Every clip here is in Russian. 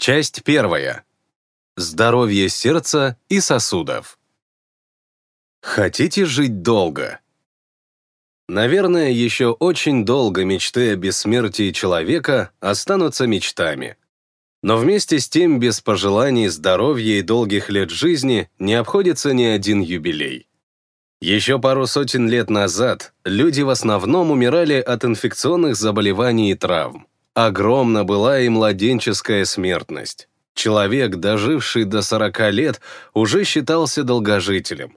Часть первая. Здоровье сердца и сосудов. Хотите жить долго? Наверное, еще очень долго мечты о бессмертии человека останутся мечтами. Но вместе с тем без пожеланий здоровья и долгих лет жизни не обходится ни один юбилей. Еще пару сотен лет назад люди в основном умирали от инфекционных заболеваний и травм. Огромна была и младенческая смертность. Человек, доживший до 40 лет, уже считался долгожителем.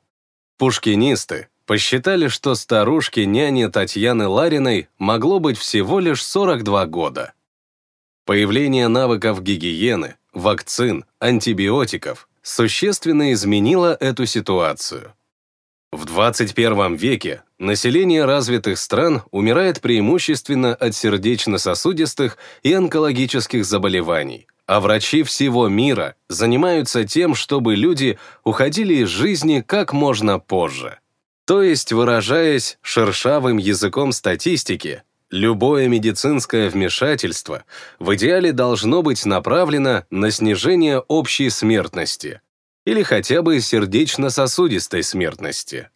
Пушкинисты посчитали, что старушке няне Татьяны Лариной могло быть всего лишь 42 года. Появление навыков гигиены, вакцин, антибиотиков существенно изменило эту ситуацию. В 21 веке население развитых стран умирает преимущественно от сердечно-сосудистых и онкологических заболеваний, а врачи всего мира занимаются тем, чтобы люди уходили из жизни как можно позже. То есть, выражаясь шершавым языком статистики, любое медицинское вмешательство в идеале должно быть направлено на снижение общей смертности, или хотя бы сердечно-сосудистой смертности.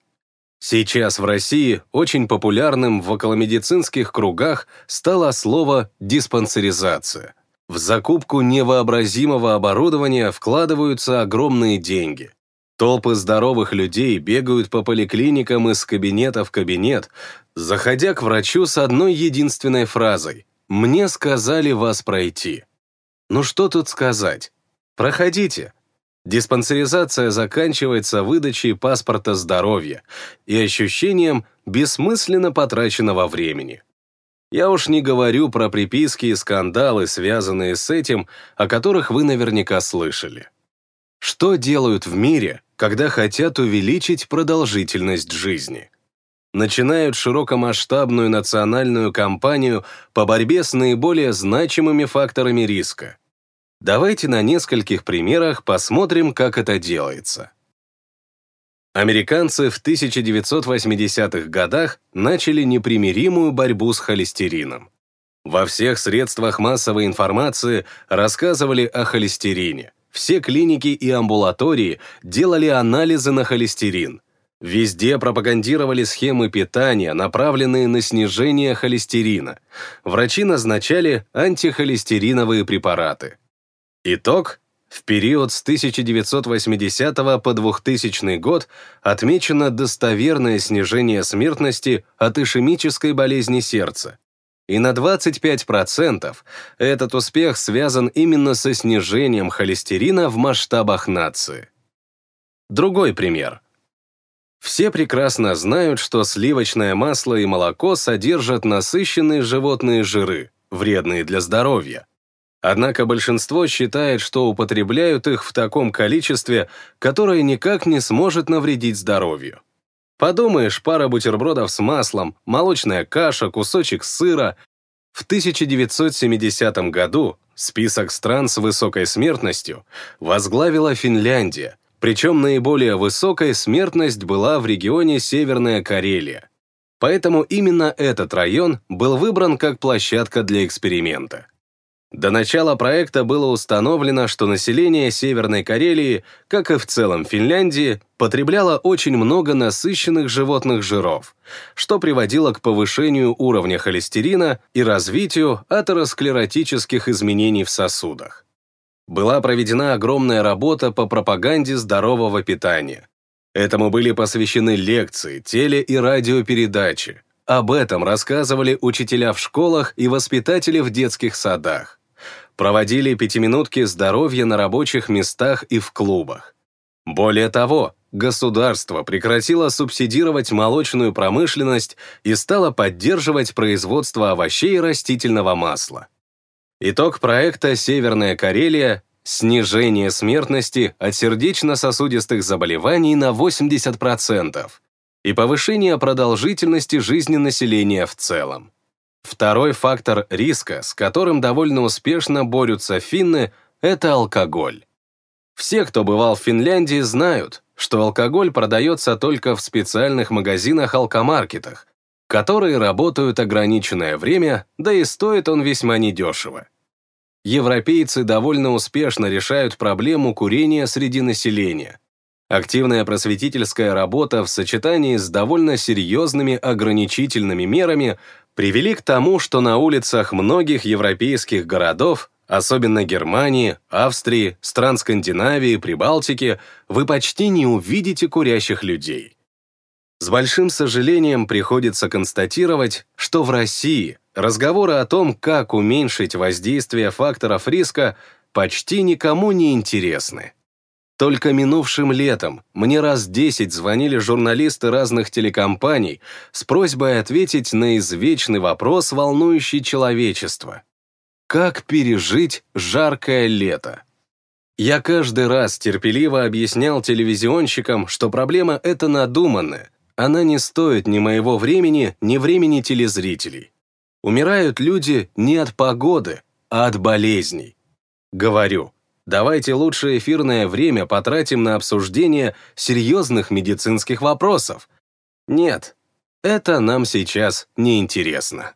Сейчас в России очень популярным в околомедицинских кругах стало слово «диспансеризация». В закупку невообразимого оборудования вкладываются огромные деньги. Толпы здоровых людей бегают по поликлиникам из кабинета в кабинет, заходя к врачу с одной единственной фразой «Мне сказали вас пройти». Ну что тут сказать? Проходите. Диспансеризация заканчивается выдачей паспорта здоровья и ощущением бессмысленно потраченного времени. Я уж не говорю про приписки и скандалы, связанные с этим, о которых вы наверняка слышали. Что делают в мире, когда хотят увеличить продолжительность жизни? Начинают широкомасштабную национальную кампанию по борьбе с наиболее значимыми факторами риска – Давайте на нескольких примерах посмотрим, как это делается. Американцы в 1980-х годах начали непримиримую борьбу с холестерином. Во всех средствах массовой информации рассказывали о холестерине. Все клиники и амбулатории делали анализы на холестерин. Везде пропагандировали схемы питания, направленные на снижение холестерина. Врачи назначали антихолестериновые препараты. Итог в период с 1980 по 2000 год отмечено достоверное снижение смертности от ишемической болезни сердца. И на 25% этот успех связан именно со снижением холестерина в масштабах нации. Другой пример. Все прекрасно знают, что сливочное масло и молоко содержат насыщенные животные жиры, вредные для здоровья. Однако большинство считает, что употребляют их в таком количестве, которое никак не сможет навредить здоровью. Подумаешь, пара бутербродов с маслом, молочная каша, кусочек сыра. В 1970 году список стран с высокой смертностью возглавила Финляндия, причем наиболее высокая смертность была в регионе Северная Карелия. Поэтому именно этот район был выбран как площадка для эксперимента. До начала проекта было установлено, что население Северной Карелии, как и в целом Финляндии, потребляло очень много насыщенных животных жиров, что приводило к повышению уровня холестерина и развитию атеросклеротических изменений в сосудах. Была проведена огромная работа по пропаганде здорового питания. Этому были посвящены лекции, теле- и радиопередачи. Об этом рассказывали учителя в школах и воспитатели в детских садах проводили пятиминутки здоровья на рабочих местах и в клубах. Более того, государство прекратило субсидировать молочную промышленность и стало поддерживать производство овощей и растительного масла. Итог проекта «Северная Карелия» — снижение смертности от сердечно-сосудистых заболеваний на 80% и повышение продолжительности жизни населения в целом. Второй фактор риска, с которым довольно успешно борются финны, это алкоголь. Все, кто бывал в Финляндии, знают, что алкоголь продается только в специальных магазинах-алкомаркетах, которые работают ограниченное время, да и стоит он весьма недешево. европейцы довольно успешно решают проблему курения среди населения. Активная просветительская работа в сочетании с довольно серьезными ограничительными мерами привели к тому, что на улицах многих европейских городов, особенно Германии, Австрии, стран Скандинавии, Прибалтики, вы почти не увидите курящих людей. С большим сожалением приходится констатировать, что в России разговоры о том, как уменьшить воздействие факторов риска, почти никому не интересны. Только минувшим летом мне раз десять звонили журналисты разных телекомпаний с просьбой ответить на извечный вопрос, волнующий человечество. Как пережить жаркое лето? Я каждый раз терпеливо объяснял телевизионщикам, что проблема эта надуманная, она не стоит ни моего времени, ни времени телезрителей. Умирают люди не от погоды, а от болезней. Говорю, давайте лучше эфирное время потратим на обсуждение серьезных медицинских вопросов. Нет, это нам сейчас не интересно.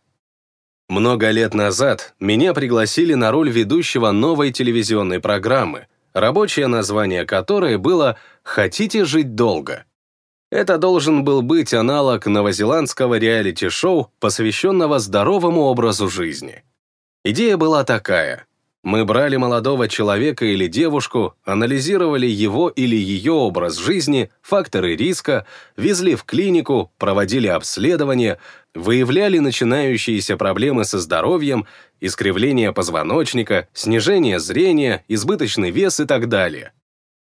Много лет назад меня пригласили на роль ведущего новой телевизионной программы, рабочее название которой было «Хотите жить долго?». Это должен был быть аналог новозеландского реалити-шоу, посвященного здоровому образу жизни. Идея была такая. Мы брали молодого человека или девушку, анализировали его или ее образ жизни, факторы риска, везли в клинику, проводили обследование, выявляли начинающиеся проблемы со здоровьем, искривление позвоночника, снижение зрения, избыточный вес и так далее.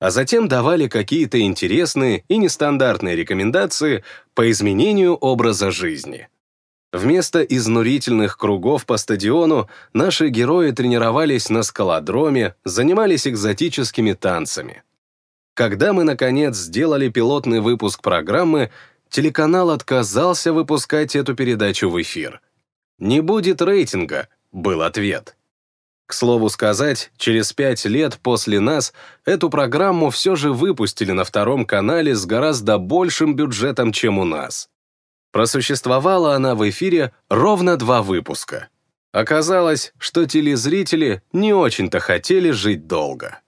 А затем давали какие-то интересные и нестандартные рекомендации по изменению образа жизни. Вместо изнурительных кругов по стадиону наши герои тренировались на скалодроме, занимались экзотическими танцами. Когда мы, наконец, сделали пилотный выпуск программы, телеканал отказался выпускать эту передачу в эфир. «Не будет рейтинга», — был ответ. К слову сказать, через пять лет после нас эту программу все же выпустили на втором канале с гораздо большим бюджетом, чем у нас. Просуществовала она в эфире ровно два выпуска. Оказалось, что телезрители не очень-то хотели жить долго.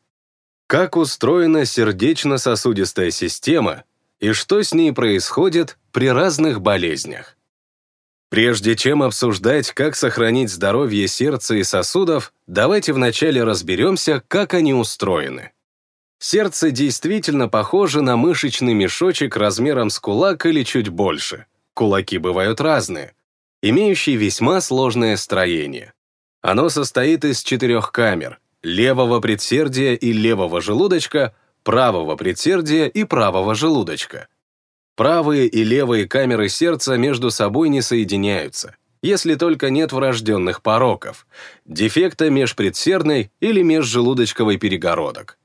Как устроена сердечно-сосудистая система и что с ней происходит при разных болезнях? Прежде чем обсуждать, как сохранить здоровье сердца и сосудов, давайте вначале разберемся, как они устроены. Сердце действительно похоже на мышечный мешочек размером с кулак или чуть больше – Кулаки бывают разные, имеющие весьма сложное строение. Оно состоит из четырех камер – левого предсердия и левого желудочка, правого предсердия и правого желудочка. Правые и левые камеры сердца между собой не соединяются, если только нет врожденных пороков, дефекта межпредсердной или межжелудочковой перегородок.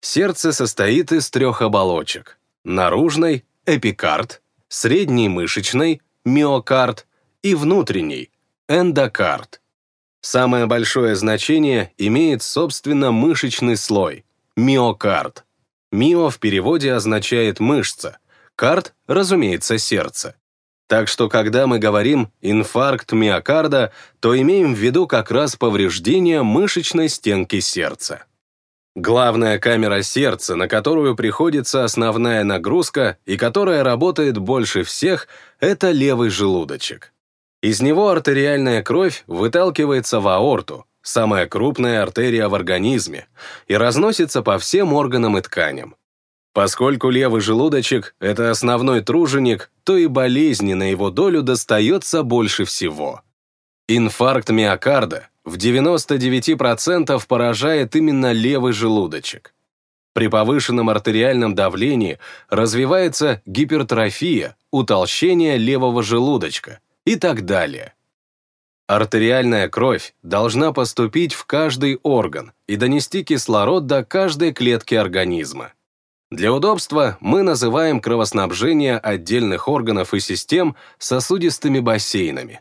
Сердце состоит из трех оболочек – наружной – эпикард, средний мышечный, миокард, и внутренний, эндокард. Самое большое значение имеет, собственно, мышечный слой, миокард. Мио в переводе означает мышца, кард, разумеется, сердце. Так что, когда мы говорим «инфаркт миокарда», то имеем в виду как раз повреждение мышечной стенки сердца. Главная камера сердца, на которую приходится основная нагрузка и которая работает больше всех, это левый желудочек. Из него артериальная кровь выталкивается в аорту, самая крупная артерия в организме, и разносится по всем органам и тканям. Поскольку левый желудочек – это основной труженик, то и болезни на его долю достается больше всего. Инфаркт миокарда в 99% поражает именно левый желудочек. При повышенном артериальном давлении развивается гипертрофия, утолщение левого желудочка и так далее. Артериальная кровь должна поступить в каждый орган и донести кислород до каждой клетки организма. Для удобства мы называем кровоснабжение отдельных органов и систем сосудистыми бассейнами.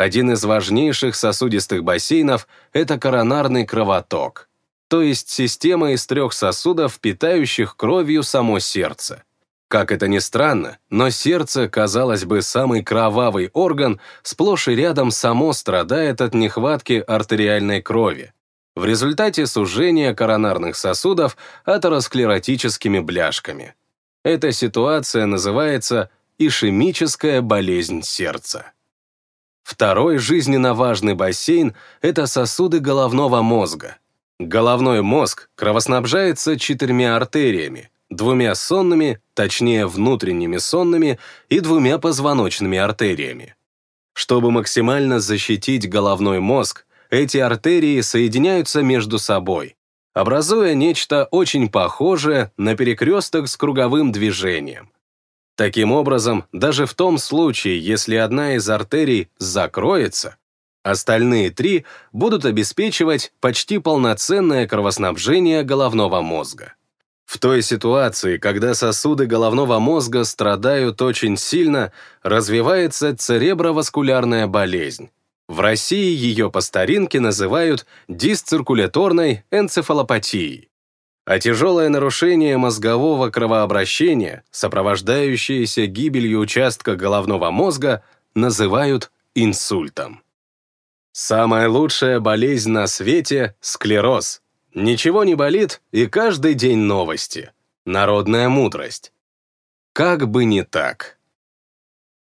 Один из важнейших сосудистых бассейнов – это коронарный кровоток, то есть система из трех сосудов, питающих кровью само сердце. Как это ни странно, но сердце, казалось бы, самый кровавый орган, сплошь и рядом само страдает от нехватки артериальной крови. в результате сужения коронарных сосудов атеросклеротическими бляшками. Эта ситуация называется ишемическая болезнь сердца. Второй жизненно важный бассейн – это сосуды головного мозга. Головной мозг кровоснабжается четырьмя артериями, двумя сонными, точнее внутренними сонными и двумя позвоночными артериями. Чтобы максимально защитить головной мозг, эти артерии соединяются между собой, образуя нечто очень похожее на перекресток с круговым движением. Таким образом, даже в том случае, если одна из артерий закроется, остальные три будут обеспечивать почти полноценное кровоснабжение головного мозга. В той ситуации, когда сосуды головного мозга страдают очень сильно, развивается цереброваскулярная болезнь. В России ее по старинке называют дисциркуляторной энцефалопатией. А тяжелое нарушение мозгового кровообращения, сопровождающееся гибелью участка головного мозга, называют инсультом. Самая лучшая болезнь на свете – склероз, Ничего не болит, и каждый день новости. Народная мудрость. Как бы не так.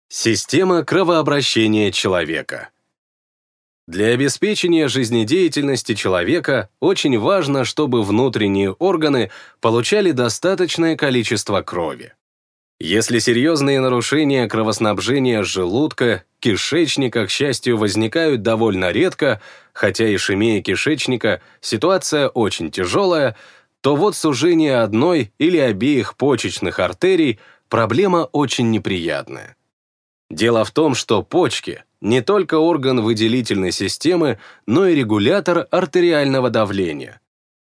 Система кровообращения человека. Для обеспечения жизнедеятельности человека очень важно, чтобы внутренние органы получали достаточное количество крови. Если серьезные нарушения кровоснабжения желудка, кишечника, к счастью, возникают довольно редко, хотя ишемия кишечника – ситуация очень тяжелая, то вот сужение одной или обеих почечных артерий – проблема очень неприятная. Дело в том, что почки – не только орган выделительной системы, но и регулятор артериального давления.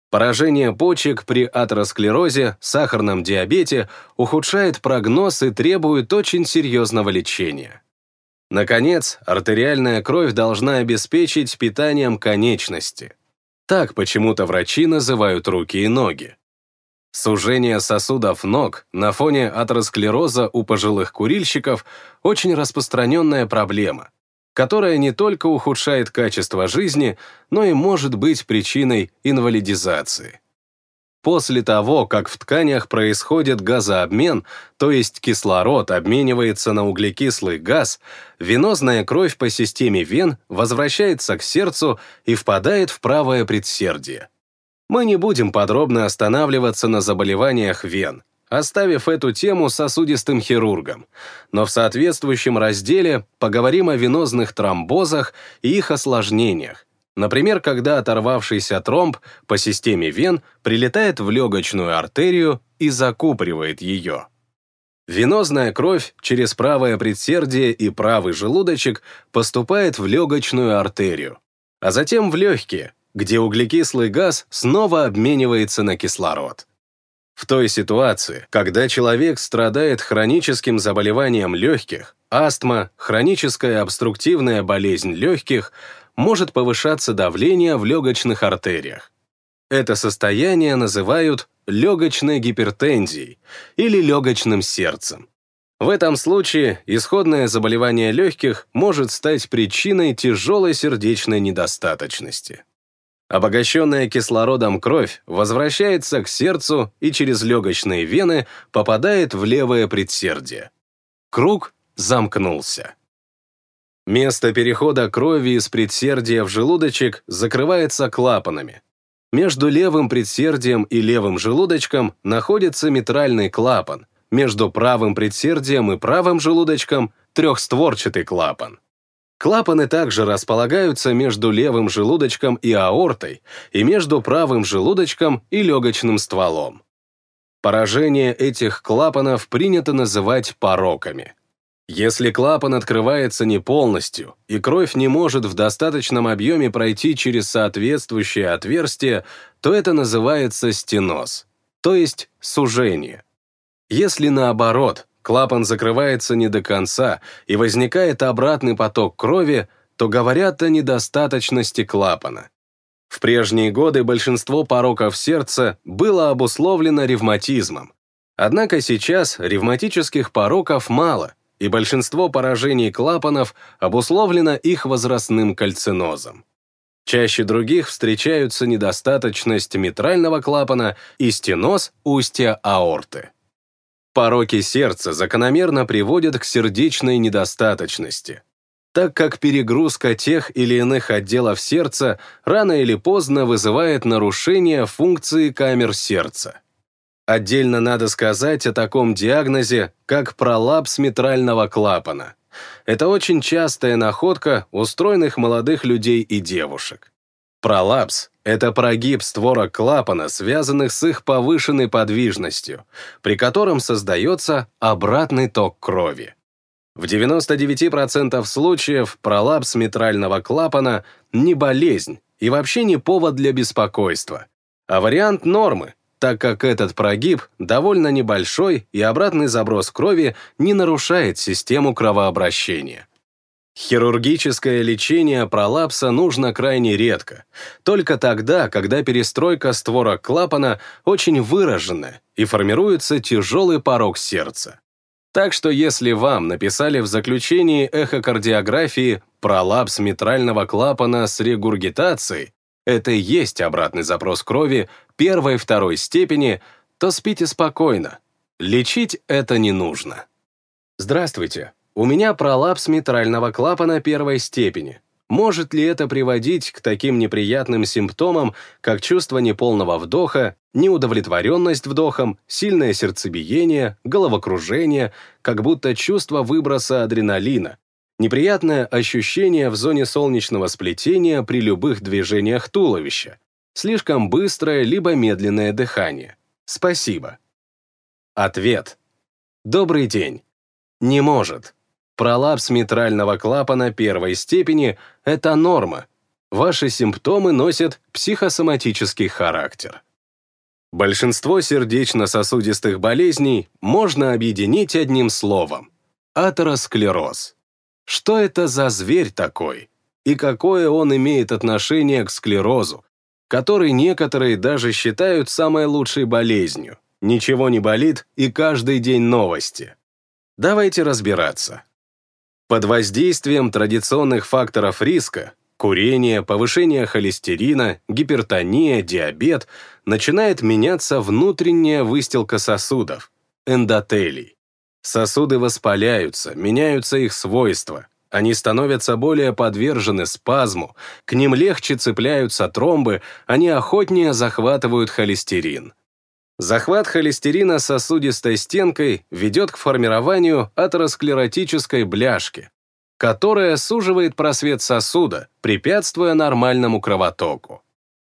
Поражение почек при атеросклерозе, сахарном диабете ухудшает прогноз и требует очень серьезного лечения. Наконец, артериальная кровь должна обеспечить питанием конечности. Так почему-то врачи называют руки и ноги. Сужение сосудов ног на фоне атеросклероза у пожилых курильщиков – очень распространенная проблема, которая не только ухудшает качество жизни, но и может быть причиной инвалидизации. После того, как в тканях происходит газообмен, то есть кислород обменивается на углекислый газ, венозная кровь по системе вен возвращается к сердцу и впадает в правое предсердие. Мы не будем подробно останавливаться на заболеваниях вен, оставив эту тему сосудистым хирургам, но в соответствующем разделе поговорим о венозных тромбозах и их осложнениях, Например, когда оторвавшийся тромб по системе вен прилетает в легочную артерию и закупоривает ее. Венозная кровь через правое предсердие и правый желудочек поступает в легочную артерию, а затем в легкие, где углекислый газ снова обменивается на кислород. В той ситуации, когда человек страдает хроническим заболеванием легких, астма, хроническая обструктивная болезнь легких, может повышаться давление в легочных артериях. Это состояние называют легочной гипертензией или легочным сердцем. В этом случае исходное заболевание легких может стать причиной тяжелой сердечной недостаточности. Обогащенная кислородом кровь возвращается к сердцу и через легочные вены попадает в левое предсердие. Круг замкнулся. Место перехода крови из предсердия в желудочек закрывается клапанами. Между левым предсердием и левым желудочком находится митральный клапан, между правым предсердием и правым желудочком – трехстворчатый клапан. Клапаны также располагаются между левым желудочком и аортой и между правым желудочком и легочным стволом. Поражение этих клапанов принято называть пороками. Если клапан открывается не полностью, и кровь не может в достаточном объеме пройти через соответствующее отверстие, то это называется стеноз, то есть сужение. Если наоборот, клапан закрывается не до конца и возникает обратный поток крови, то говорят о недостаточности клапана. В прежние годы большинство пороков сердца было обусловлено ревматизмом. Однако сейчас ревматических пороков мало, и большинство поражений клапанов обусловлено их возрастным кальцинозом. Чаще других встречаются недостаточность митрального клапана и стеноз устья аорты. Пороки сердца закономерно приводят к сердечной недостаточности, так как перегрузка тех или иных отделов сердца рано или поздно вызывает нарушение функции камер сердца. Отдельно надо сказать о таком диагнозе, как пролапс митрального клапана. Это очень частая находка у стройных молодых людей и девушек. Пролапс – это прогиб створок клапана, связанных с их повышенной подвижностью, при котором создается обратный ток крови. В 99% случаев пролапс митрального клапана не болезнь и вообще не повод для беспокойства, а вариант нормы, так как этот прогиб довольно небольшой и обратный заброс крови не нарушает систему кровообращения. Хирургическое лечение пролапса нужно крайне редко, только тогда, когда перестройка створок клапана очень выражена и формируется тяжелый порог сердца. Так что если вам написали в заключении эхокардиографии пролапс митрального клапана с регургитацией, это и есть обратный запрос крови первой-второй степени, то спите спокойно. Лечить это не нужно. Здравствуйте, у меня пролапс митрального клапана первой степени. Может ли это приводить к таким неприятным симптомам, как чувство неполного вдоха, неудовлетворенность вдохом, сильное сердцебиение, головокружение, как будто чувство выброса адреналина, неприятное ощущение в зоне солнечного сплетения при любых движениях туловища, слишком быстрое либо медленное дыхание? Спасибо. Ответ. Добрый день. Не может. Пролапс митрального клапана первой степени – это норма. Ваши симптомы носят психосоматический характер. Большинство сердечно-сосудистых болезней можно объединить одним словом – атеросклероз. Что это за зверь такой? И какое он имеет отношение к склерозу, который некоторые даже считают самой лучшей болезнью? Ничего не болит и каждый день новости. Давайте разбираться. Под воздействием традиционных факторов риска курение, повышение холестерина, гипертония, диабет начинает меняться внутренняя выстилка сосудов, эндотелий. Сосуды воспаляются, меняются их свойства, они становятся более подвержены спазму, к ним легче цепляются тромбы, они охотнее захватывают холестерин. Захват холестерина сосудистой стенкой ведет к формированию атеросклеротической бляшки, которая суживает просвет сосуда, препятствуя нормальному кровотоку.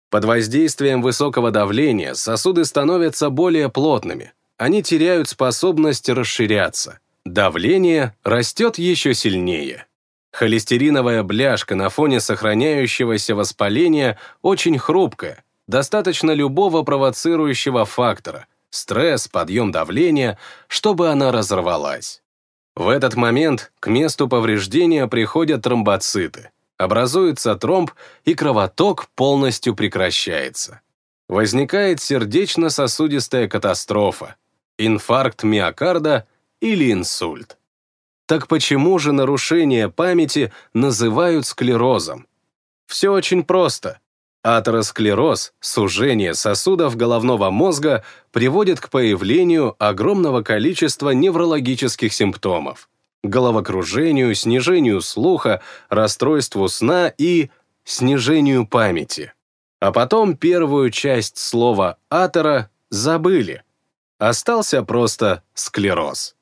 Под воздействием высокого давления сосуды становятся более плотными, они теряют способность расширяться. Давление растет еще сильнее. Холестериновая бляшка на фоне сохраняющегося воспаления очень хрупкая, Достаточно любого провоцирующего фактора, стресс, подъем давления, чтобы она разорвалась. В этот момент к месту повреждения приходят тромбоциты, образуется тромб и кровоток полностью прекращается. Возникает сердечно-сосудистая катастрофа, инфаркт миокарда или инсульт. Так почему же нарушение памяти называют склерозом? Все очень просто. Атеросклероз, сужение сосудов головного мозга, приводит к появлению огромного количества неврологических симптомов. Головокружению, снижению слуха, расстройству сна и снижению памяти. А потом первую часть слова «атера» забыли. Остался просто склероз.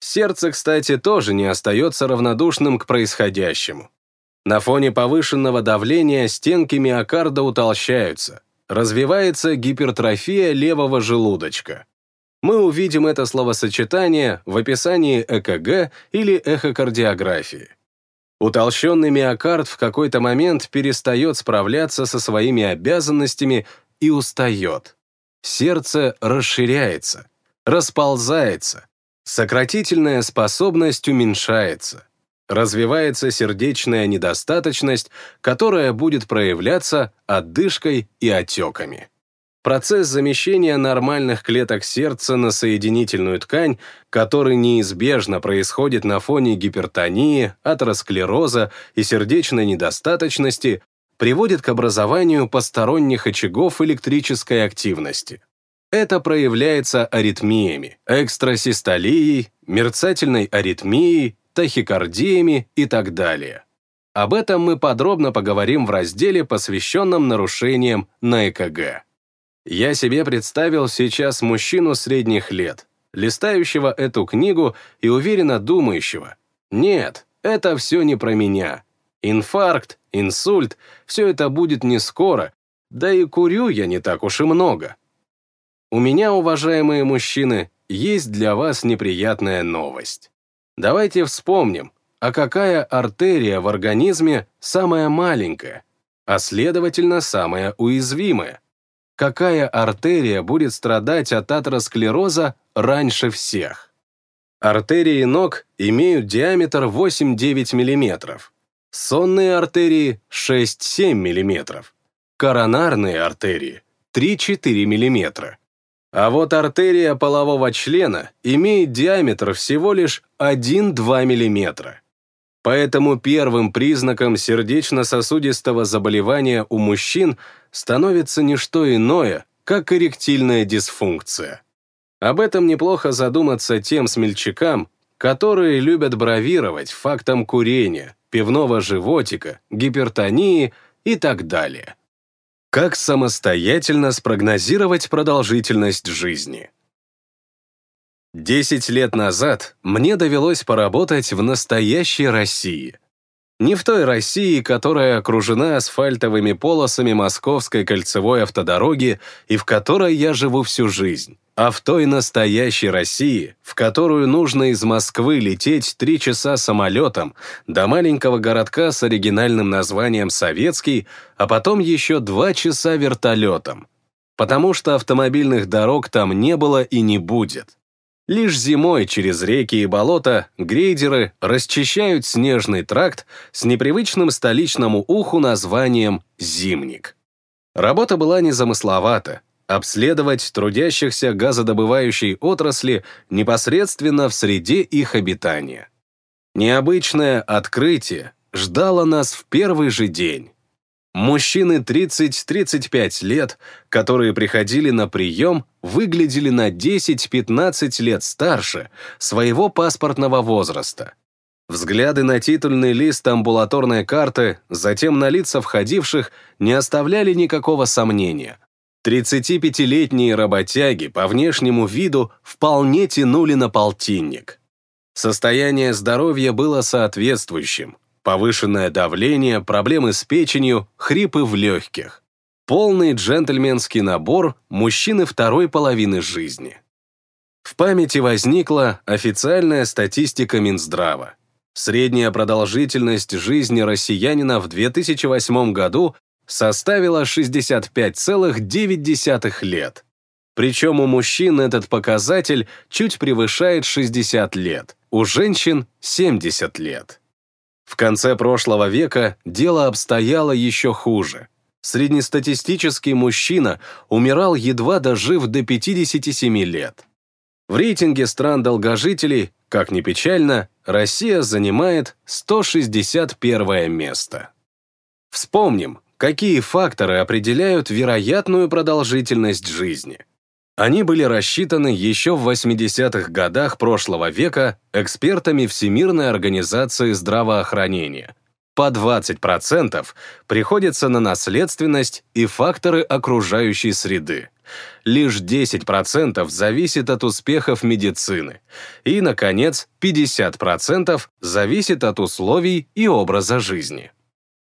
Сердце, кстати, тоже не остается равнодушным к происходящему. На фоне повышенного давления стенки миокарда утолщаются, развивается гипертрофия левого желудочка. Мы увидим это словосочетание в описании ЭКГ или эхокардиографии. Утолщенный миокард в какой-то момент перестает справляться со своими обязанностями и устает. Сердце расширяется, расползается, сократительная способность уменьшается развивается сердечная недостаточность, которая будет проявляться отдышкой и отеками. Процесс замещения нормальных клеток сердца на соединительную ткань, который неизбежно происходит на фоне гипертонии, атеросклероза и сердечной недостаточности, приводит к образованию посторонних очагов электрической активности. Это проявляется аритмиями, экстрасистолией, мерцательной аритмией, тахикардиями и так далее. Об этом мы подробно поговорим в разделе, посвященном нарушениям на ЭКГ. Я себе представил сейчас мужчину средних лет, листающего эту книгу и уверенно думающего, нет, это все не про меня. Инфаркт, инсульт, все это будет не скоро, да и курю я не так уж и много. У меня, уважаемые мужчины, есть для вас неприятная новость. Давайте вспомним, а какая артерия в организме самая маленькая, а следовательно самая уязвимая? Какая артерия будет страдать от атеросклероза раньше всех? Артерии ног имеют диаметр 8-9 мм, сонные артерии 6-7 мм, коронарные артерии 3-4 мм. А вот артерия полового члена имеет диаметр всего лишь 1-2 мм. Поэтому первым признаком сердечно-сосудистого заболевания у мужчин становится не что иное, как эректильная дисфункция. Об этом неплохо задуматься тем смельчакам, которые любят бравировать фактом курения, пивного животика, гипертонии и так далее. Как самостоятельно спрогнозировать продолжительность жизни? Десять лет назад мне довелось поработать в настоящей России. Не в той России, которая окружена асфальтовыми полосами Московской кольцевой автодороги и в которой я живу всю жизнь, а в той настоящей России, в которую нужно из Москвы лететь три часа самолетом до маленького городка с оригинальным названием «Советский», а потом еще два часа вертолетом. Потому что автомобильных дорог там не было и не будет. Лишь зимой через реки и болота грейдеры расчищают снежный тракт с непривычным столичному уху названием «Зимник». Работа была незамысловата. Обследовать трудящихся газодобывающей отрасли непосредственно в среде их обитания. Необычное открытие ждало нас в первый же день. Мужчины 30-35 лет, которые приходили на прием, выглядели на 10-15 лет старше своего паспортного возраста. Взгляды на титульный лист амбулаторной карты, затем на лица входивших, не оставляли никакого сомнения. 35-летние работяги по внешнему виду вполне тянули на полтинник. Состояние здоровья было соответствующим, повышенное давление, проблемы с печенью, хрипы в легких. Полный джентльменский набор мужчины второй половины жизни. В памяти возникла официальная статистика Минздрава. Средняя продолжительность жизни россиянина в 2008 году составила 65,9 лет. Причем у мужчин этот показатель чуть превышает 60 лет, у женщин — 70 лет. В конце прошлого века дело обстояло еще хуже. Среднестатистический мужчина умирал, едва дожив до 57 лет. В рейтинге стран-долгожителей, как ни печально, Россия занимает 161 место. Вспомним, какие факторы определяют вероятную продолжительность жизни – они были рассчитаны еще в 80-х годах прошлого века экспертами Всемирной организации здравоохранения. По 20% приходится на наследственность и факторы окружающей среды. Лишь 10% зависит от успехов медицины. И, наконец, 50% зависит от условий и образа жизни.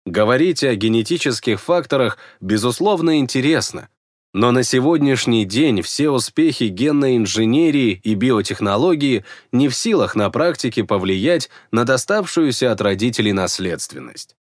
Говорить о генетических факторах, безусловно, интересно, но на сегодняшний день все успехи генной инженерии и биотехнологии не в силах на практике повлиять на доставшуюся от родителей наследственность.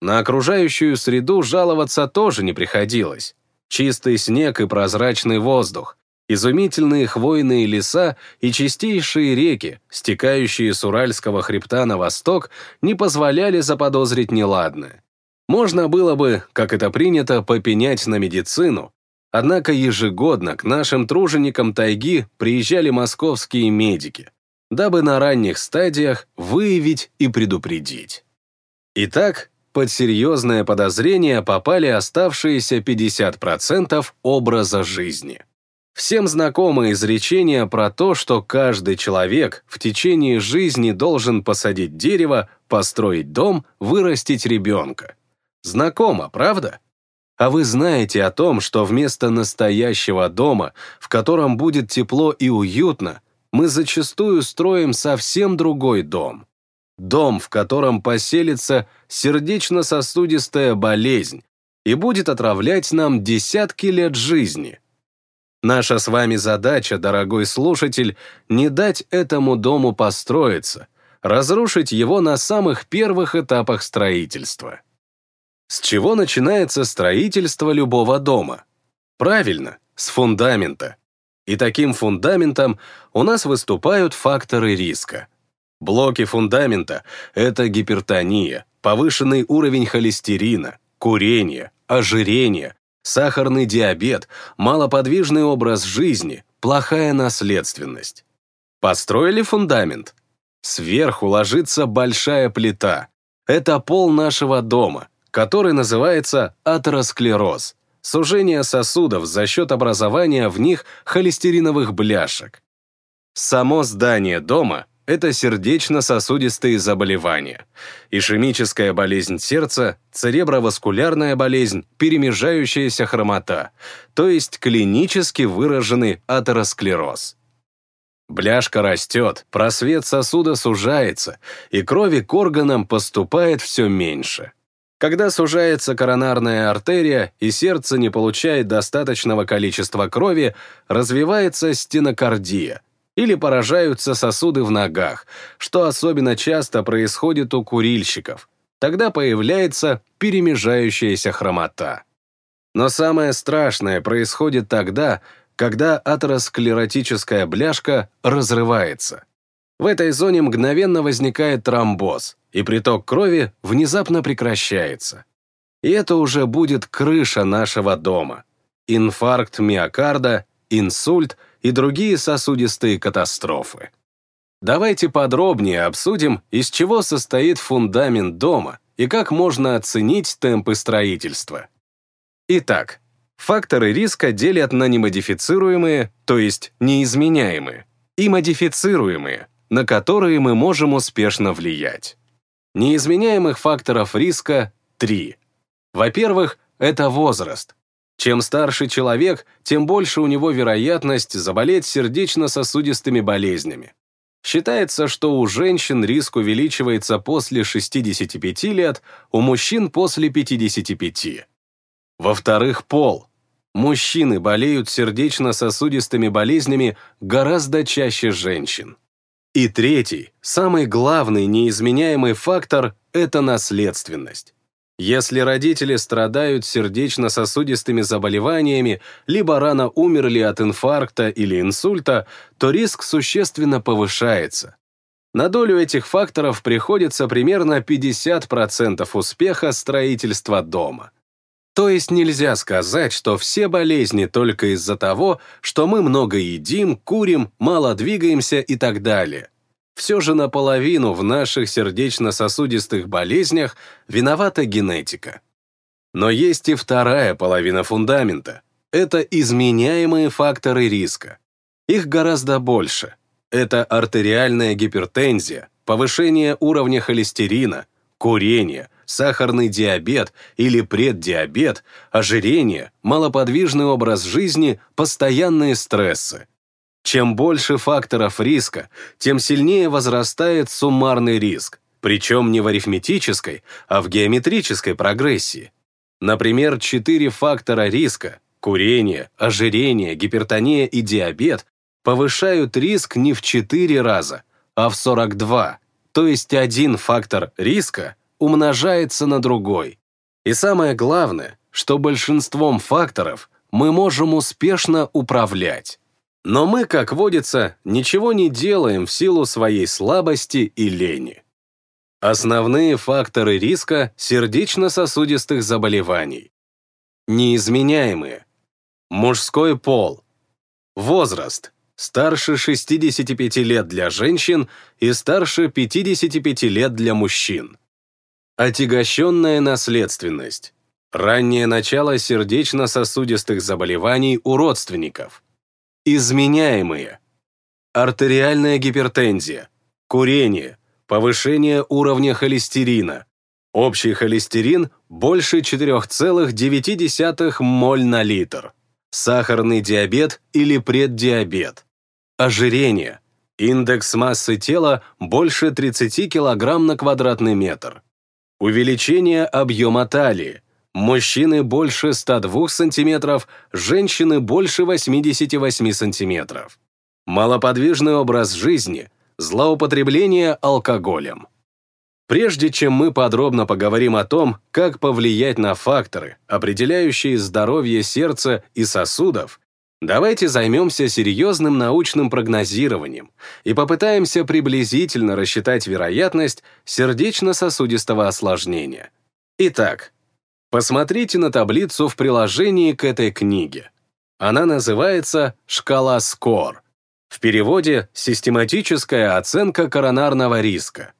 На окружающую среду жаловаться тоже не приходилось. Чистый снег и прозрачный воздух, изумительные хвойные леса и чистейшие реки, стекающие с Уральского хребта на восток, не позволяли заподозрить неладное. Можно было бы, как это принято, попенять на медицину, Однако ежегодно к нашим труженикам тайги приезжали московские медики, дабы на ранних стадиях выявить и предупредить. Итак, под серьезное подозрение попали оставшиеся 50% образа жизни. Всем знакомо изречение про то, что каждый человек в течение жизни должен посадить дерево, построить дом, вырастить ребенка. Знакомо, правда? А вы знаете о том, что вместо настоящего дома, в котором будет тепло и уютно, мы зачастую строим совсем другой дом. Дом, в котором поселится сердечно-сосудистая болезнь и будет отравлять нам десятки лет жизни – Наша с вами задача, дорогой слушатель, не дать этому дому построиться, разрушить его на самых первых этапах строительства. С чего начинается строительство любого дома? Правильно, с фундамента. И таким фундаментом у нас выступают факторы риска. Блоки фундамента – это гипертония, повышенный уровень холестерина, курение, ожирение, сахарный диабет, малоподвижный образ жизни, плохая наследственность. Построили фундамент. Сверху ложится большая плита. Это пол нашего дома, который называется атеросклероз, сужение сосудов за счет образования в них холестериновых бляшек. Само здание дома это сердечно-сосудистые заболевания, ишемическая болезнь сердца, цереброваскулярная болезнь, перемежающаяся хромота, то есть клинически выраженный атеросклероз. Бляшка растет, просвет сосуда сужается, и крови к органам поступает все меньше. Когда сужается коронарная артерия и сердце не получает достаточного количества крови, развивается стенокардия, или поражаются сосуды в ногах, что особенно часто происходит у курильщиков. Тогда появляется перемежающаяся хромота. Но самое страшное происходит тогда, когда атеросклеротическая бляшка разрывается. В этой зоне мгновенно возникает тромбоз, и приток крови внезапно прекращается. И это уже будет крыша нашего дома. Инфаркт миокарда, инсульт и другие сосудистые катастрофы. Давайте подробнее обсудим, из чего состоит фундамент дома и как можно оценить темпы строительства. Итак, факторы риска делят на немодифицируемые, то есть неизменяемые, и модифицируемые, на которые мы можем успешно влиять. Неизменяемых факторов риска — три. Во-первых, это возраст. Чем старше человек, тем больше у него вероятность заболеть сердечно-сосудистыми болезнями. Считается, что у женщин риск увеличивается после 65 лет, у мужчин после 55. Во-вторых, пол. Мужчины болеют сердечно-сосудистыми болезнями гораздо чаще женщин. И третий, самый главный неизменяемый фактор – это наследственность. Если родители страдают сердечно-сосудистыми заболеваниями, либо рано умерли от инфаркта или инсульта, то риск существенно повышается. На долю этих факторов приходится примерно 50% успеха строительства дома. То есть нельзя сказать, что все болезни только из-за того, что мы много едим, курим, мало двигаемся и так далее все же наполовину в наших сердечно-сосудистых болезнях виновата генетика. Но есть и вторая половина фундамента. Это изменяемые факторы риска. Их гораздо больше. Это артериальная гипертензия, повышение уровня холестерина, курение, сахарный диабет или преддиабет, ожирение, малоподвижный образ жизни, постоянные стрессы. Чем больше факторов риска, тем сильнее возрастает суммарный риск, причем не в арифметической, а в геометрической прогрессии. Например, четыре фактора риска – курение, ожирение, гипертония и диабет – повышают риск не в 4 раза, а в 42, то есть один фактор риска умножается на другой. И самое главное, что большинством факторов мы можем успешно управлять. Но мы, как водится, ничего не делаем в силу своей слабости и лени. Основные факторы риска сердечно-сосудистых заболеваний. Неизменяемые. Мужской пол. Возраст. Старше 65 лет для женщин и старше 55 лет для мужчин. Отягощенная наследственность. Раннее начало сердечно-сосудистых заболеваний у родственников. Изменяемые. Артериальная гипертензия. Курение. Повышение уровня холестерина. Общий холестерин больше 4,9 моль на литр. Сахарный диабет или преддиабет. Ожирение. Индекс массы тела больше 30 кг на квадратный метр. Увеличение объема талии. Мужчины больше 102 см, женщины больше 88 см. Малоподвижный образ жизни, злоупотребление алкоголем. Прежде чем мы подробно поговорим о том, как повлиять на факторы, определяющие здоровье сердца и сосудов, давайте займемся серьезным научным прогнозированием и попытаемся приблизительно рассчитать вероятность сердечно-сосудистого осложнения. Итак, посмотрите на таблицу в приложении к этой книге. Она называется «Шкала СКОР». В переводе «Систематическая оценка коронарного риска».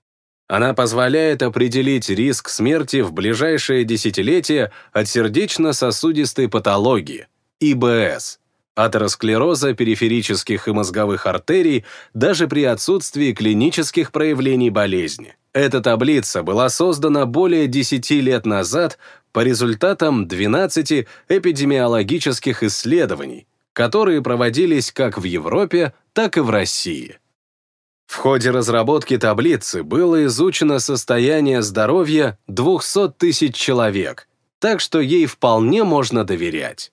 Она позволяет определить риск смерти в ближайшее десятилетие от сердечно-сосудистой патологии, ИБС, атеросклероза периферических и мозговых артерий даже при отсутствии клинических проявлений болезни. Эта таблица была создана более 10 лет назад по результатам 12 эпидемиологических исследований, которые проводились как в Европе, так и в России. В ходе разработки таблицы было изучено состояние здоровья 200 тысяч человек, так что ей вполне можно доверять.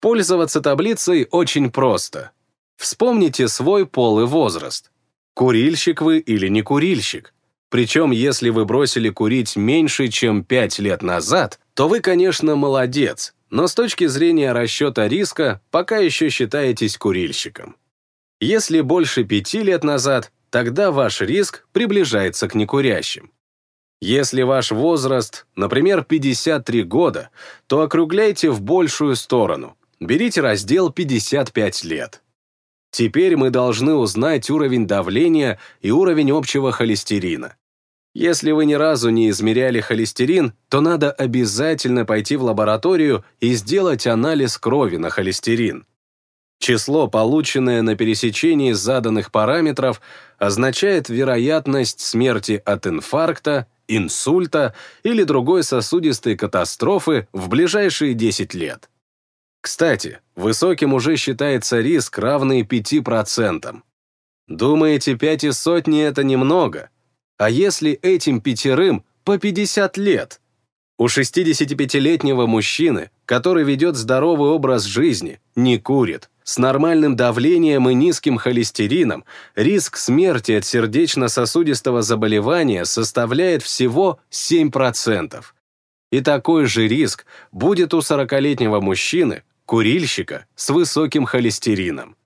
Пользоваться таблицей очень просто. Вспомните свой пол и возраст. Курильщик вы или не курильщик. Причем, если вы бросили курить меньше, чем 5 лет назад, то вы, конечно, молодец, но с точки зрения расчета риска пока еще считаетесь курильщиком. Если больше пяти лет назад, тогда ваш риск приближается к некурящим. Если ваш возраст, например, 53 года, то округляйте в большую сторону. Берите раздел 55 лет. Теперь мы должны узнать уровень давления и уровень общего холестерина. Если вы ни разу не измеряли холестерин, то надо обязательно пойти в лабораторию и сделать анализ крови на холестерин. Число, полученное на пересечении заданных параметров, означает вероятность смерти от инфаркта, инсульта или другой сосудистой катастрофы в ближайшие 10 лет. Кстати, высоким уже считается риск, равный 5%. Думаете, 5 из сотни — это немного? А если этим пятерым по 50 лет? У 65-летнего мужчины, который ведет здоровый образ жизни, не курит, с нормальным давлением и низким холестерином риск смерти от сердечно-сосудистого заболевания составляет всего 7%. И такой же риск будет у 40-летнего мужчины, курильщика, с высоким холестерином.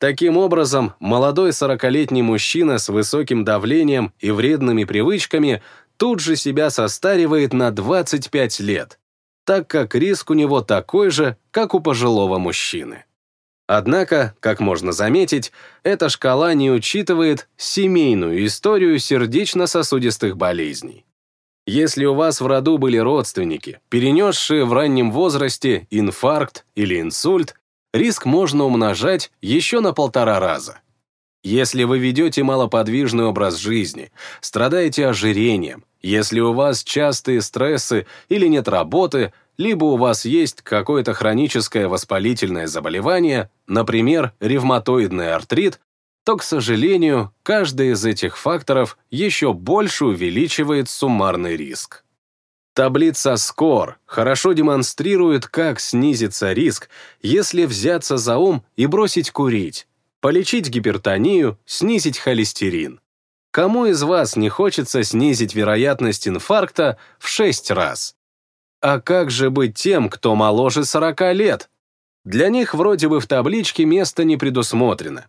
Таким образом, молодой 40-летний мужчина с высоким давлением и вредными привычками тут же себя состаривает на 25 лет, так как риск у него такой же, как у пожилого мужчины. Однако, как можно заметить, эта шкала не учитывает семейную историю сердечно-сосудистых болезней. Если у вас в роду были родственники, перенесшие в раннем возрасте инфаркт или инсульт, риск можно умножать еще на полтора раза. Если вы ведете малоподвижный образ жизни, страдаете ожирением, если у вас частые стрессы или нет работы, либо у вас есть какое-то хроническое воспалительное заболевание, например, ревматоидный артрит, то, к сожалению, каждый из этих факторов еще больше увеличивает суммарный риск. Таблица SCORE хорошо демонстрирует, как снизится риск, если взяться за ум и бросить курить, полечить гипертонию, снизить холестерин. Кому из вас не хочется снизить вероятность инфаркта в 6 раз? А как же быть тем, кто моложе 40 лет? Для них вроде бы в табличке место не предусмотрено.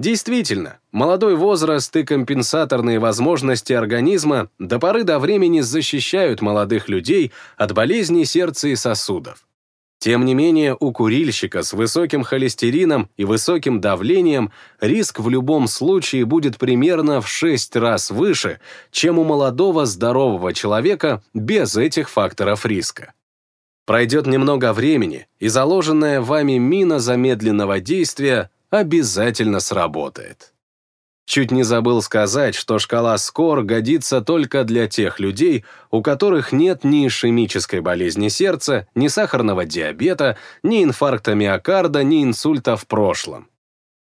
Действительно, молодой возраст и компенсаторные возможности организма до поры до времени защищают молодых людей от болезней сердца и сосудов. Тем не менее, у курильщика с высоким холестерином и высоким давлением риск в любом случае будет примерно в 6 раз выше, чем у молодого здорового человека без этих факторов риска. Пройдет немного времени, и заложенная вами мина замедленного действия обязательно сработает. Чуть не забыл сказать, что шкала СКОР годится только для тех людей, у которых нет ни ишемической болезни сердца, ни сахарного диабета, ни инфаркта миокарда, ни инсульта в прошлом.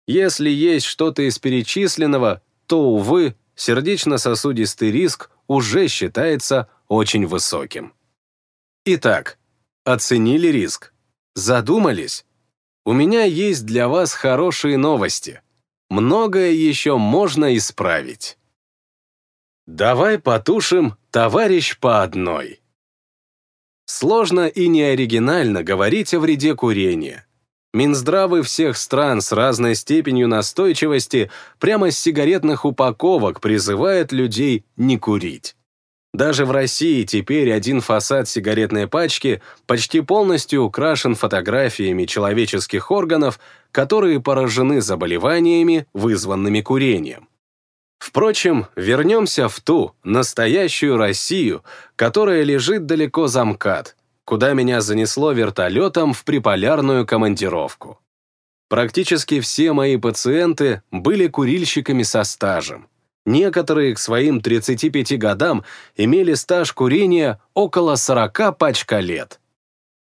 Если есть что-то из перечисленного, то, увы, сердечно-сосудистый риск уже считается очень высоким. Итак, оценили риск? Задумались? У меня есть для вас хорошие новости многое еще можно исправить. Давай потушим, товарищ по одной. Сложно и неоригинально говорить о вреде курения. Минздравы всех стран с разной степенью настойчивости прямо с сигаретных упаковок призывает людей не курить. Даже в России теперь один фасад сигаретной пачки почти полностью украшен фотографиями человеческих органов, которые поражены заболеваниями, вызванными курением. Впрочем, вернемся в ту, настоящую Россию, которая лежит далеко за МКАД, куда меня занесло вертолетом в приполярную командировку. Практически все мои пациенты были курильщиками со стажем. Некоторые к своим 35 годам имели стаж курения около 40 пачка лет.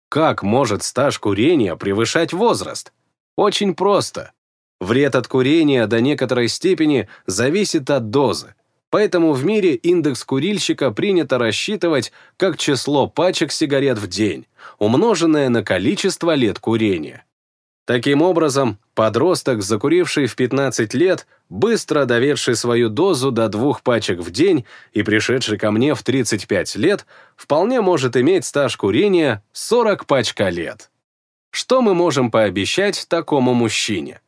Как может стаж курения превышать возраст? Очень просто. Вред от курения до некоторой степени зависит от дозы, поэтому в мире индекс курильщика принято рассчитывать как число пачек сигарет в день, умноженное на количество лет курения. Таким образом, подросток, закуривший в 15 лет, быстро доведший свою дозу до двух пачек в день и пришедший ко мне в 35 лет, вполне может иметь стаж курения 40 пачка лет. Что мы можем пообещать такому мужчине?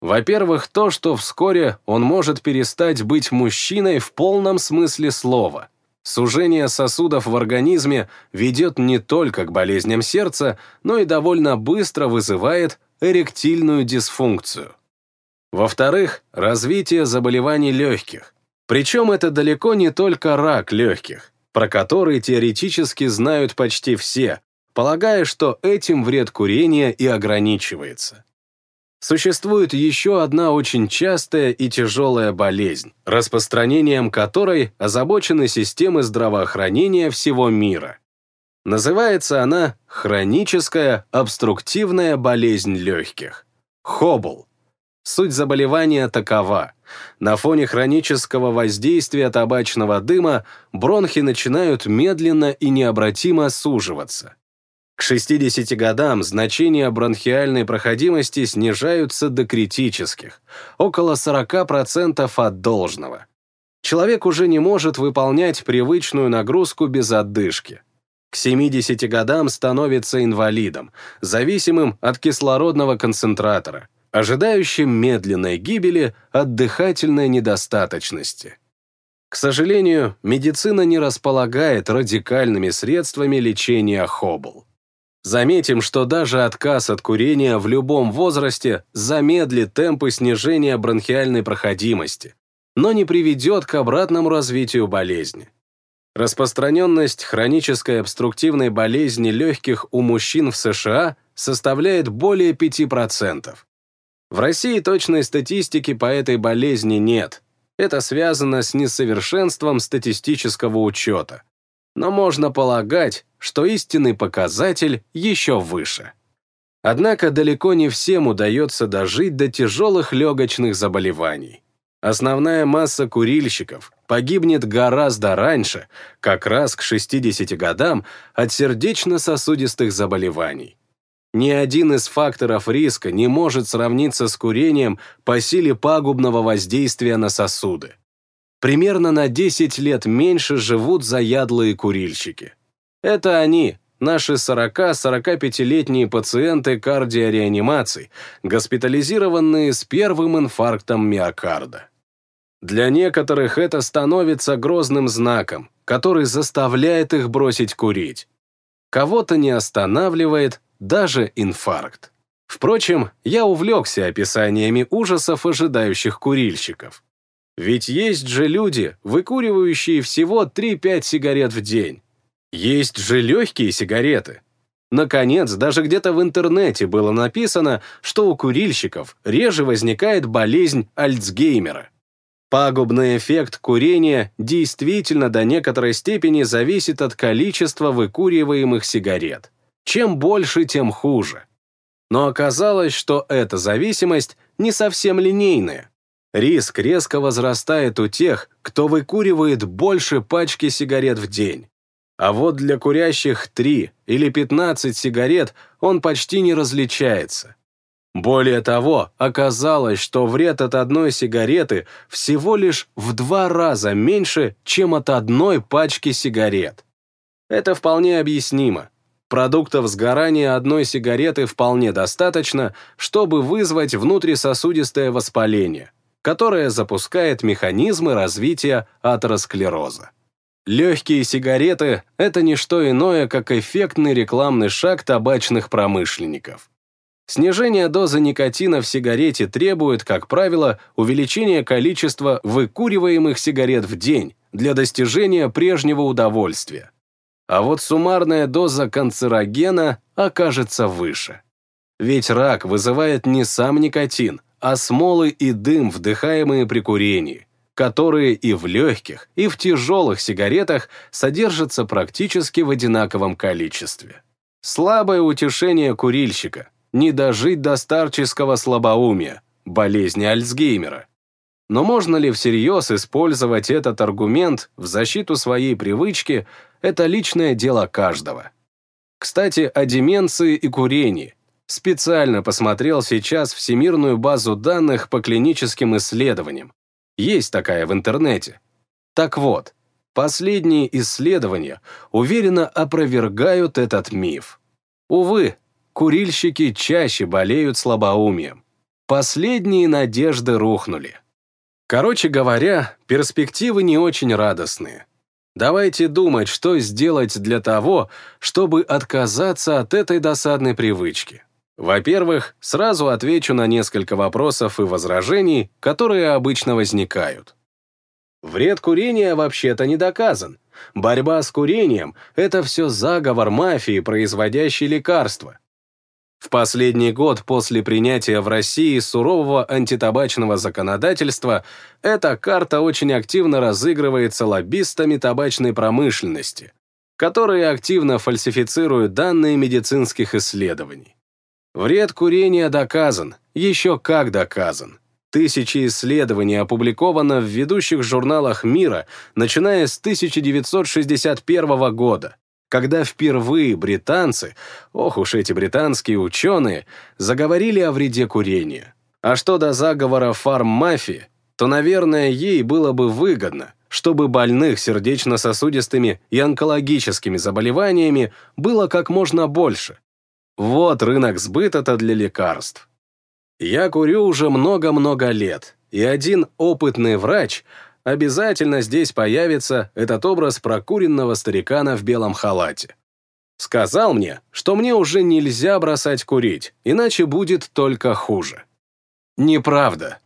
Во-первых, то, что вскоре он может перестать быть мужчиной в полном смысле слова. Сужение сосудов в организме ведет не только к болезням сердца, но и довольно быстро вызывает эректильную дисфункцию. Во-вторых, развитие заболеваний легких. Причем это далеко не только рак легких, про который теоретически знают почти все, полагая, что этим вред курения и ограничивается. Существует еще одна очень частая и тяжелая болезнь, распространением которой озабочены системы здравоохранения всего мира. Называется она хроническая обструктивная болезнь легких. Хоббл. Суть заболевания такова. На фоне хронического воздействия табачного дыма бронхи начинают медленно и необратимо суживаться. К 60 годам значения бронхиальной проходимости снижаются до критических, около 40% от должного. Человек уже не может выполнять привычную нагрузку без отдышки. К 70 годам становится инвалидом, зависимым от кислородного концентратора, ожидающим медленной гибели от дыхательной недостаточности. К сожалению, медицина не располагает радикальными средствами лечения хоббл. Заметим, что даже отказ от курения в любом возрасте замедлит темпы снижения бронхиальной проходимости, но не приведет к обратному развитию болезни. Распространенность хронической обструктивной болезни легких у мужчин в США составляет более 5%. В России точной статистики по этой болезни нет. Это связано с несовершенством статистического учета. Но можно полагать, что истинный показатель еще выше. Однако далеко не всем удается дожить до тяжелых легочных заболеваний. Основная масса курильщиков погибнет гораздо раньше, как раз к 60 годам, от сердечно-сосудистых заболеваний. Ни один из факторов риска не может сравниться с курением по силе пагубного воздействия на сосуды. Примерно на 10 лет меньше живут заядлые курильщики. Это они, наши 40-45-летние пациенты кардиореанимаций, госпитализированные с первым инфарктом миокарда. Для некоторых это становится грозным знаком, который заставляет их бросить курить. Кого-то не останавливает даже инфаркт. Впрочем, я увлекся описаниями ужасов ожидающих курильщиков. Ведь есть же люди, выкуривающие всего 3-5 сигарет в день. Есть же легкие сигареты. Наконец, даже где-то в интернете было написано, что у курильщиков реже возникает болезнь Альцгеймера. Пагубный эффект курения действительно до некоторой степени зависит от количества выкуриваемых сигарет. Чем больше, тем хуже. Но оказалось, что эта зависимость не совсем линейная. Риск резко возрастает у тех, кто выкуривает больше пачки сигарет в день. А вот для курящих 3 или 15 сигарет он почти не различается. Более того, оказалось, что вред от одной сигареты всего лишь в два раза меньше, чем от одной пачки сигарет. Это вполне объяснимо. Продуктов сгорания одной сигареты вполне достаточно, чтобы вызвать внутрисосудистое воспаление, которое запускает механизмы развития атеросклероза. Легкие сигареты – это не что иное, как эффектный рекламный шаг табачных промышленников. Снижение дозы никотина в сигарете требует, как правило, увеличения количества выкуриваемых сигарет в день для достижения прежнего удовольствия. А вот суммарная доза канцерогена окажется выше. Ведь рак вызывает не сам никотин, а смолы и дым, вдыхаемые при курении, которые и в легких, и в тяжелых сигаретах содержатся практически в одинаковом количестве. Слабое утешение курильщика – не дожить до старческого слабоумия, болезни Альцгеймера. Но можно ли всерьез использовать этот аргумент в защиту своей привычки, это личное дело каждого. Кстати, о деменции и курении. Специально посмотрел сейчас всемирную базу данных по клиническим исследованиям. Есть такая в интернете. Так вот, последние исследования уверенно опровергают этот миф. Увы, курильщики чаще болеют слабоумием. Последние надежды рухнули. Короче говоря, перспективы не очень радостные. Давайте думать, что сделать для того, чтобы отказаться от этой досадной привычки. Во-первых, сразу отвечу на несколько вопросов и возражений, которые обычно возникают. Вред курения вообще-то не доказан. Борьба с курением – это все заговор мафии, производящей лекарства. В последний год после принятия в России сурового антитабачного законодательства эта карта очень активно разыгрывается лоббистами табачной промышленности, которые активно фальсифицируют данные медицинских исследований. Вред курения доказан, еще как доказан. Тысячи исследований опубликовано в ведущих журналах мира, начиная с 1961 года когда впервые британцы, ох уж эти британские ученые, заговорили о вреде курения. А что до заговора фарм-мафии, то, наверное, ей было бы выгодно, чтобы больных сердечно-сосудистыми и онкологическими заболеваниями было как можно больше. Вот рынок сбыта-то для лекарств. Я курю уже много-много лет, и один опытный врач – обязательно здесь появится этот образ прокуренного старикана в белом халате. Сказал мне, что мне уже нельзя бросать курить, иначе будет только хуже. Неправда.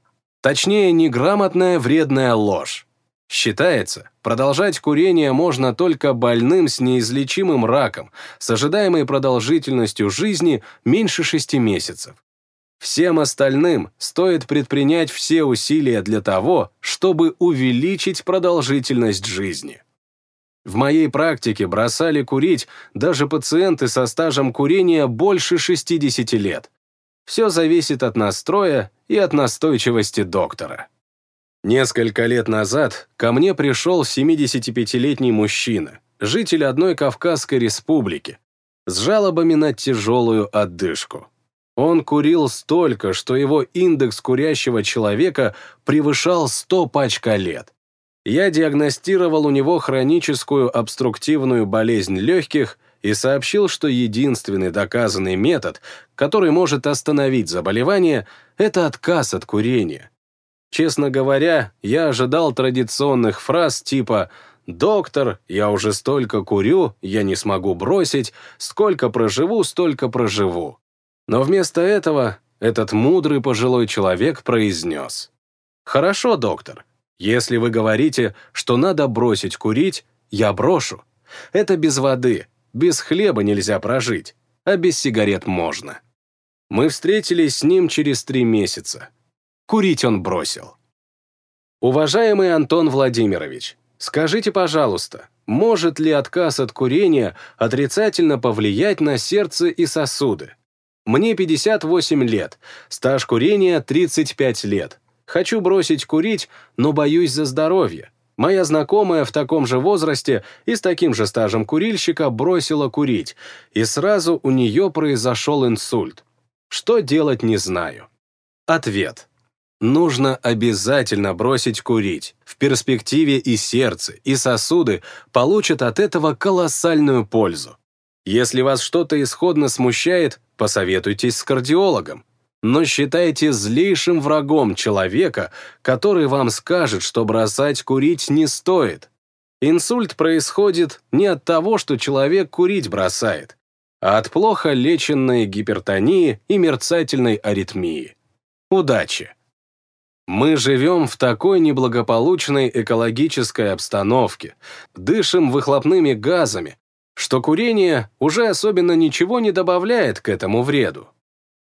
Точнее, неграмотная вредная ложь. Считается, продолжать курение можно только больным с неизлечимым раком, с ожидаемой продолжительностью жизни меньше шести месяцев. Всем остальным стоит предпринять все усилия для того, чтобы увеличить продолжительность жизни. В моей практике бросали курить даже пациенты со стажем курения больше 60 лет. Все зависит от настроя и от настойчивости доктора. Несколько лет назад ко мне пришел 75-летний мужчина, житель одной Кавказской республики, с жалобами на тяжелую отдышку. Он курил столько, что его индекс курящего человека превышал 100 пачка лет. Я диагностировал у него хроническую обструктивную болезнь легких и сообщил, что единственный доказанный метод, который может остановить заболевание, это отказ от курения. Честно говоря, я ожидал традиционных фраз типа «Доктор, я уже столько курю, я не смогу бросить, сколько проживу, столько проживу». Но вместо этого этот мудрый пожилой человек произнес. «Хорошо, доктор, если вы говорите, что надо бросить курить, я брошу. Это без воды, без хлеба нельзя прожить, а без сигарет можно». Мы встретились с ним через три месяца. Курить он бросил. Уважаемый Антон Владимирович, скажите, пожалуйста, может ли отказ от курения отрицательно повлиять на сердце и сосуды? Мне 58 лет, стаж курения 35 лет. Хочу бросить курить, но боюсь за здоровье. Моя знакомая в таком же возрасте и с таким же стажем курильщика бросила курить, и сразу у нее произошел инсульт. Что делать, не знаю. Ответ. Нужно обязательно бросить курить. В перспективе и сердце, и сосуды получат от этого колоссальную пользу. Если вас что-то исходно смущает, посоветуйтесь с кардиологом. Но считайте злейшим врагом человека, который вам скажет, что бросать курить не стоит. Инсульт происходит не от того, что человек курить бросает, а от плохо леченной гипертонии и мерцательной аритмии. Удачи! Мы живем в такой неблагополучной экологической обстановке, дышим выхлопными газами, что курение уже особенно ничего не добавляет к этому вреду.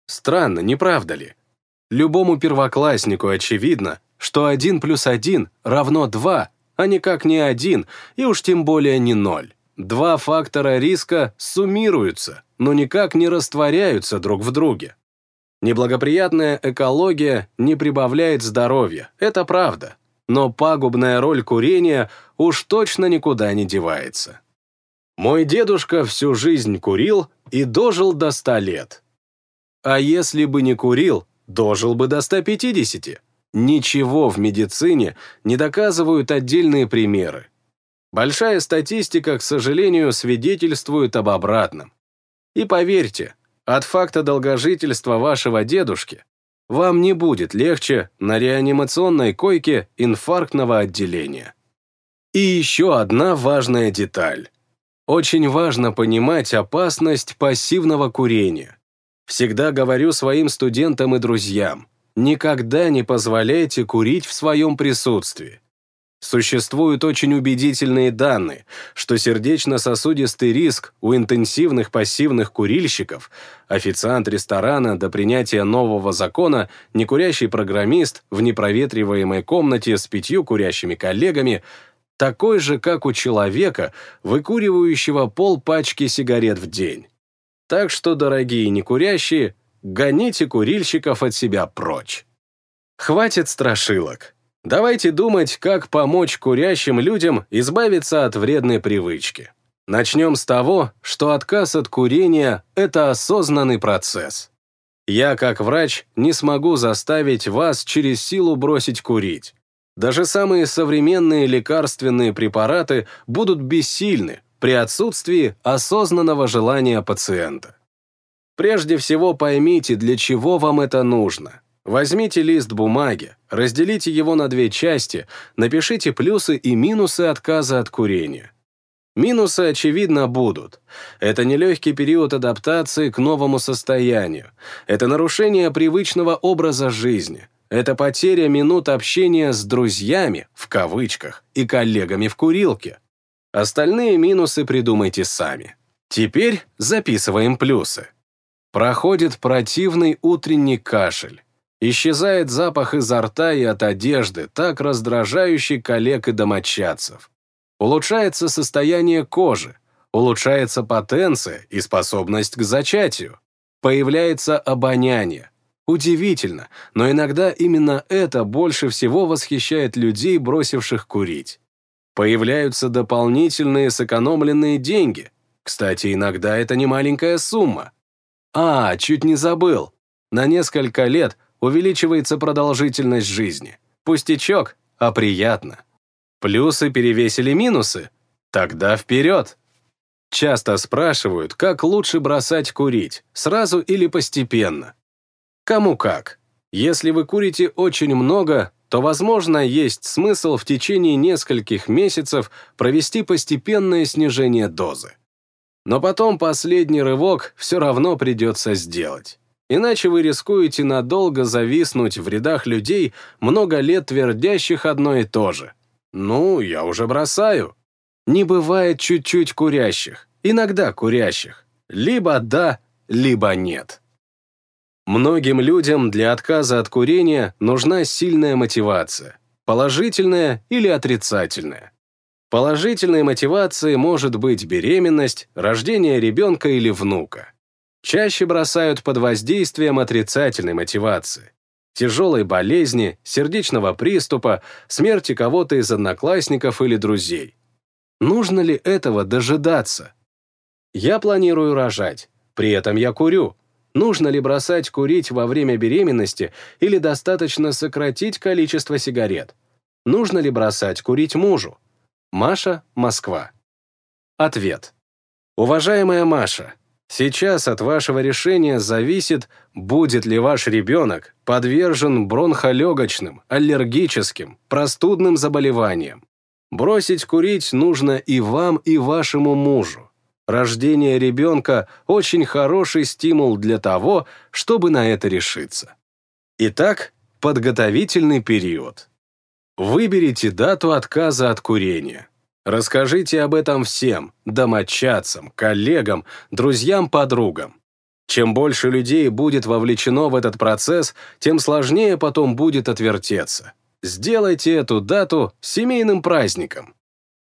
Странно, не правда ли? Любому первокласснику очевидно, что 1 плюс 1 равно 2, а никак не 1, и уж тем более не 0. Два фактора риска суммируются, но никак не растворяются друг в друге. Неблагоприятная экология не прибавляет здоровья, это правда, но пагубная роль курения уж точно никуда не девается. Мой дедушка всю жизнь курил и дожил до 100 лет. А если бы не курил, дожил бы до 150. Ничего в медицине не доказывают отдельные примеры. Большая статистика, к сожалению, свидетельствует об обратном. И поверьте, от факта долгожительства вашего дедушки вам не будет легче на реанимационной койке инфарктного отделения. И еще одна важная деталь. Очень важно понимать опасность пассивного курения. Всегда говорю своим студентам и друзьям, никогда не позволяйте курить в своем присутствии. Существуют очень убедительные данные, что сердечно-сосудистый риск у интенсивных пассивных курильщиков, официант ресторана до принятия нового закона, некурящий программист в непроветриваемой комнате с пятью курящими коллегами, такой же, как у человека, выкуривающего полпачки сигарет в день. Так что, дорогие некурящие, гоните курильщиков от себя прочь. Хватит страшилок. Давайте думать, как помочь курящим людям избавиться от вредной привычки. Начнем с того, что отказ от курения – это осознанный процесс. Я, как врач, не смогу заставить вас через силу бросить курить. Даже самые современные лекарственные препараты будут бессильны при отсутствии осознанного желания пациента. Прежде всего поймите, для чего вам это нужно – Возьмите лист бумаги, разделите его на две части, напишите плюсы и минусы отказа от курения. Минусы, очевидно, будут. Это нелегкий период адаптации к новому состоянию. Это нарушение привычного образа жизни. Это потеря минут общения с «друзьями», в кавычках, и коллегами в курилке. Остальные минусы придумайте сами. Теперь записываем плюсы. Проходит противный утренний кашель. Исчезает запах изо рта и от одежды, так раздражающий коллег и домочадцев. Улучшается состояние кожи, улучшается потенция и способность к зачатию. Появляется обоняние. Удивительно, но иногда именно это больше всего восхищает людей, бросивших курить. Появляются дополнительные сэкономленные деньги. Кстати, иногда это не маленькая сумма. А, чуть не забыл. На несколько лет увеличивается продолжительность жизни. Пустячок, а приятно. Плюсы перевесили минусы? Тогда вперед! Часто спрашивают, как лучше бросать курить, сразу или постепенно. Кому как. Если вы курите очень много, то, возможно, есть смысл в течение нескольких месяцев провести постепенное снижение дозы. Но потом последний рывок все равно придется сделать. Иначе вы рискуете надолго зависнуть в рядах людей, много лет твердящих одно и то же. Ну, я уже бросаю. Не бывает чуть-чуть курящих, иногда курящих. Либо да, либо нет. Многим людям для отказа от курения нужна сильная мотивация, положительная или отрицательная. Положительной мотивацией может быть беременность, рождение ребенка или внука. Чаще бросают под воздействием отрицательной мотивации. Тяжелой болезни, сердечного приступа, смерти кого-то из одноклассников или друзей. Нужно ли этого дожидаться? Я планирую рожать, при этом я курю, Нужно ли бросать курить во время беременности или достаточно сократить количество сигарет? Нужно ли бросать курить мужу? Маша, Москва. Ответ. Уважаемая Маша, сейчас от вашего решения зависит, будет ли ваш ребенок подвержен бронхолегочным, аллергическим, простудным заболеваниям. Бросить курить нужно и вам, и вашему мужу. Рождение ребенка – очень хороший стимул для того, чтобы на это решиться. Итак, подготовительный период. Выберите дату отказа от курения. Расскажите об этом всем – домочадцам, коллегам, друзьям, подругам. Чем больше людей будет вовлечено в этот процесс, тем сложнее потом будет отвертеться. Сделайте эту дату семейным праздником.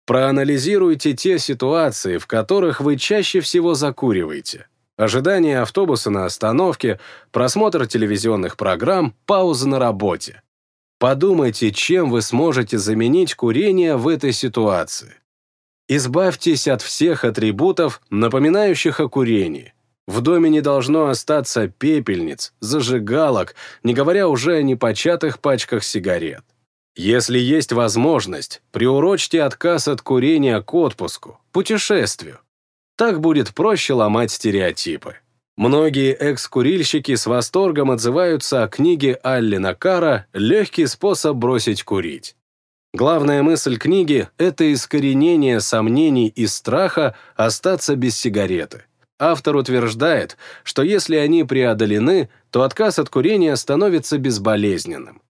Проанализируйте те ситуации, в которых вы чаще всего закуриваете. Ожидание автобуса на остановке, просмотр телевизионных программ, пауза на работе. Подумайте, чем вы сможете заменить курение в этой ситуации. Избавьтесь от всех атрибутов, напоминающих о курении. В доме не должно остаться пепельниц, зажигалок, не говоря уже о непочатых пачках сигарет. Если есть возможность, приурочьте отказ от курения к отпуску, путешествию. Так будет проще ломать стереотипы. Многие экс-курильщики с восторгом отзываются о книге Аллена Кара «Легкий способ бросить курить». Главная мысль книги — это искоренение сомнений и страха остаться без сигареты. Автор утверждает, что если они преодолены, то отказ от курения становится безболезненным.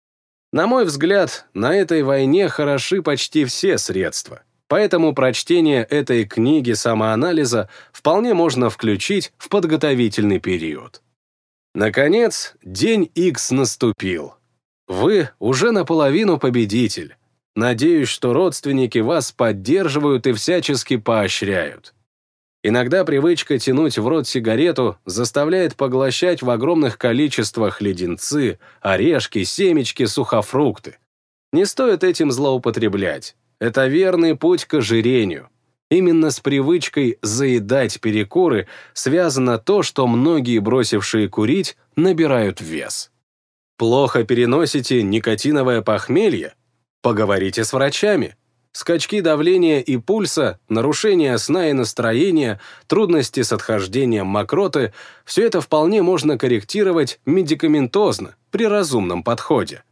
На мой взгляд, на этой войне хороши почти все средства, поэтому прочтение этой книги самоанализа вполне можно включить в подготовительный период. Наконец, день X наступил. Вы уже наполовину победитель. Надеюсь, что родственники вас поддерживают и всячески поощряют. Иногда привычка тянуть в рот сигарету заставляет поглощать в огромных количествах леденцы, орешки, семечки, сухофрукты. Не стоит этим злоупотреблять. Это верный путь к ожирению. Именно с привычкой заедать перекуры связано то, что многие, бросившие курить, набирают вес. Плохо переносите никотиновое похмелье? Поговорите с врачами. Скачки давления и пульса, нарушение сна и настроения, трудности с отхождением мокроты – все это вполне можно корректировать медикаментозно, при разумном подходе.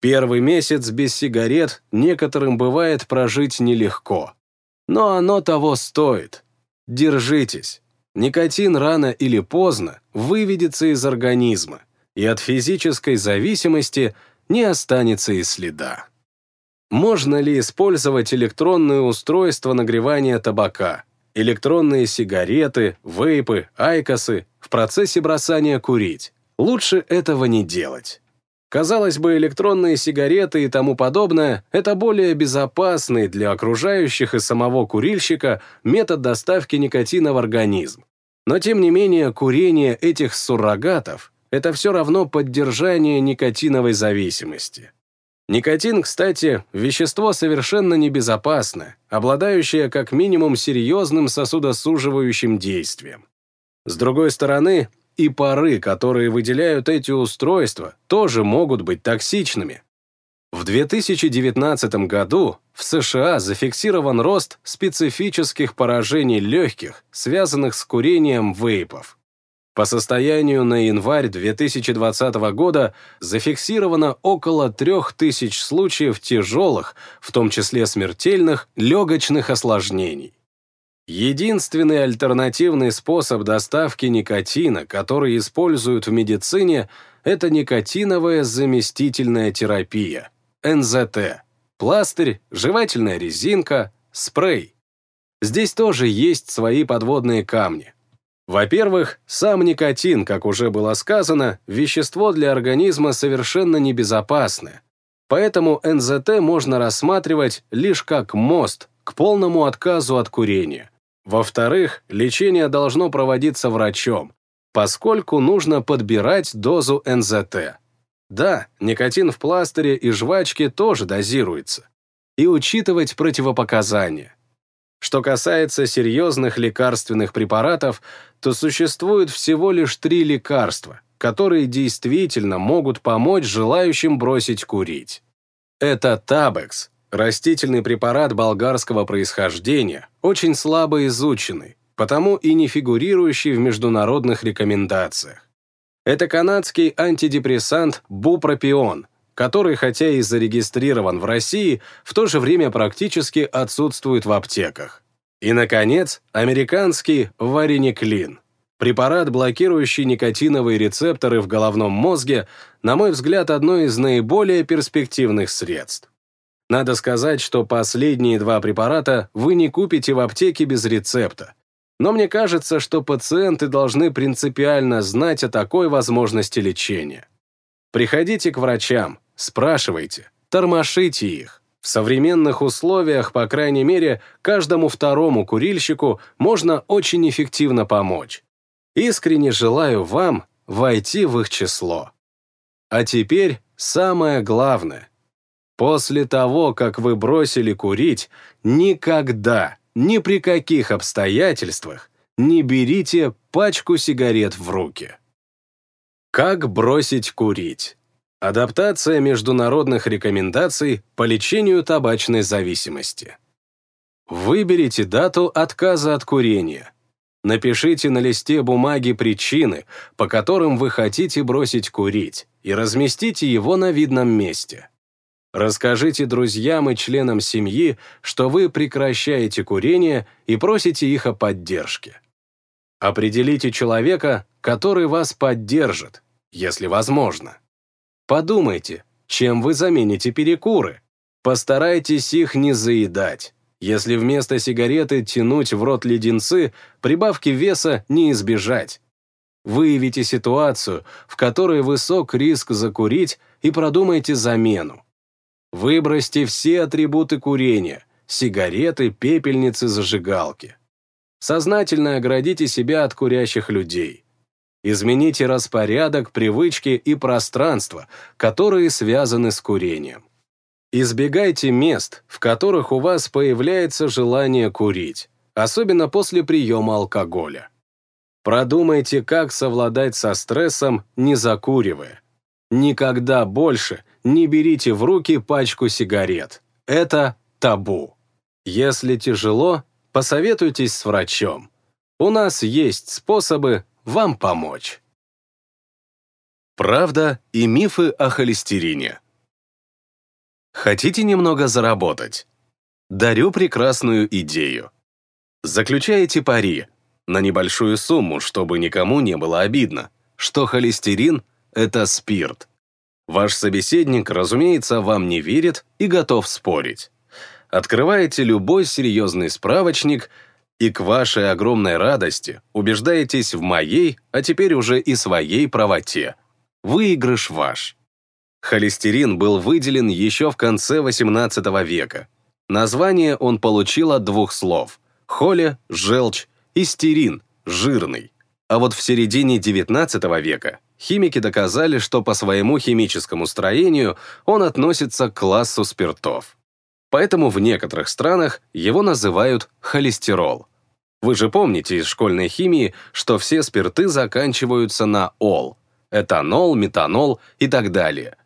Первый месяц без сигарет некоторым бывает прожить нелегко. Но оно того стоит. Держитесь. Никотин рано или поздно выведется из организма, и от физической зависимости не останется и следа. Можно ли использовать электронные устройства нагревания табака, электронные сигареты, вейпы, айкосы в процессе бросания курить? Лучше этого не делать. Казалось бы, электронные сигареты и тому подобное – это более безопасный для окружающих и самого курильщика метод доставки никотина в организм. Но тем не менее, курение этих суррогатов – это все равно поддержание никотиновой зависимости. Никотин, кстати, вещество совершенно небезопасное, обладающее как минимум серьезным сосудосуживающим действием. С другой стороны, и пары, которые выделяют эти устройства, тоже могут быть токсичными. В 2019 году в США зафиксирован рост специфических поражений легких, связанных с курением вейпов. По состоянию на январь 2020 года зафиксировано около 3000 случаев тяжелых, в том числе смертельных, легочных осложнений. Единственный альтернативный способ доставки никотина, который используют в медицине, это никотиновая заместительная терапия, НЗТ, пластырь, жевательная резинка, спрей. Здесь тоже есть свои подводные камни. Во-первых, сам никотин, как уже было сказано, вещество для организма совершенно небезопасное. Поэтому НЗТ можно рассматривать лишь как мост к полному отказу от курения. Во-вторых, лечение должно проводиться врачом, поскольку нужно подбирать дозу НЗТ. Да, никотин в пластыре и жвачке тоже дозируется. И учитывать противопоказания. Что касается серьезных лекарственных препаратов, то существует всего лишь три лекарства, которые действительно могут помочь желающим бросить курить. Это Табекс, растительный препарат болгарского происхождения, очень слабо изученный, потому и не фигурирующий в международных рекомендациях. Это канадский антидепрессант бупропион, который, хотя и зарегистрирован в России, в то же время практически отсутствует в аптеках. И, наконец, американский варениклин. Препарат, блокирующий никотиновые рецепторы в головном мозге, на мой взгляд, одно из наиболее перспективных средств. Надо сказать, что последние два препарата вы не купите в аптеке без рецепта. Но мне кажется, что пациенты должны принципиально знать о такой возможности лечения. Приходите к врачам, спрашивайте, тормошите их. В современных условиях, по крайней мере, каждому второму курильщику можно очень эффективно помочь. Искренне желаю вам войти в их число. А теперь самое главное. После того, как вы бросили курить, никогда, ни при каких обстоятельствах не берите пачку сигарет в руки. Как бросить курить? Адаптация международных рекомендаций по лечению табачной зависимости. Выберите дату отказа от курения. Напишите на листе бумаги причины, по которым вы хотите бросить курить, и разместите его на видном месте. Расскажите друзьям и членам семьи, что вы прекращаете курение и просите их о поддержке. Определите человека, который вас поддержит, если возможно. Подумайте, чем вы замените перекуры. Постарайтесь их не заедать. Если вместо сигареты тянуть в рот леденцы, прибавки веса не избежать. Выявите ситуацию, в которой высок риск закурить, и продумайте замену. Выбросьте все атрибуты курения – сигареты, пепельницы, зажигалки. Сознательно оградите себя от курящих людей. Измените распорядок, привычки и пространство, которые связаны с курением. Избегайте мест, в которых у вас появляется желание курить, особенно после приема алкоголя. Продумайте, как совладать со стрессом, не закуривая. Никогда больше не берите в руки пачку сигарет. Это табу. Если тяжело, посоветуйтесь с врачом. У нас есть способы вам помочь. Правда и мифы о холестерине. Хотите немного заработать? Дарю прекрасную идею. Заключаете пари на небольшую сумму, чтобы никому не было обидно, что холестерин – это спирт. Ваш собеседник, разумеется, вам не верит и готов спорить. Открываете любой серьезный справочник – и к вашей огромной радости убеждаетесь в моей, а теперь уже и своей правоте. Выигрыш ваш. Холестерин был выделен еще в конце XVIII века. Название он получил от двух слов – холе – желчь и стерин – жирный. А вот в середине XIX века химики доказали, что по своему химическому строению он относится к классу спиртов поэтому в некоторых странах его называют холестерол. Вы же помните из школьной химии, что все спирты заканчиваются на «ол» – этанол, метанол и так далее.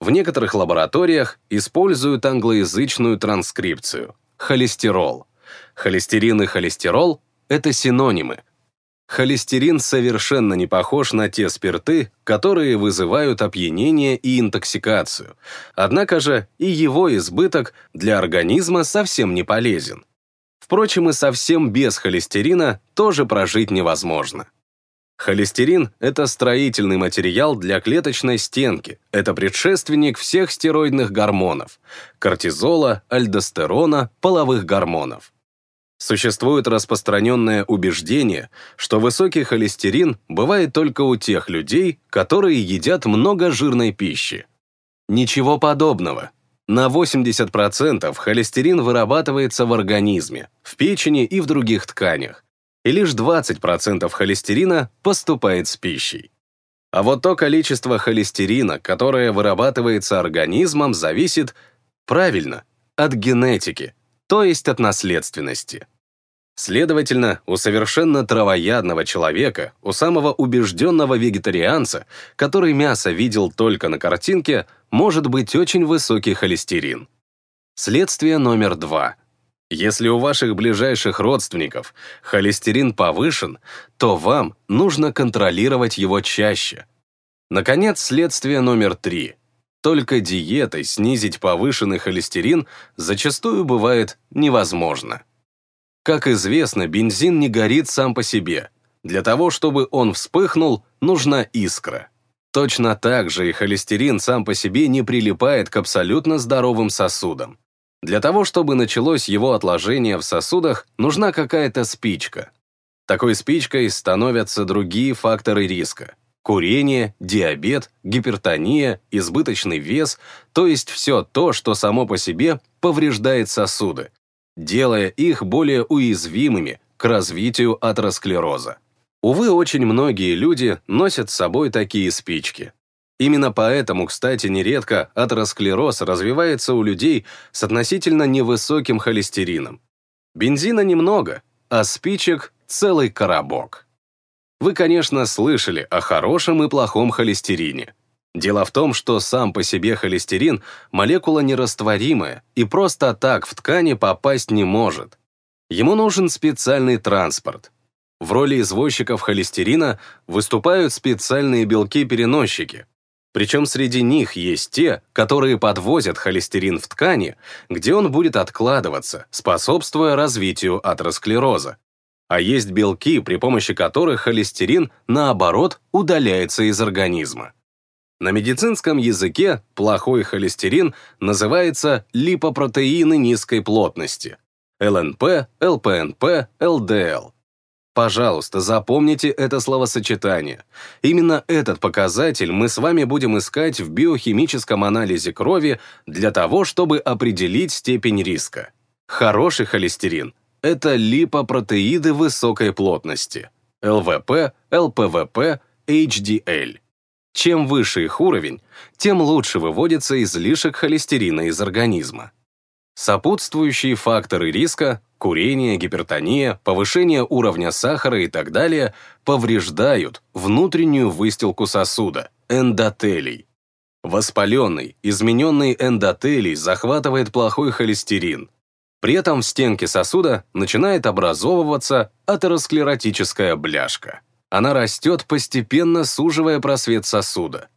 В некоторых лабораториях используют англоязычную транскрипцию – холестерол. Холестерин и холестерол – это синонимы. Холестерин совершенно не похож на те спирты, которые вызывают опьянение и интоксикацию, однако же и его избыток для организма совсем не полезен. Впрочем, и совсем без холестерина тоже прожить невозможно. Холестерин – это строительный материал для клеточной стенки, это предшественник всех стероидных гормонов – кортизола, альдостерона, половых гормонов. Существует распространенное убеждение, что высокий холестерин бывает только у тех людей, которые едят много жирной пищи. Ничего подобного. На 80% холестерин вырабатывается в организме, в печени и в других тканях, и лишь 20% холестерина поступает с пищей. А вот то количество холестерина, которое вырабатывается организмом, зависит, правильно, от генетики, то есть от наследственности. Следовательно, у совершенно травоядного человека, у самого убежденного вегетарианца, который мясо видел только на картинке, может быть очень высокий холестерин. Следствие номер два. Если у ваших ближайших родственников холестерин повышен, то вам нужно контролировать его чаще. Наконец, следствие номер три. Только диетой снизить повышенный холестерин зачастую бывает невозможно. Как известно, бензин не горит сам по себе. Для того, чтобы он вспыхнул, нужна искра. Точно так же и холестерин сам по себе не прилипает к абсолютно здоровым сосудам. Для того, чтобы началось его отложение в сосудах, нужна какая-то спичка. Такой спичкой становятся другие факторы риска. Курение, диабет, гипертония, избыточный вес, то есть все то, что само по себе повреждает сосуды, делая их более уязвимыми к развитию атеросклероза. Увы, очень многие люди носят с собой такие спички. Именно поэтому, кстати, нередко атеросклероз развивается у людей с относительно невысоким холестерином. Бензина немного, а спичек целый коробок. Вы, конечно, слышали о хорошем и плохом холестерине. Дело в том, что сам по себе холестерин – молекула нерастворимая и просто так в ткани попасть не может. Ему нужен специальный транспорт. В роли извозчиков холестерина выступают специальные белки-переносчики. Причем среди них есть те, которые подвозят холестерин в ткани, где он будет откладываться, способствуя развитию атеросклероза. А есть белки, при помощи которых холестерин, наоборот, удаляется из организма. На медицинском языке плохой холестерин называется липопротеины низкой плотности – ЛНП, ЛПНП, ЛДЛ. Пожалуйста, запомните это словосочетание. Именно этот показатель мы с вами будем искать в биохимическом анализе крови для того, чтобы определить степень риска. Хороший холестерин – это липопротеиды высокой плотности – ЛВП, ЛПВП, HDL. Чем выше их уровень, тем лучше выводится излишек холестерина из организма. Сопутствующие факторы риска – курение, гипертония, повышение уровня сахара и так далее – повреждают внутреннюю выстилку сосуда – эндотелий. Воспаленный, измененный эндотелий захватывает плохой холестерин. При этом в стенке сосуда начинает образовываться атеросклеротическая бляшка. Она растет, постепенно суживая просвет сосуда.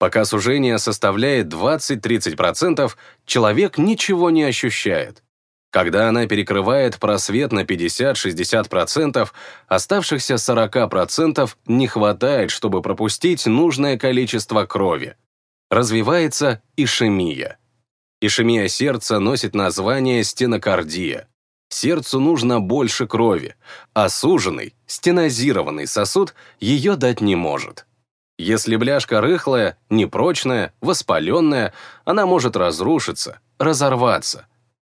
Пока сужение составляет 20-30%, человек ничего не ощущает. Когда она перекрывает просвет на 50-60%, оставшихся 40% не хватает, чтобы пропустить нужное количество крови. Развивается ишемия. Ишемия сердца носит название стенокардия. Сердцу нужно больше крови, а суженный, стенозированный сосуд ее дать не может. Если бляшка рыхлая, непрочная, воспаленная, она может разрушиться, разорваться.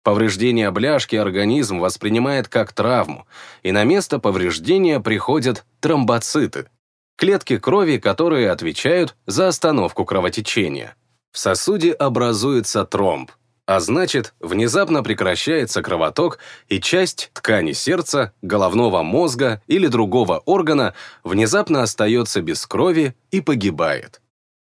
Повреждение бляшки организм воспринимает как травму, и на место повреждения приходят тромбоциты, клетки крови, которые отвечают за остановку кровотечения. В сосуде образуется тромб, а значит, внезапно прекращается кровоток, и часть ткани сердца, головного мозга или другого органа внезапно остается без крови и погибает.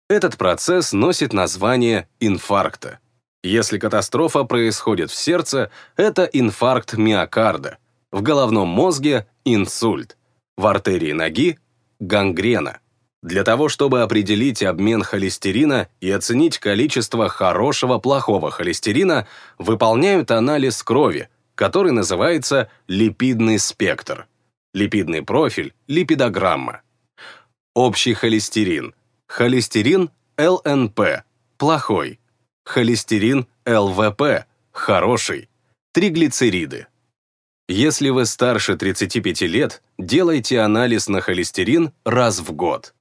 Этот процесс носит название инфаркта. Если катастрофа происходит в сердце, это инфаркт миокарда, в головном мозге – инсульт. в артерии ноги – гангрена. Для того, чтобы определить обмен холестерина и оценить количество хорошего, плохого холестерина, выполняют анализ крови, который называется липидный спектр. Липидный профиль, липидограмма. Общий холестерин. Холестерин ЛНП – плохой. Холестерин ЛВП – хороший. Триглицериды. Если вы старше 35 лет, делайте анализ на холестерин раз в год.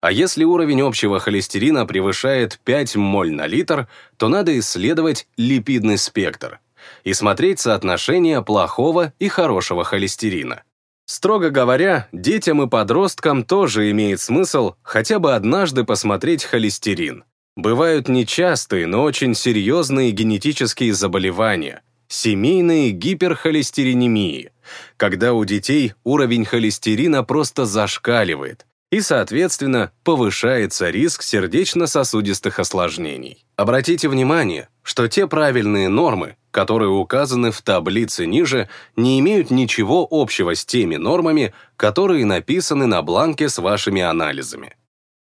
А если уровень общего холестерина превышает 5 моль на литр, то надо исследовать липидный спектр и смотреть соотношение плохого и хорошего холестерина. Строго говоря, детям и подросткам тоже имеет смысл хотя бы однажды посмотреть холестерин. Бывают нечастые, но очень серьезные генетические заболевания, семейные гиперхолестеринемии, когда у детей уровень холестерина просто зашкаливает, и, соответственно, повышается риск сердечно-сосудистых осложнений. Обратите внимание, что те правильные нормы, которые указаны в таблице ниже, не имеют ничего общего с теми нормами, которые написаны на бланке с вашими анализами.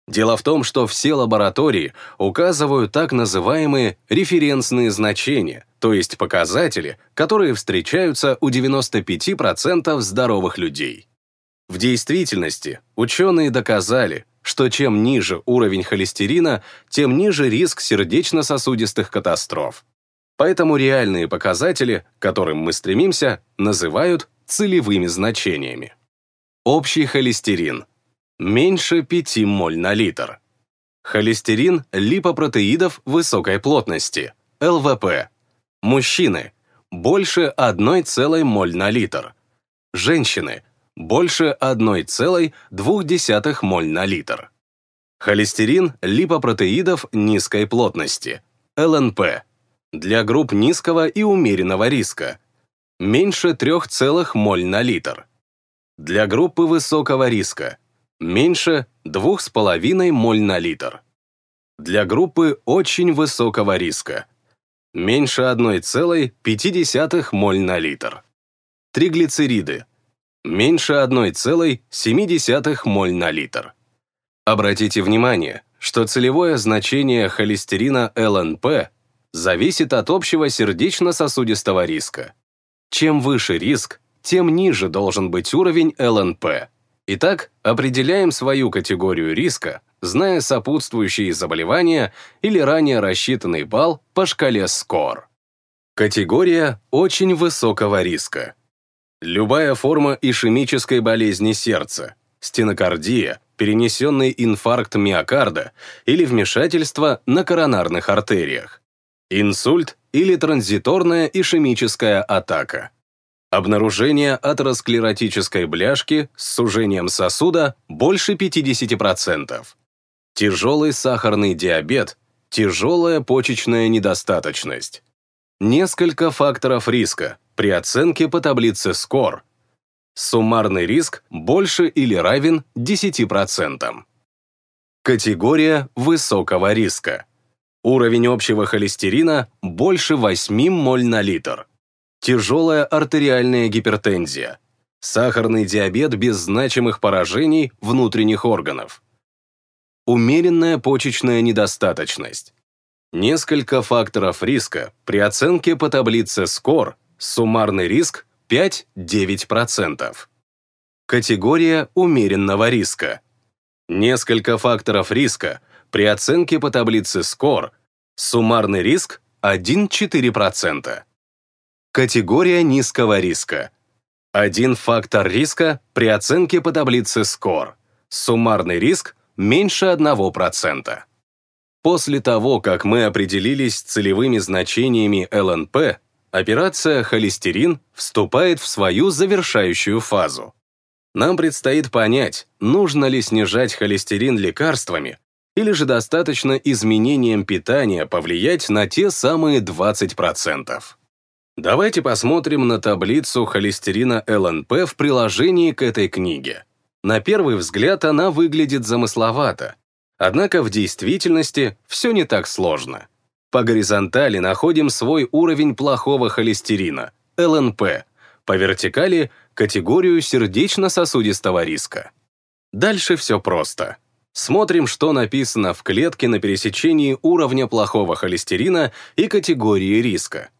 Дело в том, что все лаборатории указывают так называемые референсные значения, то есть показатели, которые встречаются у 95% здоровых людей. В действительности ученые доказали, что чем ниже уровень холестерина, тем ниже риск сердечно-сосудистых катастроф. Поэтому реальные показатели, к которым мы стремимся, называют целевыми значениями. Общий холестерин – меньше 5 моль на литр. Холестерин липопротеидов высокой плотности, ЛВП. Мужчины – больше 1,0 моль на литр. Женщины – больше 1,2 моль на литр. Холестерин липопротеидов низкой плотности, ЛНП. Для групп низкого и умеренного риска. Меньше 3, моль на литр. Для группы высокого риска меньше 2,5 моль на литр. Для группы очень высокого риска меньше 1,5 моль на литр. Триглицериды меньше 1,7 моль на литр. Обратите внимание, что целевое значение холестерина ЛНП зависит от общего сердечно-сосудистого риска. Чем выше риск, тем ниже должен быть уровень ЛНП. Итак, определяем свою категорию риска, зная сопутствующие заболевания или ранее рассчитанный балл по шкале SCORE. Категория очень высокого риска. Любая форма ишемической болезни сердца, стенокардия, перенесенный инфаркт миокарда или вмешательство на коронарных артериях, инсульт или транзиторная ишемическая атака. Обнаружение атеросклеротической бляшки с сужением сосуда больше 50%. Тяжелый сахарный диабет, тяжелая почечная недостаточность. Несколько факторов риска при оценке по таблице SCORE. Суммарный риск больше или равен 10%. Категория высокого риска. Уровень общего холестерина больше 8 моль на литр тяжелая артериальная гипертензия, сахарный диабет без значимых поражений внутренних органов, умеренная почечная недостаточность, несколько факторов риска при оценке по таблице SCORE, суммарный риск 5-9%. Категория умеренного риска. Несколько факторов риска при оценке по таблице SCORE, суммарный риск 1-4%. Категория низкого риска. Один фактор риска при оценке по таблице SCORE. Суммарный риск меньше 1%. После того, как мы определились целевыми значениями ЛНП, операция холестерин вступает в свою завершающую фазу. Нам предстоит понять, нужно ли снижать холестерин лекарствами, или же достаточно изменением питания повлиять на те самые 20%. Давайте посмотрим на таблицу холестерина ЛНП в приложении к этой книге. На первый взгляд она выглядит замысловато, однако в действительности все не так сложно. По горизонтали находим свой уровень плохого холестерина, ЛНП, по вертикали – категорию сердечно-сосудистого риска. Дальше все просто. Смотрим, что написано в клетке на пересечении уровня плохого холестерина и категории риска.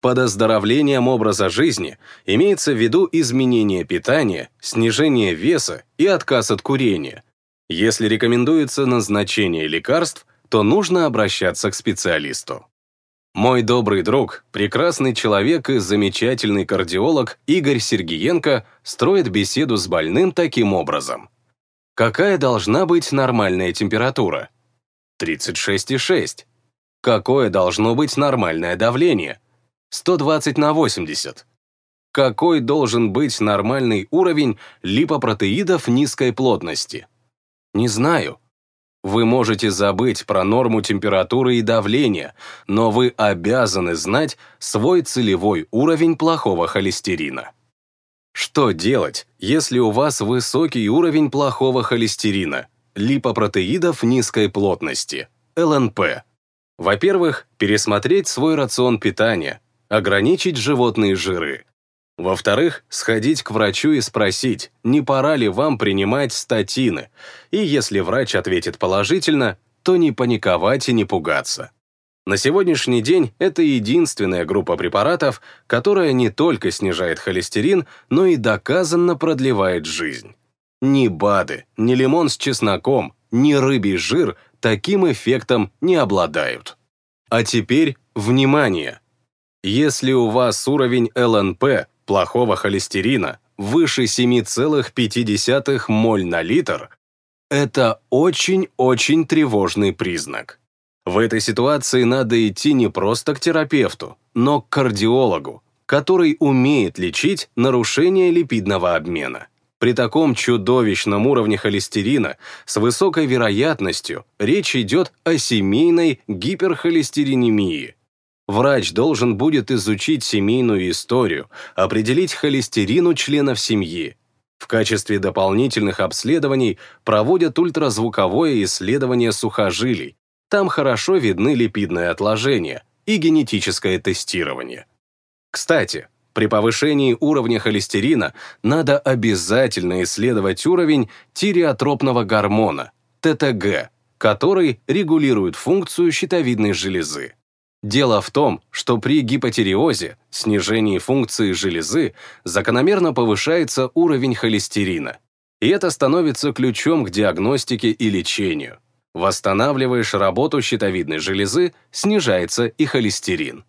Под оздоровлением образа жизни имеется в виду изменение питания, снижение веса и отказ от курения. Если рекомендуется назначение лекарств, то нужно обращаться к специалисту. Мой добрый друг, прекрасный человек и замечательный кардиолог Игорь Сергиенко строит беседу с больным таким образом. Какая должна быть нормальная температура? 36,6. Какое должно быть нормальное давление? 120 на 80. Какой должен быть нормальный уровень липопротеидов низкой плотности? Не знаю. Вы можете забыть про норму температуры и давления, но вы обязаны знать свой целевой уровень плохого холестерина. Что делать, если у вас высокий уровень плохого холестерина, липопротеидов низкой плотности, ЛНП? Во-первых, пересмотреть свой рацион питания, ограничить животные жиры. Во-вторых, сходить к врачу и спросить, не пора ли вам принимать статины, и если врач ответит положительно, то не паниковать и не пугаться. На сегодняшний день это единственная группа препаратов, которая не только снижает холестерин, но и доказанно продлевает жизнь. Ни БАДы, ни лимон с чесноком, ни рыбий жир таким эффектом не обладают. А теперь, внимание! Если у вас уровень ЛНП, плохого холестерина, выше 7,5 моль на литр, это очень-очень тревожный признак. В этой ситуации надо идти не просто к терапевту, но к кардиологу, который умеет лечить нарушение липидного обмена. При таком чудовищном уровне холестерина с высокой вероятностью речь идет о семейной гиперхолестеринемии. Врач должен будет изучить семейную историю, определить холестерин у членов семьи. В качестве дополнительных обследований проводят ультразвуковое исследование сухожилий, там хорошо видны липидные отложения и генетическое тестирование. Кстати, при повышении уровня холестерина надо обязательно исследовать уровень тиреотропного гормона, ТТГ, который регулирует функцию щитовидной железы. Дело в том, что при гипотиреозе, снижении функции железы, закономерно повышается уровень холестерина, и это становится ключом к диагностике и лечению. Восстанавливаешь работу щитовидной железы, снижается и холестерин.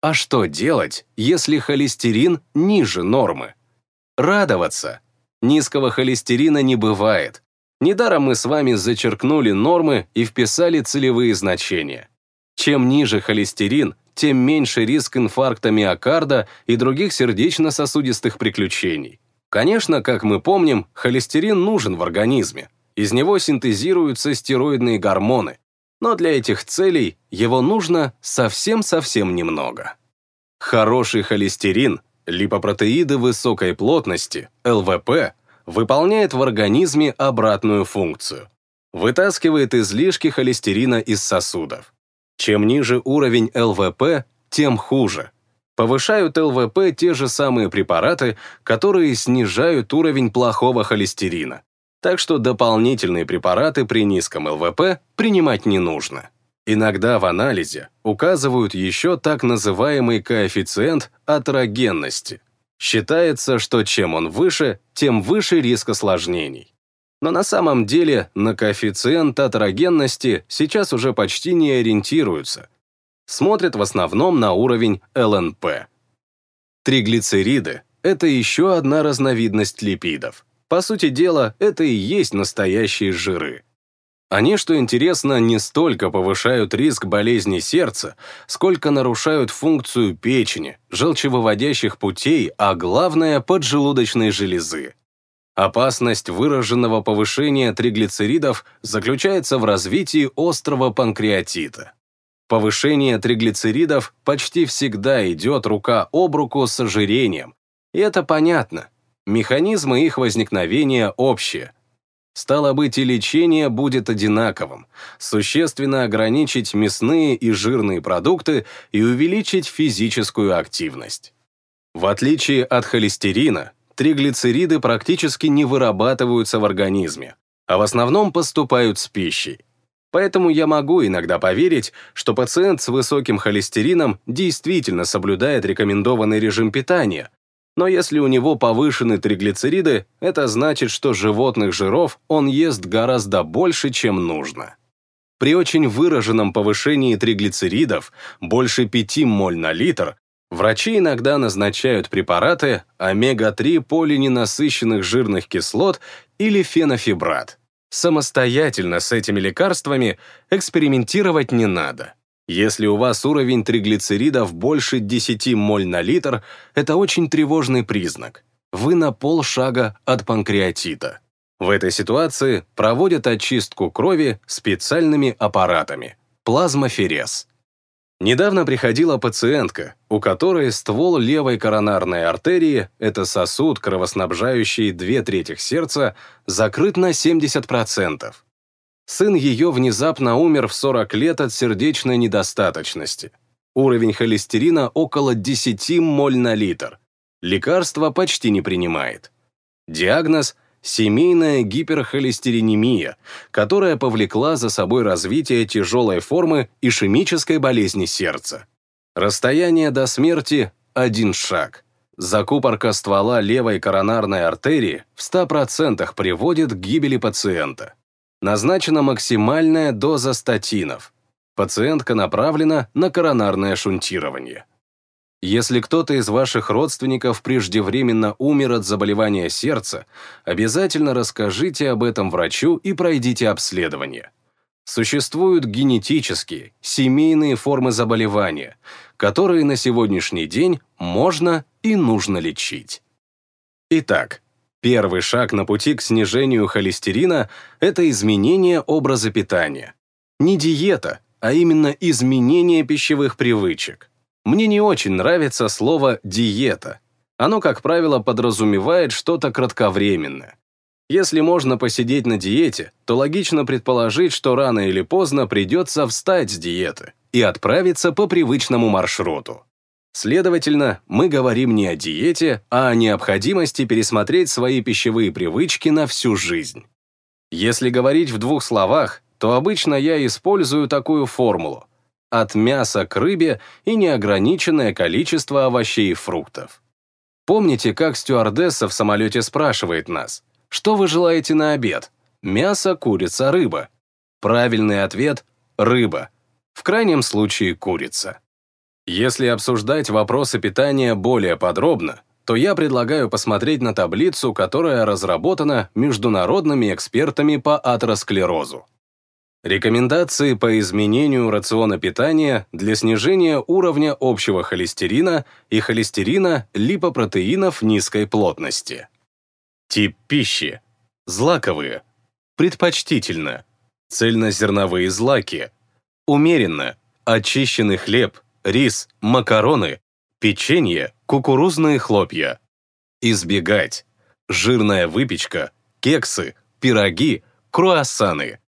А что делать, если холестерин ниже нормы? Радоваться. Низкого холестерина не бывает. Недаром мы с вами зачеркнули нормы и вписали целевые значения. Чем ниже холестерин, тем меньше риск инфаркта миокарда и других сердечно-сосудистых приключений. Конечно, как мы помним, холестерин нужен в организме, из него синтезируются стероидные гормоны, но для этих целей его нужно совсем-совсем немного. Хороший холестерин, липопротеиды высокой плотности, ЛВП, выполняет в организме обратную функцию. Вытаскивает излишки холестерина из сосудов. Чем ниже уровень ЛВП, тем хуже. Повышают ЛВП те же самые препараты, которые снижают уровень плохого холестерина так что дополнительные препараты при низком ЛВП принимать не нужно. Иногда в анализе указывают еще так называемый коэффициент атерогенности. Считается, что чем он выше, тем выше риск осложнений. Но на самом деле на коэффициент атерогенности сейчас уже почти не ориентируются. Смотрят в основном на уровень ЛНП. Триглицериды – это еще одна разновидность липидов. По сути дела, это и есть настоящие жиры. Они, что интересно, не столько повышают риск болезни сердца, сколько нарушают функцию печени, желчевыводящих путей, а главное – поджелудочной железы. Опасность выраженного повышения триглицеридов заключается в развитии острого панкреатита. Повышение триглицеридов почти всегда идет рука об руку с ожирением, и это понятно – Механизмы их возникновения общие. Стало быть, и лечение будет одинаковым. Существенно ограничить мясные и жирные продукты и увеличить физическую активность. В отличие от холестерина, триглицериды практически не вырабатываются в организме, а в основном поступают с пищей. Поэтому я могу иногда поверить, что пациент с высоким холестерином действительно соблюдает рекомендованный режим питания, но если у него повышены триглицериды, это значит, что животных жиров он ест гораздо больше, чем нужно. При очень выраженном повышении триглицеридов, больше 5 моль на литр, врачи иногда назначают препараты омега-3 полиненасыщенных жирных кислот или фенофибрат. Самостоятельно с этими лекарствами экспериментировать не надо. Если у вас уровень триглицеридов больше 10 моль на литр, это очень тревожный признак. Вы на полшага от панкреатита. В этой ситуации проводят очистку крови специальными аппаратами – плазмоферез. Недавно приходила пациентка, у которой ствол левой коронарной артерии – это сосуд, кровоснабжающий две трети сердца, закрыт на 70%. Сын ее внезапно умер в 40 лет от сердечной недостаточности. Уровень холестерина около 10 моль на литр. Лекарства почти не принимает. Диагноз – семейная гиперхолестеринемия, которая повлекла за собой развитие тяжелой формы ишемической болезни сердца. Расстояние до смерти – один шаг. Закупорка ствола левой коронарной артерии в 100% приводит к гибели пациента. Назначена максимальная доза статинов. Пациентка направлена на коронарное шунтирование. Если кто-то из ваших родственников преждевременно умер от заболевания сердца, обязательно расскажите об этом врачу и пройдите обследование. Существуют генетические, семейные формы заболевания, которые на сегодняшний день можно и нужно лечить. Итак, Первый шаг на пути к снижению холестерина – это изменение образа питания. Не диета, а именно изменение пищевых привычек. Мне не очень нравится слово «диета». Оно, как правило, подразумевает что-то кратковременное. Если можно посидеть на диете, то логично предположить, что рано или поздно придется встать с диеты и отправиться по привычному маршруту. Следовательно, мы говорим не о диете, а о необходимости пересмотреть свои пищевые привычки на всю жизнь. Если говорить в двух словах, то обычно я использую такую формулу. От мяса к рыбе и неограниченное количество овощей и фруктов. Помните, как стюардесса в самолете спрашивает нас, что вы желаете на обед? Мясо, курица, рыба. Правильный ответ – рыба. В крайнем случае курица. Если обсуждать вопросы питания более подробно, то я предлагаю посмотреть на таблицу, которая разработана международными экспертами по атеросклерозу. Рекомендации по изменению рациона питания для снижения уровня общего холестерина и холестерина липопротеинов низкой плотности. Тип пищи. Злаковые. Предпочтительно. Цельнозерновые злаки. Умеренно. Очищенный хлеб, рис, макароны, печенье, кукурузные хлопья. Избегать. Жирная выпечка, кексы, пироги, круассаны.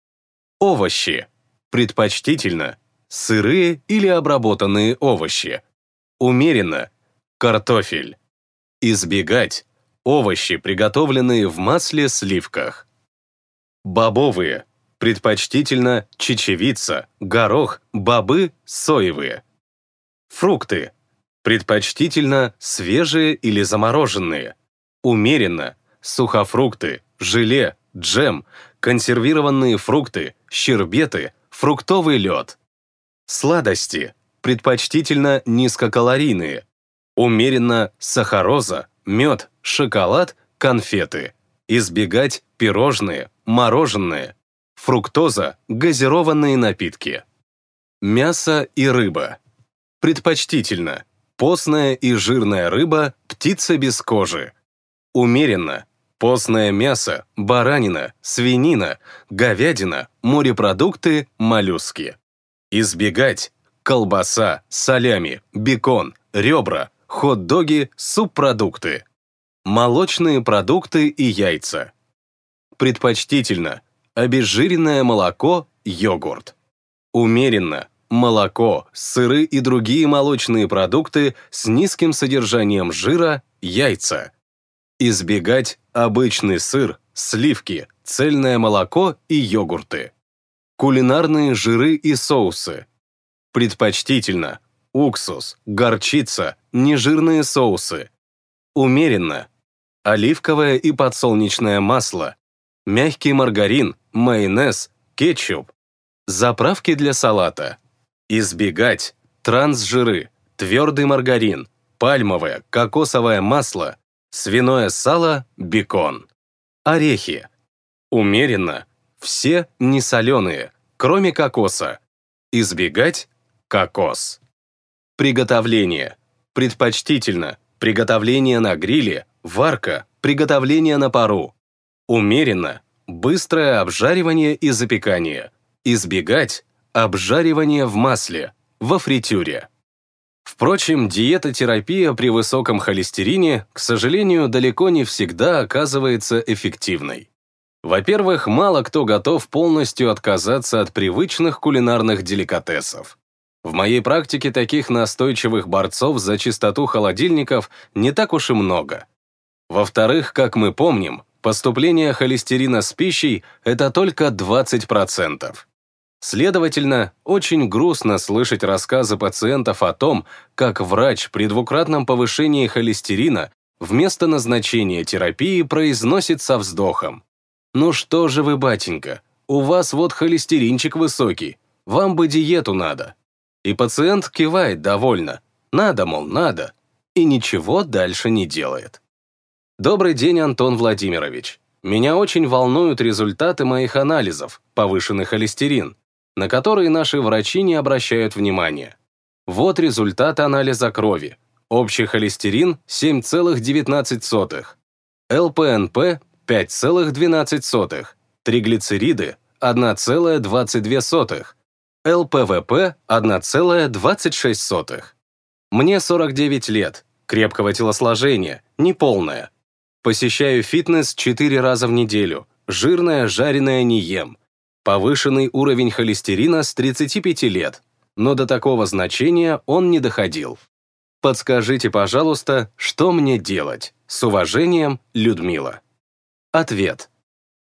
Овощи. Предпочтительно. Сырые или обработанные овощи. Умеренно. Картофель. Избегать. Овощи, приготовленные в масле сливках. Бобовые. Предпочтительно чечевица, горох, бобы, соевые. Фрукты. Предпочтительно свежие или замороженные. Умеренно. Сухофрукты, желе, джем, консервированные фрукты, щербеты, фруктовый лед. Сладости. Предпочтительно низкокалорийные. Умеренно сахароза, мед, шоколад, конфеты. Избегать пирожные, мороженое. Фруктоза, газированные напитки. Мясо и рыба. Предпочтительно. Постная и жирная рыба, птица без кожи. Умеренно. Постное мясо, баранина, свинина, говядина, морепродукты, моллюски. Избегать. Колбаса, солями, бекон, ребра, хот-доги, субпродукты. Молочные продукты и яйца. Предпочтительно. Обезжиренное молоко, йогурт. Умеренно молоко, сыры и другие молочные продукты с низким содержанием жира, яйца. Избегать обычный сыр, сливки, цельное молоко и йогурты. Кулинарные жиры и соусы. Предпочтительно уксус, горчица, нежирные соусы. Умеренно оливковое и подсолнечное масло, мягкий маргарин, майонез, кетчуп. Заправки для салата. Избегать трансжиры, твердый маргарин, пальмовое, кокосовое масло, свиное сало, бекон. Орехи. Умеренно. Все несоленые, кроме кокоса. Избегать кокос. Приготовление. Предпочтительно. Приготовление на гриле, варка, приготовление на пару. Умеренно. Быстрое обжаривание и запекание. Избегать обжаривание в масле, во фритюре. Впрочем, диетотерапия при высоком холестерине, к сожалению, далеко не всегда оказывается эффективной. Во-первых, мало кто готов полностью отказаться от привычных кулинарных деликатесов. В моей практике таких настойчивых борцов за чистоту холодильников не так уж и много. Во-вторых, как мы помним, поступление холестерина с пищей – это только 20%. Следовательно, очень грустно слышать рассказы пациентов о том, как врач при двукратном повышении холестерина вместо назначения терапии произносит со вздохом. «Ну что же вы, батенька, у вас вот холестеринчик высокий, вам бы диету надо». И пациент кивает довольно. Надо, мол, надо. И ничего дальше не делает. Добрый день, Антон Владимирович. Меня очень волнуют результаты моих анализов, повышенный холестерин, на которые наши врачи не обращают внимания. Вот результат анализа крови. Общий холестерин 7,19, ЛПНП 5,12, триглицериды 1,22, ЛПВП 1,26. Мне 49 лет, крепкого телосложения, неполное. Посещаю фитнес 4 раза в неделю, жирное, жареное не ем. Повышенный уровень холестерина с 35 лет, но до такого значения он не доходил. Подскажите, пожалуйста, что мне делать? С уважением, Людмила. Ответ.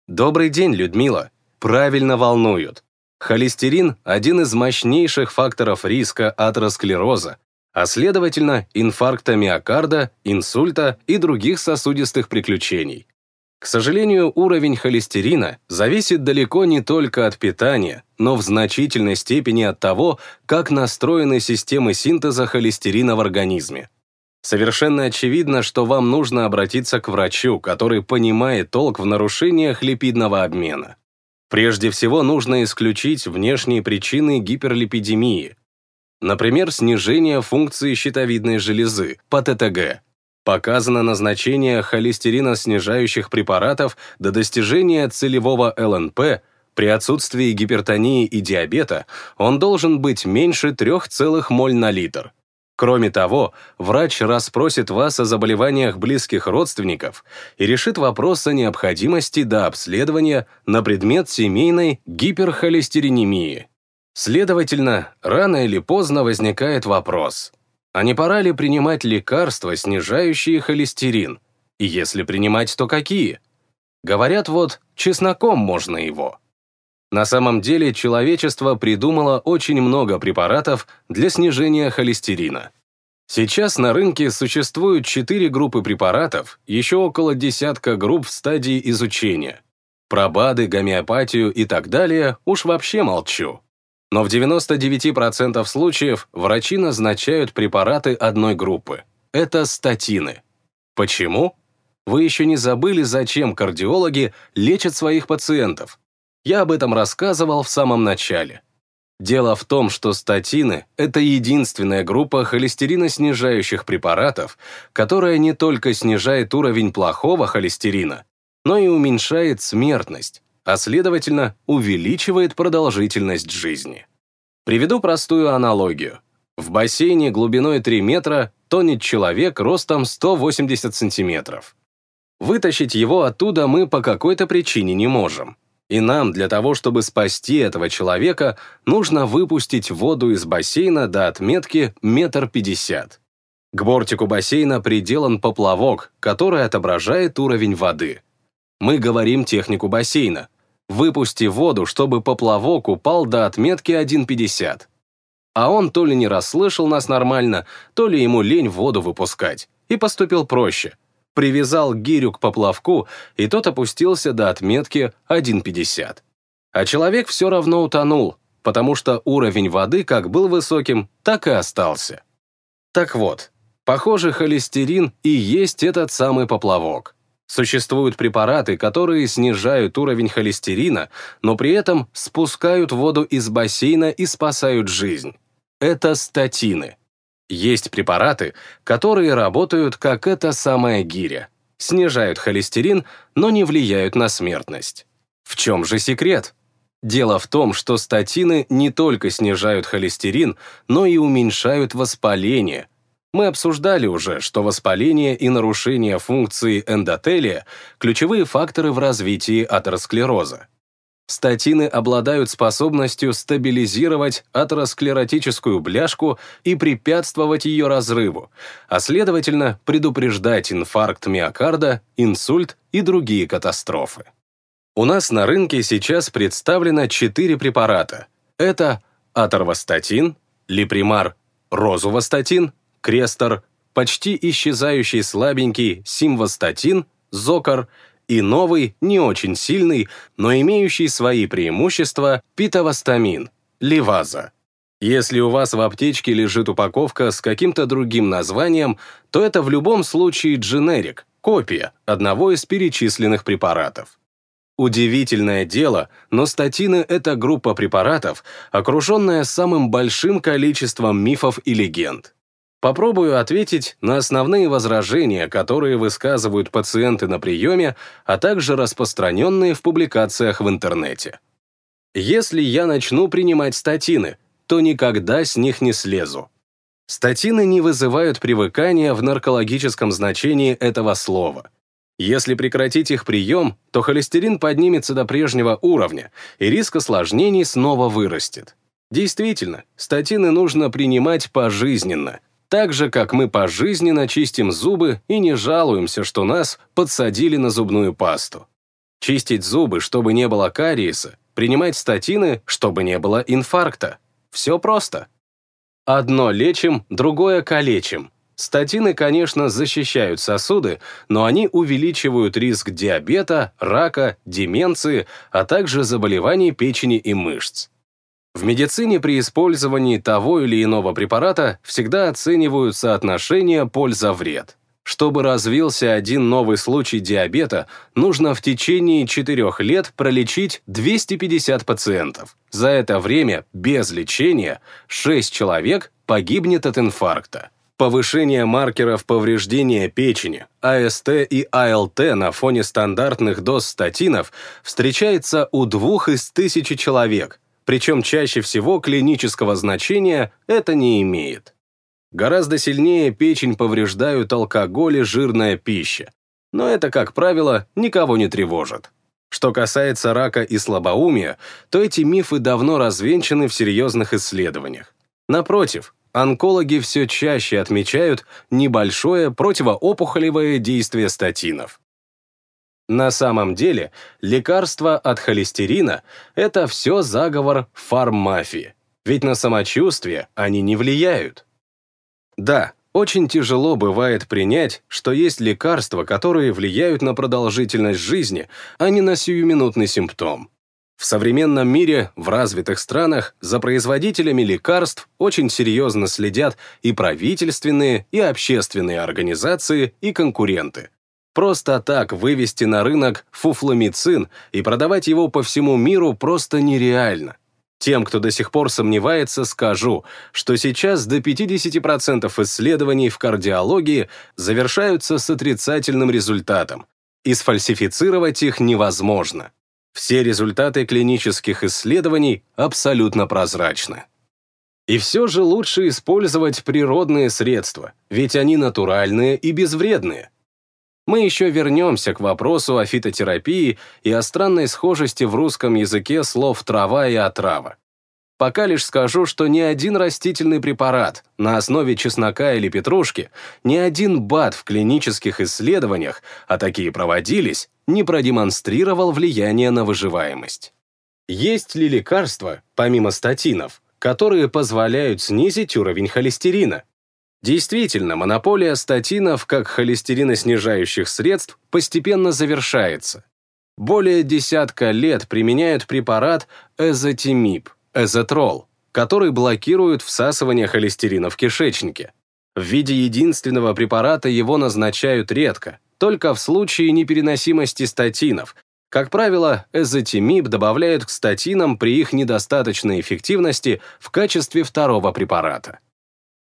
Добрый день, Людмила. Правильно волнуют. Холестерин – один из мощнейших факторов риска атеросклероза, а следовательно, инфаркта миокарда, инсульта и других сосудистых приключений. К сожалению, уровень холестерина зависит далеко не только от питания, но в значительной степени от того, как настроены системы синтеза холестерина в организме. Совершенно очевидно, что вам нужно обратиться к врачу, который понимает толк в нарушениях липидного обмена. Прежде всего нужно исключить внешние причины гиперлипидемии, например, снижение функции щитовидной железы по ТТГ. Показано назначение холестериноснижающих препаратов до достижения целевого ЛНП при отсутствии гипертонии и диабета он должен быть меньше 3, моль на литр. Кроме того, врач расспросит вас о заболеваниях близких родственников и решит вопрос о необходимости до обследования на предмет семейной гиперхолестеринемии. Следовательно, рано или поздно возникает вопрос, а не пора ли принимать лекарства, снижающие холестерин? И если принимать, то какие? Говорят, вот, чесноком можно его. На самом деле человечество придумало очень много препаратов для снижения холестерина. Сейчас на рынке существуют четыре группы препаратов, еще около десятка групп в стадии изучения. Про БАДы, гомеопатию и так далее уж вообще молчу. Но в 99% случаев врачи назначают препараты одной группы. Это статины. Почему? Вы еще не забыли, зачем кардиологи лечат своих пациентов. Я об этом рассказывал в самом начале. Дело в том, что статины – это единственная группа холестериноснижающих препаратов, которая не только снижает уровень плохого холестерина, но и уменьшает смертность, а следовательно, увеличивает продолжительность жизни. Приведу простую аналогию. В бассейне глубиной 3 метра тонет человек ростом 180 сантиметров. Вытащить его оттуда мы по какой-то причине не можем. И нам для того, чтобы спасти этого человека, нужно выпустить воду из бассейна до отметки метр пятьдесят. К бортику бассейна приделан поплавок, который отображает уровень воды. Мы говорим технику бассейна. Выпусти воду, чтобы поплавок упал до отметки 1,50. А он то ли не расслышал нас нормально, то ли ему лень воду выпускать, и поступил проще. Привязал гирю к поплавку, и тот опустился до отметки 1,50. А человек все равно утонул, потому что уровень воды как был высоким, так и остался. Так вот, Похоже, холестерин и есть этот самый поплавок. Существуют препараты, которые снижают уровень холестерина, но при этом спускают воду из бассейна и спасают жизнь. Это статины. Есть препараты, которые работают как эта самая гиря. Снижают холестерин, но не влияют на смертность. В чем же секрет? Дело в том, что статины не только снижают холестерин, но и уменьшают воспаление, мы обсуждали уже, что воспаление и нарушение функции эндотелия – ключевые факторы в развитии атеросклероза. Статины обладают способностью стабилизировать атеросклеротическую бляшку и препятствовать ее разрыву, а следовательно предупреждать инфаркт миокарда, инсульт и другие катастрофы. У нас на рынке сейчас представлено четыре препарата. Это аторвастатин, липримар, розувастатин, крестор, почти исчезающий слабенький симвастатин, зокар и новый, не очень сильный, но имеющий свои преимущества питовастамин, ливаза. Если у вас в аптечке лежит упаковка с каким-то другим названием, то это в любом случае дженерик, копия одного из перечисленных препаратов. Удивительное дело, но статины — это группа препаратов, окруженная самым большим количеством мифов и легенд. Попробую ответить на основные возражения, которые высказывают пациенты на приеме, а также распространенные в публикациях в интернете. Если я начну принимать статины, то никогда с них не слезу. Статины не вызывают привыкания в наркологическом значении этого слова. Если прекратить их прием, то холестерин поднимется до прежнего уровня, и риск осложнений снова вырастет. Действительно, статины нужно принимать пожизненно – так же, как мы пожизненно чистим зубы и не жалуемся, что нас подсадили на зубную пасту. Чистить зубы, чтобы не было кариеса, принимать статины, чтобы не было инфаркта. Все просто. Одно лечим, другое калечим. Статины, конечно, защищают сосуды, но они увеличивают риск диабета, рака, деменции, а также заболеваний печени и мышц. В медицине при использовании того или иного препарата всегда оценивают соотношение польза-вред. Чтобы развился один новый случай диабета, нужно в течение 4 лет пролечить 250 пациентов. За это время, без лечения, 6 человек погибнет от инфаркта. Повышение маркеров повреждения печени, АСТ и АЛТ на фоне стандартных доз статинов встречается у двух из тысячи человек, причем чаще всего клинического значения это не имеет. Гораздо сильнее печень повреждают алкоголь и жирная пища, но это, как правило, никого не тревожит. Что касается рака и слабоумия, то эти мифы давно развенчаны в серьезных исследованиях. Напротив, онкологи все чаще отмечают небольшое противоопухолевое действие статинов. На самом деле, лекарства от холестерина – это все заговор фармафии, ведь на самочувствие они не влияют. Да, очень тяжело бывает принять, что есть лекарства, которые влияют на продолжительность жизни, а не на сиюминутный симптом. В современном мире, в развитых странах, за производителями лекарств очень серьезно следят и правительственные, и общественные организации, и конкуренты. Просто так вывести на рынок фуфломицин и продавать его по всему миру просто нереально. Тем, кто до сих пор сомневается, скажу, что сейчас до 50% исследований в кардиологии завершаются с отрицательным результатом, и сфальсифицировать их невозможно. Все результаты клинических исследований абсолютно прозрачны. И все же лучше использовать природные средства, ведь они натуральные и безвредные. Мы еще вернемся к вопросу о фитотерапии и о странной схожести в русском языке слов «трава» и «отрава». Пока лишь скажу, что ни один растительный препарат на основе чеснока или петрушки, ни один БАД в клинических исследованиях, а такие проводились, не продемонстрировал влияние на выживаемость. Есть ли лекарства, помимо статинов, которые позволяют снизить уровень холестерина? Действительно, монополия статинов как холестериноснижающих средств постепенно завершается. Более десятка лет применяют препарат эзотимиб, эзотрол, который блокирует всасывание холестерина в кишечнике. В виде единственного препарата его назначают редко, только в случае непереносимости статинов. Как правило, эзотимиб добавляют к статинам при их недостаточной эффективности в качестве второго препарата.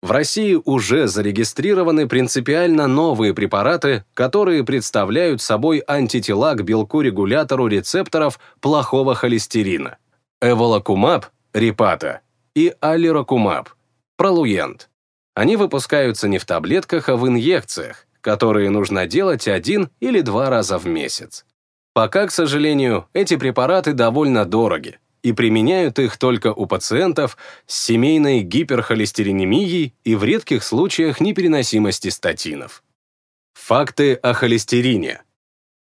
В России уже зарегистрированы принципиально новые препараты, которые представляют собой антитела к белку-регулятору рецепторов плохого холестерина эволокумаб, репата, и аллерокумаб, пролуент. Они выпускаются не в таблетках, а в инъекциях, которые нужно делать один или два раза в месяц. Пока, к сожалению, эти препараты довольно дороги, и применяют их только у пациентов с семейной гиперхолестеринемией и в редких случаях непереносимости статинов. Факты о холестерине.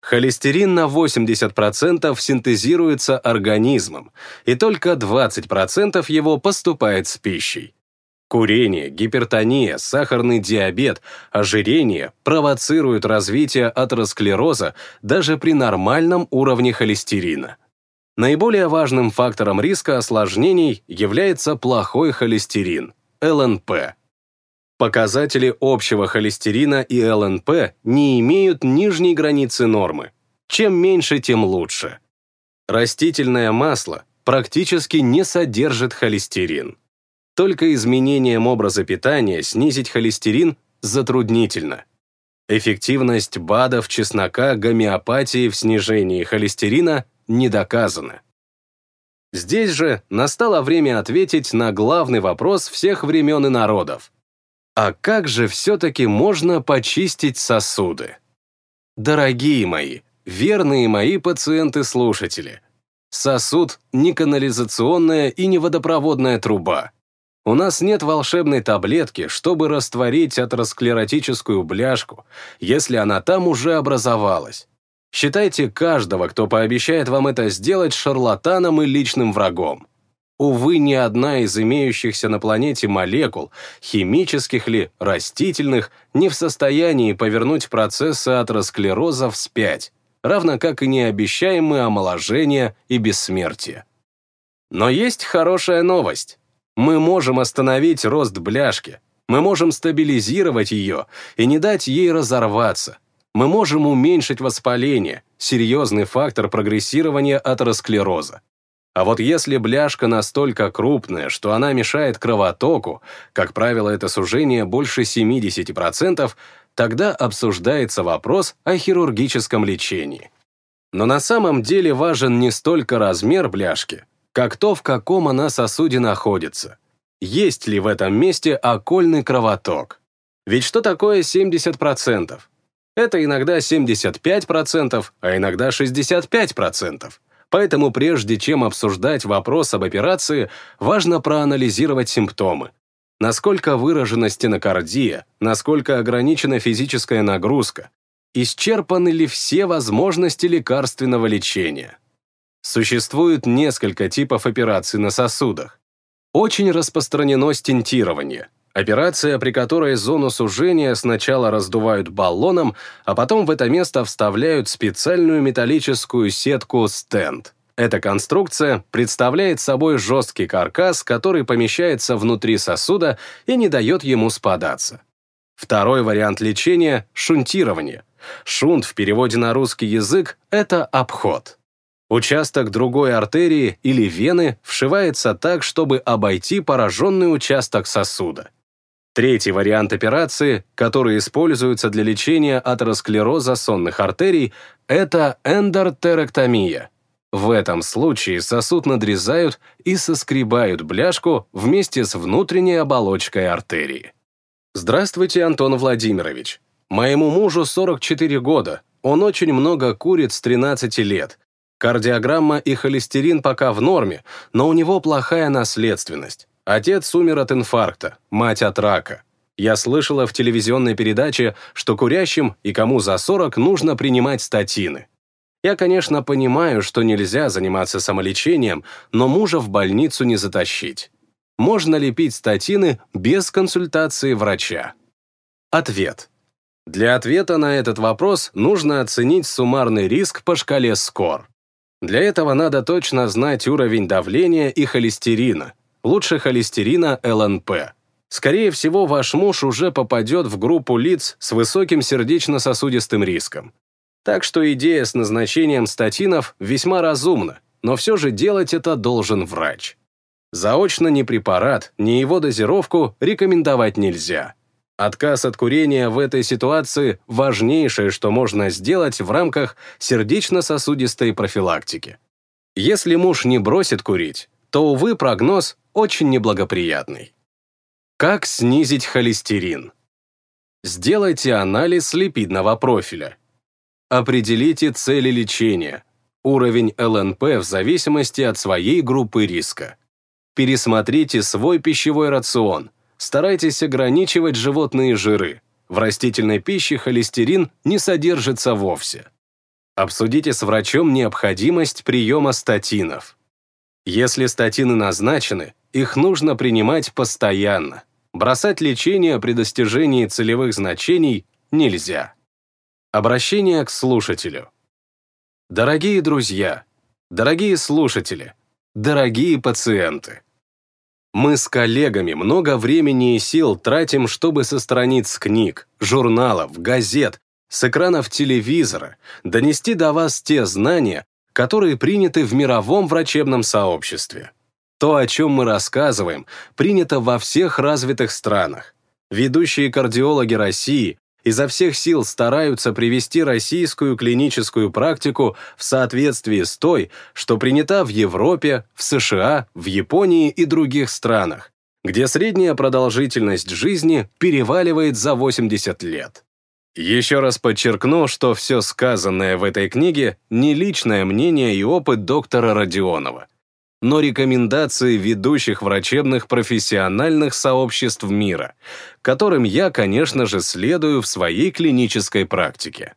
Холестерин на 80% синтезируется организмом, и только 20% его поступает с пищей. Курение, гипертония, сахарный диабет, ожирение провоцируют развитие атеросклероза даже при нормальном уровне холестерина. Наиболее важным фактором риска осложнений является плохой холестерин, ЛНП. Показатели общего холестерина и ЛНП не имеют нижней границы нормы. Чем меньше, тем лучше. Растительное масло практически не содержит холестерин. Только изменением образа питания снизить холестерин затруднительно. Эффективность БАДов, чеснока, гомеопатии в снижении холестерина не доказана. Здесь же настало время ответить на главный вопрос всех времен и народов. А как же все-таки можно почистить сосуды? Дорогие мои, верные мои пациенты-слушатели, сосуд не канализационная и не водопроводная труба. У нас нет волшебной таблетки, чтобы растворить атеросклеротическую бляшку, если она там уже образовалась. Считайте каждого, кто пообещает вам это сделать, шарлатаном и личным врагом. Увы, ни одна из имеющихся на планете молекул, химических ли, растительных, не в состоянии повернуть процессы атеросклероза вспять, равно как и необещаемые омоложение и бессмертие. Но есть хорошая новость. Мы можем остановить рост бляшки, мы можем стабилизировать ее и не дать ей разорваться. Мы можем уменьшить воспаление, серьезный фактор прогрессирования атеросклероза. А вот если бляшка настолько крупная, что она мешает кровотоку, как правило, это сужение больше 70%, тогда обсуждается вопрос о хирургическом лечении. Но на самом деле важен не столько размер бляшки, как то, в каком она сосуде находится. Есть ли в этом месте окольный кровоток? Ведь что такое 70%? Это иногда 75%, а иногда 65%. Поэтому прежде чем обсуждать вопрос об операции, важно проанализировать симптомы. Насколько выражена стенокардия, насколько ограничена физическая нагрузка, исчерпаны ли все возможности лекарственного лечения. Существует несколько типов операций на сосудах. Очень распространено стентирование – Операция, при которой зону сужения сначала раздувают баллоном, а потом в это место вставляют специальную металлическую сетку стенд. Эта конструкция представляет собой жесткий каркас, который помещается внутри сосуда и не дает ему спадаться. Второй вариант лечения – шунтирование. Шунт в переводе на русский язык – это обход. Участок другой артерии или вены вшивается так, чтобы обойти пораженный участок сосуда. Третий вариант операции, который используется для лечения атеросклероза сонных артерий, это эндортерэктомия. В этом случае сосуд надрезают и соскребают бляшку вместе с внутренней оболочкой артерии. Здравствуйте, Антон Владимирович. Моему мужу 44 года. Он очень много курит с 13 лет. Кардиограмма и холестерин пока в норме, но у него плохая наследственность. Отец умер от инфаркта, мать от рака. Я слышала в телевизионной передаче, что курящим и кому за 40 нужно принимать статины. Я, конечно, понимаю, что нельзя заниматься самолечением, но мужа в больницу не затащить. Можно ли пить статины без консультации врача? Ответ. Для ответа на этот вопрос нужно оценить суммарный риск по шкале СКОР. Для этого надо точно знать уровень давления и холестерина, лучше холестерина ЛНП. Скорее всего, ваш муж уже попадет в группу лиц с высоким сердечно-сосудистым риском. Так что идея с назначением статинов весьма разумна, но все же делать это должен врач. Заочно ни препарат, ни его дозировку рекомендовать нельзя. Отказ от курения в этой ситуации – важнейшее, что можно сделать в рамках сердечно-сосудистой профилактики. Если муж не бросит курить, то, увы, прогноз очень неблагоприятный. Как снизить холестерин? Сделайте анализ липидного профиля. Определите цели лечения, уровень ЛНП в зависимости от своей группы риска. Пересмотрите свой пищевой рацион – Старайтесь ограничивать животные жиры. В растительной пище холестерин не содержится вовсе. Обсудите с врачом необходимость приема статинов. Если статины назначены, их нужно принимать постоянно. Бросать лечение при достижении целевых значений нельзя. Обращение к слушателю. Дорогие друзья, дорогие слушатели, дорогие пациенты, мы с коллегами много времени и сил тратим, чтобы со страниц книг, журналов, газет, с экранов телевизора донести до вас те знания, которые приняты в мировом врачебном сообществе. То, о чем мы рассказываем, принято во всех развитых странах. Ведущие кардиологи России изо всех сил стараются привести российскую клиническую практику в соответствии с той, что принята в Европе, в США, в Японии и других странах, где средняя продолжительность жизни переваливает за 80 лет. Еще раз подчеркну, что все сказанное в этой книге не личное мнение и опыт доктора Родионова, но рекомендации ведущих врачебных профессиональных сообществ мира, которым я, конечно же, следую в своей клинической практике.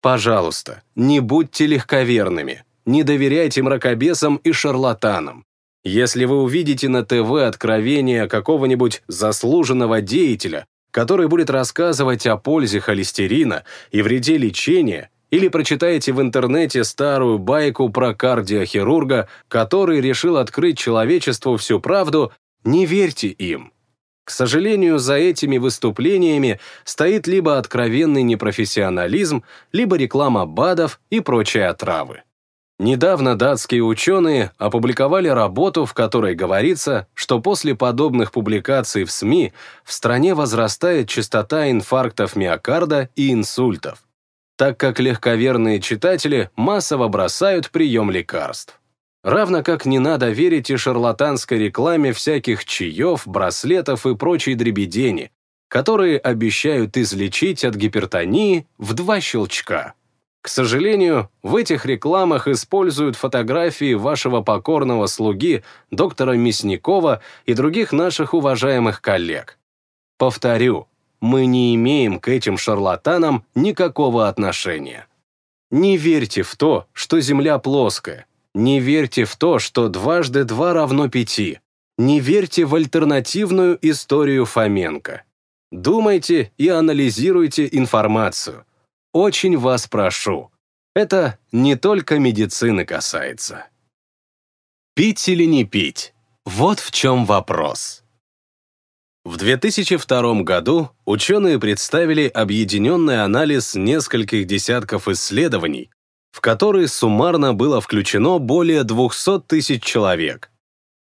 Пожалуйста, не будьте легковерными, не доверяйте мракобесам и шарлатанам. Если вы увидите на ТВ откровение какого-нибудь заслуженного деятеля, который будет рассказывать о пользе холестерина и вреде лечения, или прочитаете в интернете старую байку про кардиохирурга, который решил открыть человечеству всю правду, не верьте им. К сожалению, за этими выступлениями стоит либо откровенный непрофессионализм, либо реклама БАДов и прочие отравы. Недавно датские ученые опубликовали работу, в которой говорится, что после подобных публикаций в СМИ в стране возрастает частота инфарктов миокарда и инсультов так как легковерные читатели массово бросают прием лекарств. Равно как не надо верить и шарлатанской рекламе всяких чаев, браслетов и прочей дребедени, которые обещают излечить от гипертонии в два щелчка. К сожалению, в этих рекламах используют фотографии вашего покорного слуги, доктора Мясникова и других наших уважаемых коллег. Повторю, мы не имеем к этим шарлатанам никакого отношения. Не верьте в то, что Земля плоская. Не верьте в то, что дважды два равно пяти. Не верьте в альтернативную историю Фоменко. Думайте и анализируйте информацию. Очень вас прошу. Это не только медицины касается. Пить или не пить? Вот в чем вопрос. В 2002 году ученые представили объединенный анализ нескольких десятков исследований, в которые суммарно было включено более 200 тысяч человек.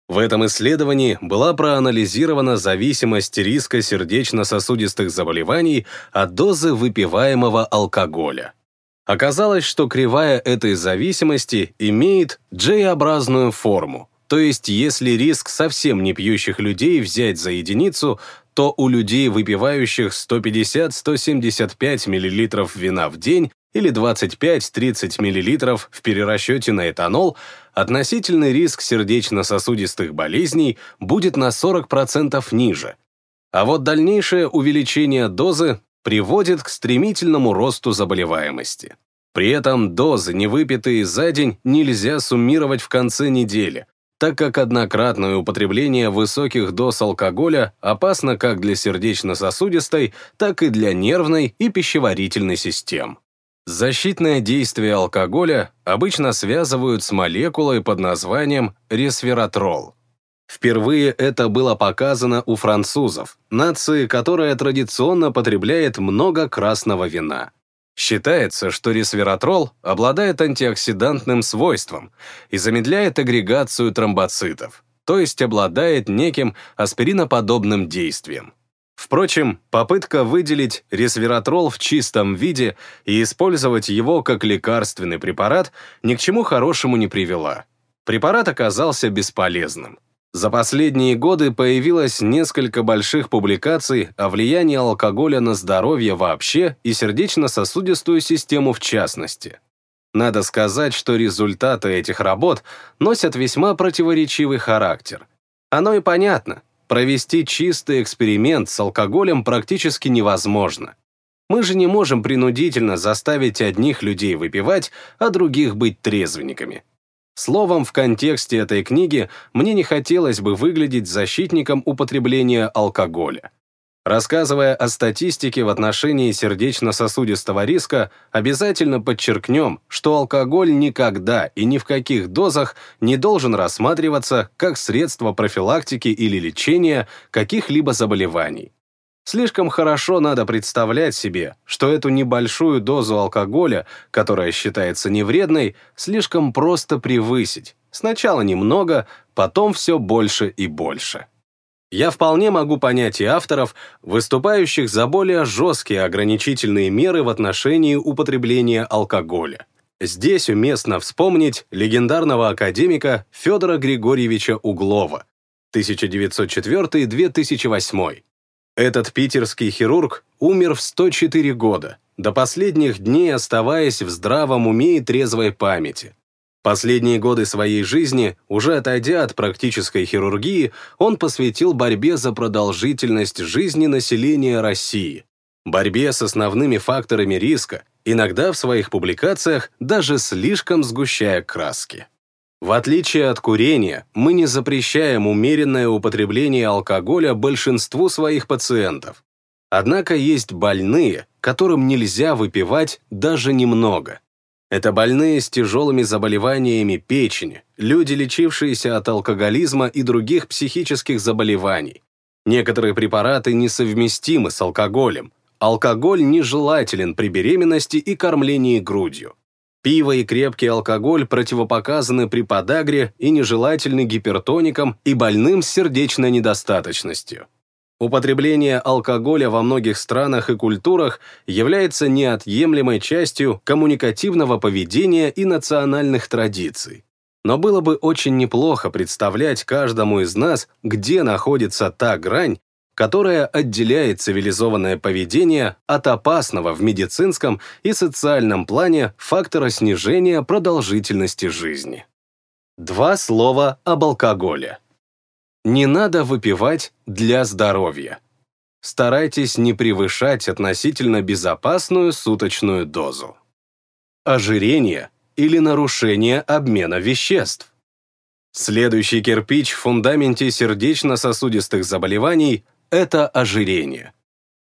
В этом исследовании была проанализирована зависимость риска сердечно-сосудистых заболеваний от дозы выпиваемого алкоголя. Оказалось, что кривая этой зависимости имеет J-образную форму, то есть, если риск совсем не пьющих людей взять за единицу, то у людей, выпивающих 150-175 мл вина в день, или 25-30 мл в перерасчете на этанол, относительный риск сердечно-сосудистых болезней будет на 40% ниже. А вот дальнейшее увеличение дозы приводит к стремительному росту заболеваемости. При этом дозы, не выпитые за день, нельзя суммировать в конце недели, так как однократное употребление высоких доз алкоголя опасно как для сердечно-сосудистой, так и для нервной и пищеварительной систем. Защитное действие алкоголя обычно связывают с молекулой под названием ресвератрол. Впервые это было показано у французов, нации, которая традиционно потребляет много красного вина. Считается, что ресвератрол обладает антиоксидантным свойством и замедляет агрегацию тромбоцитов, то есть обладает неким аспириноподобным действием. Впрочем, попытка выделить ресвератрол в чистом виде и использовать его как лекарственный препарат ни к чему хорошему не привела. Препарат оказался бесполезным. За последние годы появилось несколько больших публикаций о влиянии алкоголя на здоровье вообще и сердечно-сосудистую систему в частности. Надо сказать, что результаты этих работ носят весьма противоречивый характер. Оно и понятно. Провести чистый эксперимент с алкоголем практически невозможно. Мы же не можем принудительно заставить одних людей выпивать, а других быть трезвенниками. Словом, в контексте этой книги мне не хотелось бы выглядеть защитником употребления алкоголя. Рассказывая о статистике в отношении сердечно-сосудистого риска, обязательно подчеркнем, что алкоголь никогда и ни в каких дозах не должен рассматриваться как средство профилактики или лечения каких-либо заболеваний. Слишком хорошо надо представлять себе, что эту небольшую дозу алкоголя, которая считается невредной, слишком просто превысить. Сначала немного, потом все больше и больше. Я вполне могу понять и авторов, выступающих за более жесткие ограничительные меры в отношении употребления алкоголя. Здесь уместно вспомнить легендарного академика Федора Григорьевича Углова 1904-2008 этот питерский хирург умер в 104 года, до последних дней оставаясь в здравом уме и трезвой памяти. Последние годы своей жизни, уже отойдя от практической хирургии, он посвятил борьбе за продолжительность жизни населения России, борьбе с основными факторами риска, иногда в своих публикациях даже слишком сгущая краски. В отличие от курения, мы не запрещаем умеренное употребление алкоголя большинству своих пациентов. Однако есть больные, которым нельзя выпивать даже немного. Это больные с тяжелыми заболеваниями печени, люди, лечившиеся от алкоголизма и других психических заболеваний. Некоторые препараты несовместимы с алкоголем. Алкоголь нежелателен при беременности и кормлении грудью. Пиво и крепкий алкоголь противопоказаны при подагре и нежелательны гипертоникам и больным с сердечной недостаточностью. Употребление алкоголя во многих странах и культурах является неотъемлемой частью коммуникативного поведения и национальных традиций. Но было бы очень неплохо представлять каждому из нас, где находится та грань, которая отделяет цивилизованное поведение от опасного в медицинском и социальном плане фактора снижения продолжительности жизни. Два слова об алкоголе. Не надо выпивать для здоровья. Старайтесь не превышать относительно безопасную суточную дозу. Ожирение или нарушение обмена веществ. Следующий кирпич в фундаменте сердечно-сосудистых заболеваний это ожирение.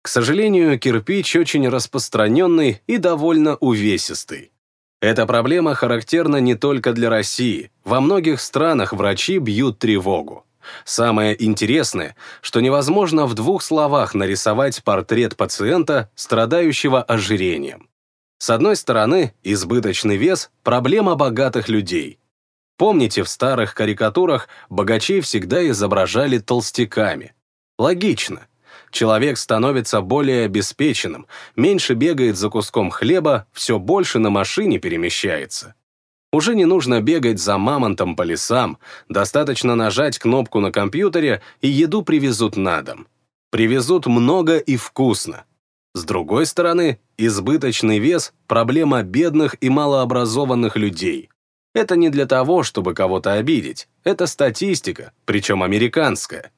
К сожалению, кирпич очень распространенный и довольно увесистый. Эта проблема характерна не только для России. Во многих странах врачи бьют тревогу. Самое интересное, что невозможно в двух словах нарисовать портрет пациента, страдающего ожирением. С одной стороны, избыточный вес – проблема богатых людей. Помните, в старых карикатурах богачей всегда изображали толстяками. Логично. Человек становится более обеспеченным, меньше бегает за куском хлеба, все больше на машине перемещается. Уже не нужно бегать за мамонтом по лесам, достаточно нажать кнопку на компьютере, и еду привезут на дом. Привезут много и вкусно. С другой стороны, избыточный вес – проблема бедных и малообразованных людей. Это не для того, чтобы кого-то обидеть. Это статистика, причем американская.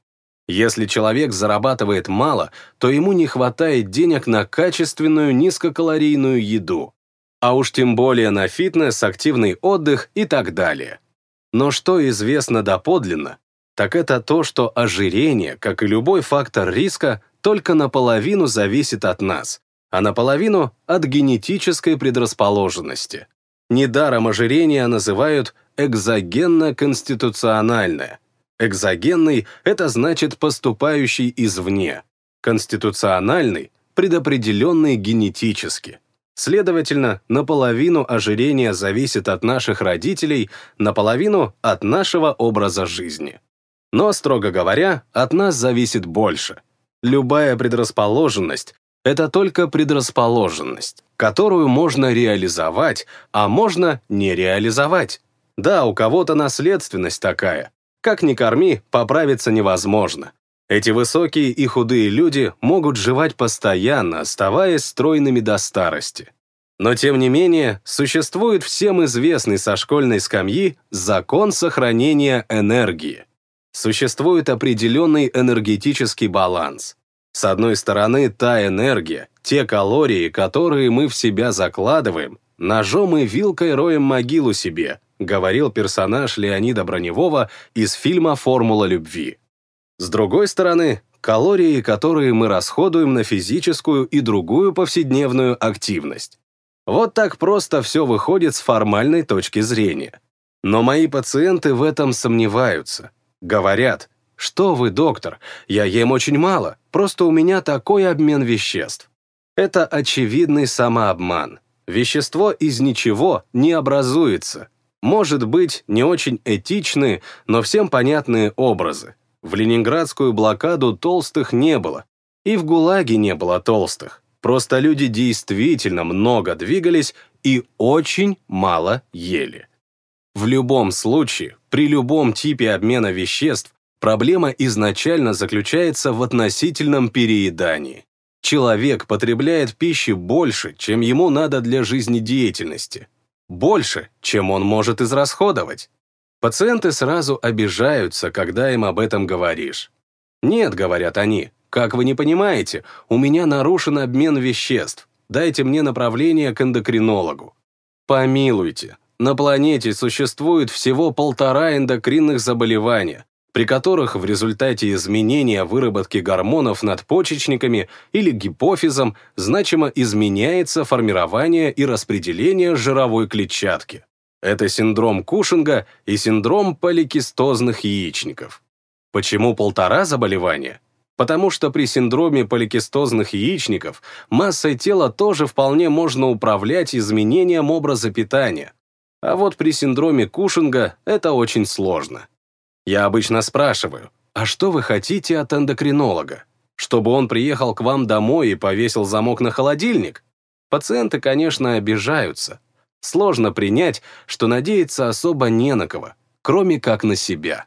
Если человек зарабатывает мало, то ему не хватает денег на качественную низкокалорийную еду. А уж тем более на фитнес, активный отдых и так далее. Но что известно доподлинно, так это то, что ожирение, как и любой фактор риска, только наполовину зависит от нас, а наполовину от генетической предрасположенности. Недаром ожирение называют экзогенно-конституциональное. Экзогенный – это значит поступающий извне. Конституциональный – предопределенный генетически. Следовательно, наполовину ожирение зависит от наших родителей, наполовину – от нашего образа жизни. Но, строго говоря, от нас зависит больше – Любая предрасположенность — это только предрасположенность, которую можно реализовать, а можно не реализовать. Да, у кого-то наследственность такая. Как ни корми, поправиться невозможно. Эти высокие и худые люди могут жевать постоянно, оставаясь стройными до старости. Но тем не менее, существует всем известный со школьной скамьи закон сохранения энергии существует определенный энергетический баланс. С одной стороны, та энергия, те калории, которые мы в себя закладываем, ножом и вилкой роем могилу себе, говорил персонаж Леонида Броневого из фильма «Формула любви». С другой стороны, калории, которые мы расходуем на физическую и другую повседневную активность. Вот так просто все выходит с формальной точки зрения. Но мои пациенты в этом сомневаются. Говорят, что вы, доктор, я ем очень мало, просто у меня такой обмен веществ. Это очевидный самообман. Вещество из ничего не образуется. Может быть, не очень этичные, но всем понятные образы. В ленинградскую блокаду толстых не было. И в ГУЛАГе не было толстых. Просто люди действительно много двигались и очень мало ели. В любом случае, при любом типе обмена веществ, проблема изначально заключается в относительном переедании. Человек потребляет пищи больше, чем ему надо для жизнедеятельности. Больше, чем он может израсходовать. Пациенты сразу обижаются, когда им об этом говоришь. «Нет», — говорят они, — «как вы не понимаете, у меня нарушен обмен веществ. Дайте мне направление к эндокринологу». Помилуйте, на планете существует всего полтора эндокринных заболевания, при которых в результате изменения выработки гормонов надпочечниками или гипофизом значимо изменяется формирование и распределение жировой клетчатки. Это синдром Кушинга и синдром поликистозных яичников. Почему полтора заболевания? Потому что при синдроме поликистозных яичников массой тела тоже вполне можно управлять изменением образа питания, а вот при синдроме Кушинга это очень сложно. Я обычно спрашиваю, а что вы хотите от эндокринолога? Чтобы он приехал к вам домой и повесил замок на холодильник? Пациенты, конечно, обижаются. Сложно принять, что надеяться особо не на кого, кроме как на себя.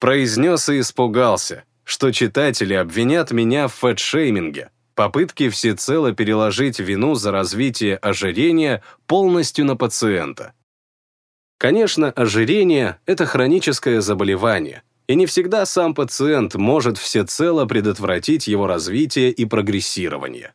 Произнес и испугался, что читатели обвинят меня в фэтшейминге, попытке всецело переложить вину за развитие ожирения полностью на пациента. Конечно, ожирение – это хроническое заболевание, и не всегда сам пациент может всецело предотвратить его развитие и прогрессирование.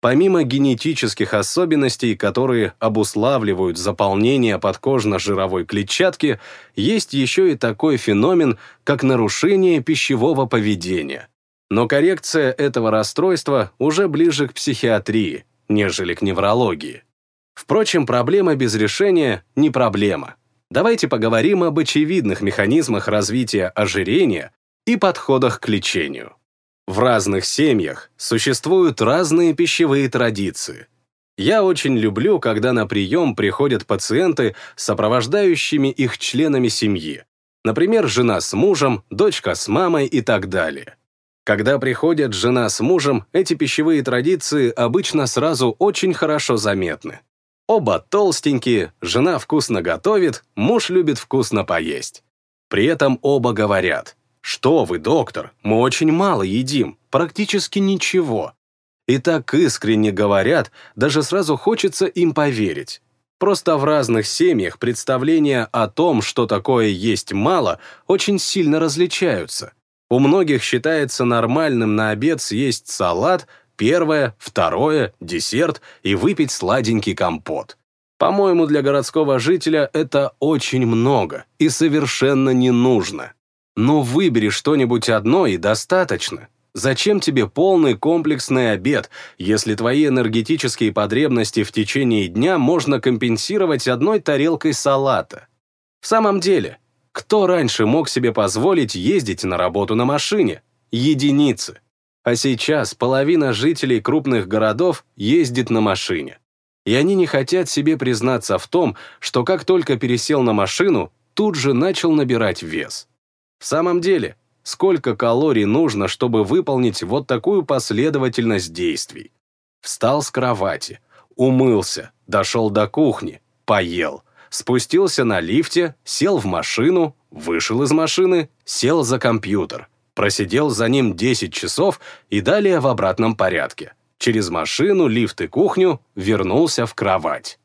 Помимо генетических особенностей, которые обуславливают заполнение подкожно-жировой клетчатки, есть еще и такой феномен, как нарушение пищевого поведения. Но коррекция этого расстройства уже ближе к психиатрии, нежели к неврологии. Впрочем, проблема без решения не проблема давайте поговорим об очевидных механизмах развития ожирения и подходах к лечению. В разных семьях существуют разные пищевые традиции. Я очень люблю, когда на прием приходят пациенты, сопровождающими их членами семьи. Например, жена с мужем, дочка с мамой и так далее. Когда приходят жена с мужем, эти пищевые традиции обычно сразу очень хорошо заметны. Оба толстенькие, жена вкусно готовит, муж любит вкусно поесть. При этом оба говорят, что вы, доктор, мы очень мало едим, практически ничего. И так искренне говорят, даже сразу хочется им поверить. Просто в разных семьях представления о том, что такое есть мало, очень сильно различаются. У многих считается нормальным на обед съесть салат, первое, второе, десерт и выпить сладенький компот. По-моему, для городского жителя это очень много и совершенно не нужно. Но выбери что-нибудь одно и достаточно. Зачем тебе полный комплексный обед, если твои энергетические потребности в течение дня можно компенсировать одной тарелкой салата? В самом деле, кто раньше мог себе позволить ездить на работу на машине? Единицы. А сейчас половина жителей крупных городов ездит на машине. И они не хотят себе признаться в том, что как только пересел на машину, тут же начал набирать вес. В самом деле, сколько калорий нужно, чтобы выполнить вот такую последовательность действий? Встал с кровати, умылся, дошел до кухни, поел, спустился на лифте, сел в машину, вышел из машины, сел за компьютер, просидел за ним 10 часов и далее в обратном порядке. Через машину, лифт и кухню вернулся в кровать.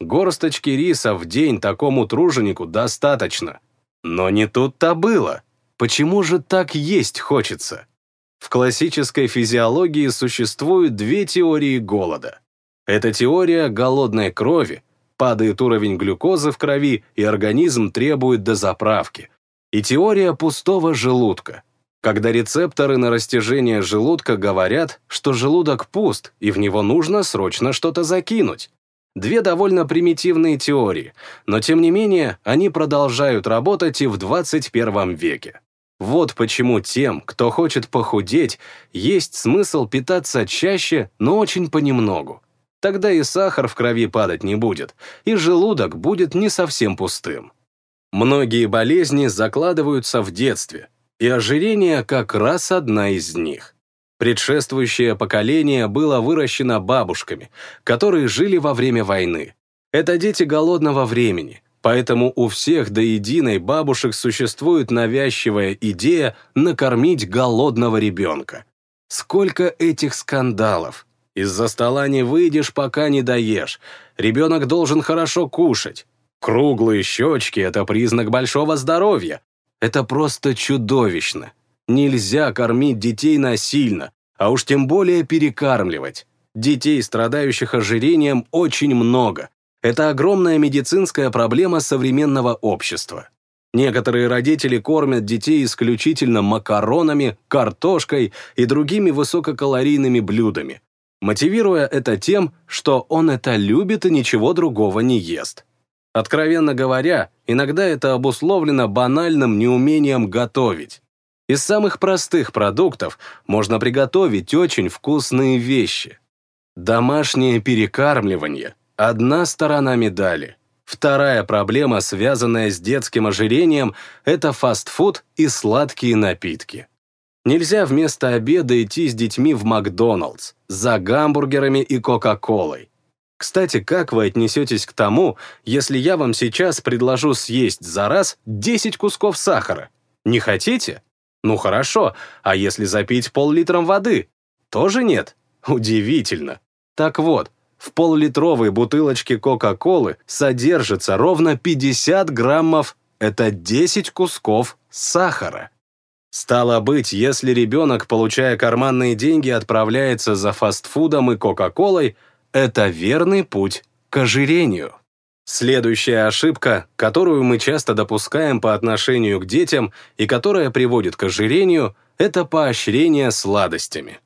Горсточки риса в день такому труженику достаточно. Но не тут-то было. Почему же так есть хочется? В классической физиологии существуют две теории голода. Это теория голодной крови, падает уровень глюкозы в крови, и организм требует дозаправки. И теория пустого желудка, когда рецепторы на растяжение желудка говорят, что желудок пуст, и в него нужно срочно что-то закинуть. Две довольно примитивные теории, но тем не менее они продолжают работать и в 21 веке. Вот почему тем, кто хочет похудеть, есть смысл питаться чаще, но очень понемногу. Тогда и сахар в крови падать не будет, и желудок будет не совсем пустым. Многие болезни закладываются в детстве, и ожирение как раз одна из них. Предшествующее поколение было выращено бабушками, которые жили во время войны. Это дети голодного времени, поэтому у всех до единой бабушек существует навязчивая идея накормить голодного ребенка. Сколько этих скандалов, из-за стола не выйдешь, пока не доешь. Ребенок должен хорошо кушать. Круглые щечки — это признак большого здоровья. Это просто чудовищно. Нельзя кормить детей насильно, а уж тем более перекармливать. Детей, страдающих ожирением, очень много. Это огромная медицинская проблема современного общества. Некоторые родители кормят детей исключительно макаронами, картошкой и другими высококалорийными блюдами, мотивируя это тем, что он это любит и ничего другого не ест. Откровенно говоря, иногда это обусловлено банальным неумением готовить. Из самых простых продуктов можно приготовить очень вкусные вещи. Домашнее перекармливание – одна сторона медали. Вторая проблема, связанная с детским ожирением, это фастфуд и сладкие напитки. Нельзя вместо обеда идти с детьми в Макдоналдс за гамбургерами и Кока-Колой. Кстати, как вы отнесетесь к тому, если я вам сейчас предложу съесть за раз 10 кусков сахара? Не хотите? Ну хорошо, а если запить пол-литром воды? Тоже нет? Удивительно. Так вот, в пол-литровой бутылочке Кока-Колы содержится ровно 50 граммов, это 10 кусков сахара. Стало быть, если ребенок, получая карманные деньги, отправляется за фастфудом и Кока-Колой, это верный путь к ожирению. Следующая ошибка, которую мы часто допускаем по отношению к детям и которая приводит к ожирению, это поощрение сладостями.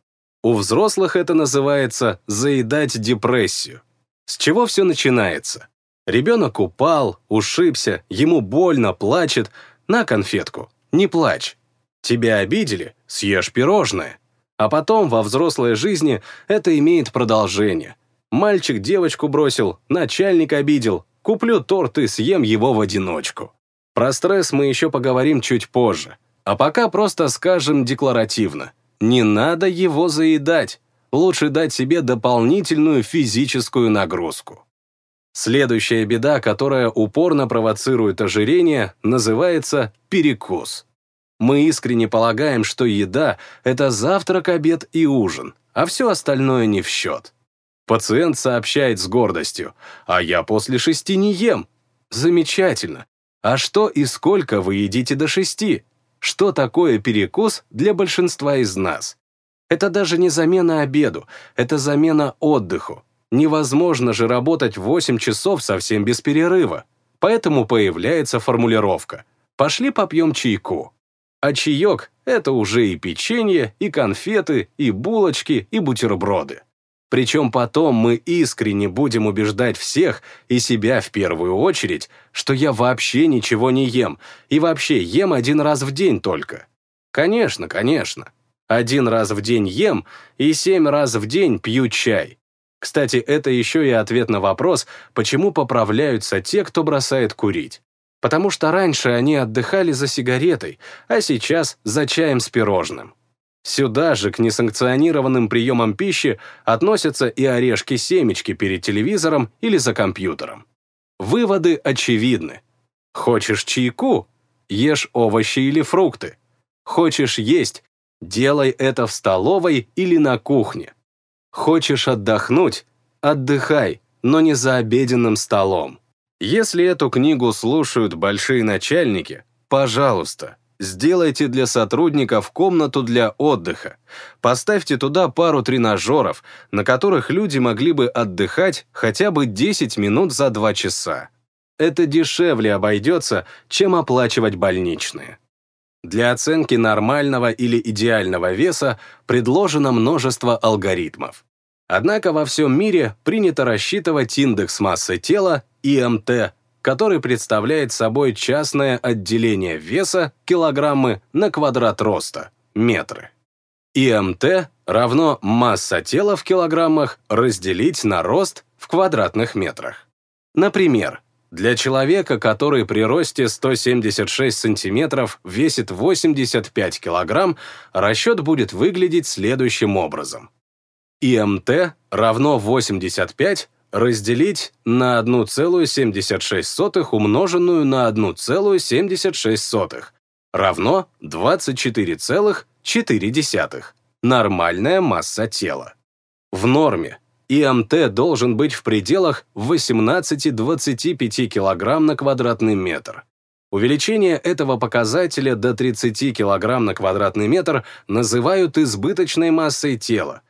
У взрослых это называется «заедать депрессию». С чего все начинается? Ребенок упал, ушибся, ему больно, плачет. На конфетку, не плачь. Тебя обидели? Съешь пирожное. А потом во взрослой жизни это имеет продолжение. Мальчик девочку бросил, начальник обидел. Куплю торт и съем его в одиночку. Про стресс мы еще поговорим чуть позже. А пока просто скажем декларативно. Не надо его заедать. Лучше дать себе дополнительную физическую нагрузку. Следующая беда, которая упорно провоцирует ожирение, называется перекус. Мы искренне полагаем, что еда — это завтрак, обед и ужин, а все остальное не в счет. Пациент сообщает с гордостью, а я после шести не ем. Замечательно. А что и сколько вы едите до шести? Что такое перекус для большинства из нас? Это даже не замена обеду, это замена отдыху. Невозможно же работать 8 часов совсем без перерыва. Поэтому появляется формулировка «пошли попьем чайку». А чаек — это уже и печенье, и конфеты, и булочки, и бутерброды. Причем потом мы искренне будем убеждать всех, и себя в первую очередь, что я вообще ничего не ем, и вообще ем один раз в день только. Конечно, конечно. Один раз в день ем и семь раз в день пью чай. Кстати, это еще и ответ на вопрос, почему поправляются те, кто бросает курить. Потому что раньше они отдыхали за сигаретой, а сейчас за чаем с пирожным. Сюда же к несанкционированным приемам пищи относятся и орешки-семечки перед телевизором или за компьютером. Выводы очевидны. Хочешь чайку? Ешь овощи или фрукты. Хочешь есть? Делай это в столовой или на кухне. Хочешь отдохнуть? Отдыхай, но не за обеденным столом. Если эту книгу слушают большие начальники, пожалуйста, сделайте для сотрудников комнату для отдыха. Поставьте туда пару тренажеров, на которых люди могли бы отдыхать хотя бы 10 минут за 2 часа. Это дешевле обойдется, чем оплачивать больничные. Для оценки нормального или идеального веса предложено множество алгоритмов. Однако во всем мире принято рассчитывать индекс массы тела, ИМТ, который представляет собой частное отделение веса, килограммы на квадрат роста, метры. ИМТ равно масса тела в килограммах разделить на рост в квадратных метрах. Например, для человека, который при росте 176 сантиметров весит 85 килограмм, расчет будет выглядеть следующим образом. ИМТ равно 85 разделить на 1,76 умноженную на 1,76 равно 24,4. Нормальная масса тела. В норме ИМТ должен быть в пределах 18-25 кг на квадратный метр. Увеличение этого показателя до 30 кг на квадратный метр называют избыточной массой тела.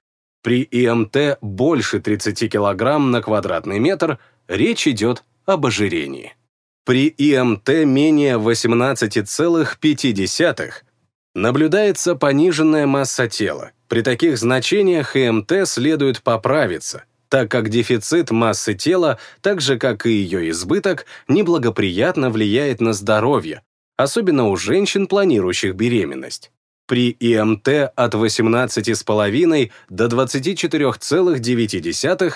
При ИМТ больше 30 кг на квадратный метр речь идет об ожирении. При ИМТ менее 18,5 наблюдается пониженная масса тела, при таких значениях ИМТ следует поправиться, так как дефицит массы тела, так же как и ее избыток, неблагоприятно влияет на здоровье, особенно у женщин, планирующих беременность. При ИМТ от 18,5 до 24,9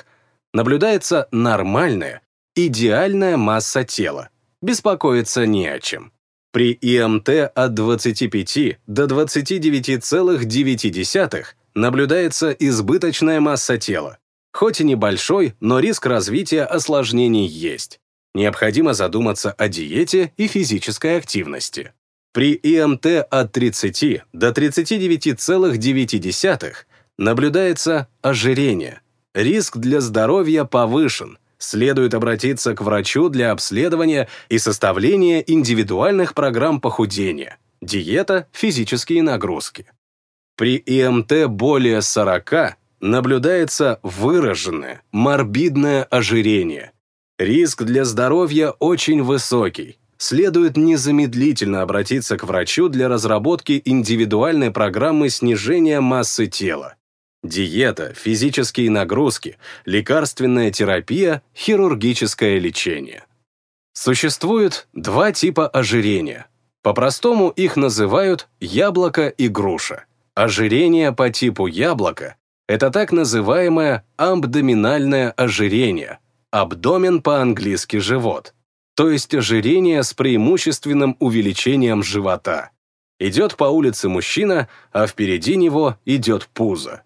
наблюдается нормальная, идеальная масса тела. Беспокоиться не о чем. При ИМТ от 25 до 29,9 наблюдается избыточная масса тела. Хоть и небольшой, но риск развития осложнений есть. Необходимо задуматься о диете и физической активности. При ИМТ от 30 до 39,9 наблюдается ожирение. Риск для здоровья повышен, следует обратиться к врачу для обследования и составления индивидуальных программ похудения, диета, физические нагрузки. При ИМТ более 40 наблюдается выраженное морбидное ожирение. Риск для здоровья очень высокий. Следует незамедлительно обратиться к врачу для разработки индивидуальной программы снижения массы тела. Диета, физические нагрузки, лекарственная терапия, хирургическое лечение. Существует два типа ожирения. По-простому их называют яблоко и груша. Ожирение по типу яблока – это так называемое абдоминальное ожирение, абдомен по-английски живот, то есть ожирение с преимущественным увеличением живота. Идет по улице мужчина, а впереди него идет пузо.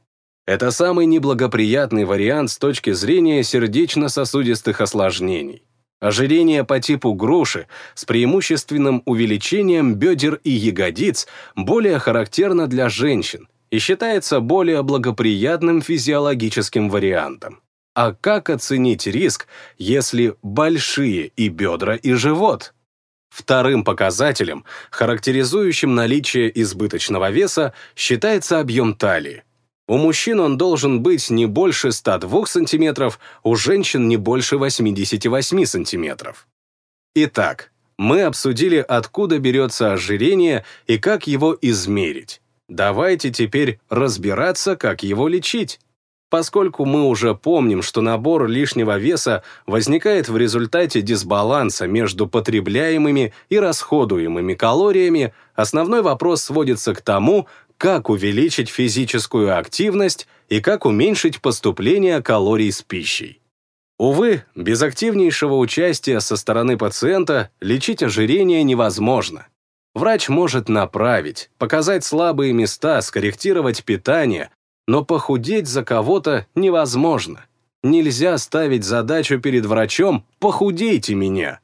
Это самый неблагоприятный вариант с точки зрения сердечно-сосудистых осложнений. Ожирение по типу груши с преимущественным увеличением бедер и ягодиц более характерно для женщин, и считается более благоприятным физиологическим вариантом. А как оценить риск, если большие и бедра, и живот? Вторым показателем, характеризующим наличие избыточного веса, считается объем талии. У мужчин он должен быть не больше 102 см, у женщин не больше 88 см. Итак, мы обсудили, откуда берется ожирение и как его измерить. Давайте теперь разбираться, как его лечить. Поскольку мы уже помним, что набор лишнего веса возникает в результате дисбаланса между потребляемыми и расходуемыми калориями, основной вопрос сводится к тому, как увеличить физическую активность и как уменьшить поступление калорий с пищей. Увы, без активнейшего участия со стороны пациента лечить ожирение невозможно. Врач может направить, показать слабые места, скорректировать питание, но похудеть за кого-то невозможно. Нельзя ставить задачу перед врачом «похудейте меня».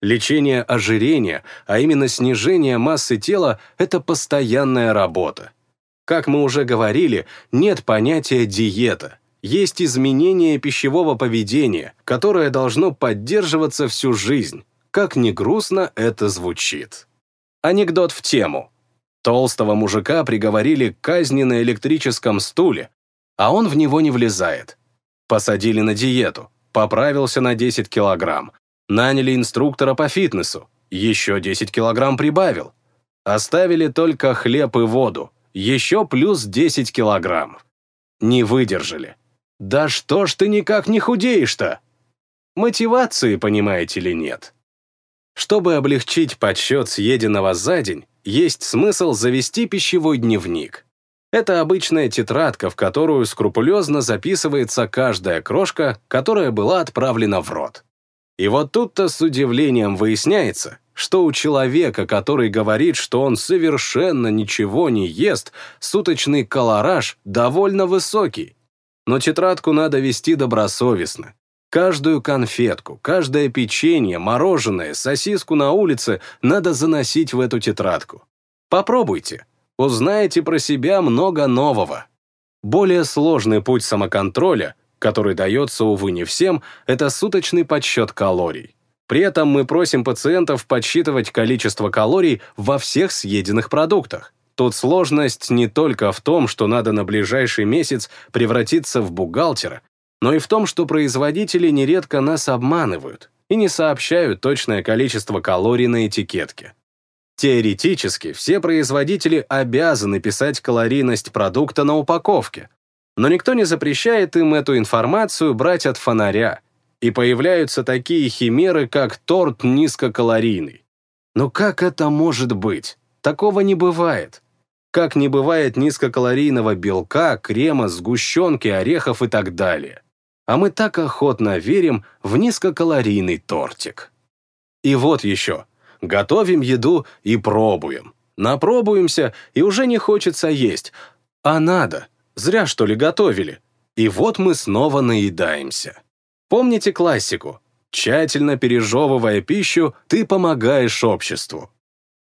Лечение ожирения, а именно снижение массы тела – это постоянная работа. Как мы уже говорили, нет понятия диета. Есть изменение пищевого поведения, которое должно поддерживаться всю жизнь. Как ни грустно это звучит. Анекдот в тему. Толстого мужика приговорили к казни на электрическом стуле, а он в него не влезает. Посадили на диету, поправился на 10 килограмм. Наняли инструктора по фитнесу, еще 10 килограмм прибавил. Оставили только хлеб и воду, еще плюс 10 килограмм. Не выдержали. Да что ж ты никак не худеешь-то? Мотивации, понимаете ли, нет. Чтобы облегчить подсчет съеденного за день, есть смысл завести пищевой дневник. Это обычная тетрадка, в которую скрупулезно записывается каждая крошка, которая была отправлена в рот. И вот тут-то с удивлением выясняется, что у человека, который говорит, что он совершенно ничего не ест, суточный колораж довольно высокий. Но тетрадку надо вести добросовестно, Каждую конфетку, каждое печенье, мороженое, сосиску на улице надо заносить в эту тетрадку. Попробуйте. Узнаете про себя много нового. Более сложный путь самоконтроля, который дается, увы, не всем, это суточный подсчет калорий. При этом мы просим пациентов подсчитывать количество калорий во всех съеденных продуктах. Тут сложность не только в том, что надо на ближайший месяц превратиться в бухгалтера, но и в том, что производители нередко нас обманывают и не сообщают точное количество калорий на этикетке. Теоретически, все производители обязаны писать калорийность продукта на упаковке, но никто не запрещает им эту информацию брать от фонаря, и появляются такие химеры, как торт низкокалорийный. Но как это может быть? Такого не бывает. Как не бывает низкокалорийного белка, крема, сгущенки, орехов и так далее а мы так охотно верим в низкокалорийный тортик. И вот еще. Готовим еду и пробуем. Напробуемся, и уже не хочется есть. А надо. Зря, что ли, готовили. И вот мы снова наедаемся. Помните классику? Тщательно пережевывая пищу, ты помогаешь обществу.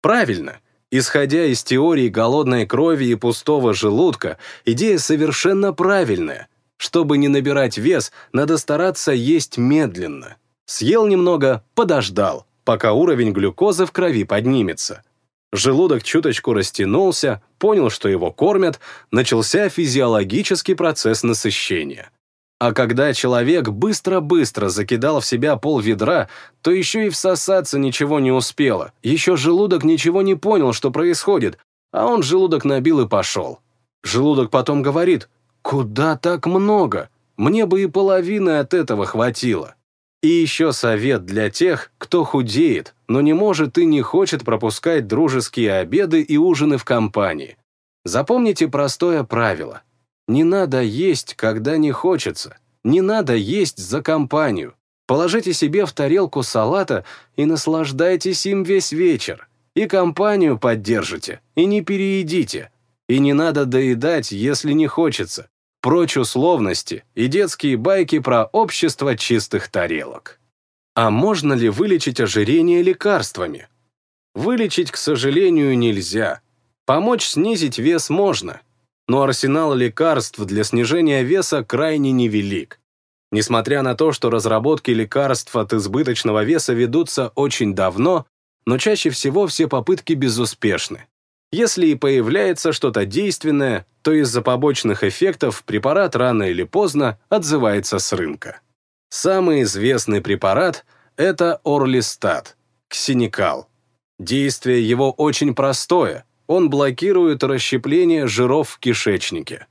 Правильно. Исходя из теории голодной крови и пустого желудка, идея совершенно правильная. Чтобы не набирать вес, надо стараться есть медленно. Съел немного, подождал, пока уровень глюкозы в крови поднимется. Желудок чуточку растянулся, понял, что его кормят, начался физиологический процесс насыщения. А когда человек быстро-быстро закидал в себя пол ведра, то еще и всосаться ничего не успело, еще желудок ничего не понял, что происходит, а он желудок набил и пошел. Желудок потом говорит, Куда так много? Мне бы и половины от этого хватило. И еще совет для тех, кто худеет, но не может и не хочет пропускать дружеские обеды и ужины в компании. Запомните простое правило. Не надо есть, когда не хочется. Не надо есть за компанию. Положите себе в тарелку салата и наслаждайтесь им весь вечер. И компанию поддержите, и не переедите. И не надо доедать, если не хочется. Прочь условности и детские байки про общество чистых тарелок. А можно ли вылечить ожирение лекарствами? Вылечить, к сожалению, нельзя. Помочь снизить вес можно. но арсенал лекарств для снижения веса крайне невелик. Несмотря на то, что разработки лекарств от избыточного веса ведутся очень давно, но чаще всего все попытки безуспешны. Если и появляется что-то действенное, то из-за побочных эффектов препарат рано или поздно отзывается с рынка. Самый известный препарат – это Орлистат, ксеникал. Действие его очень простое, он блокирует расщепление жиров в кишечнике.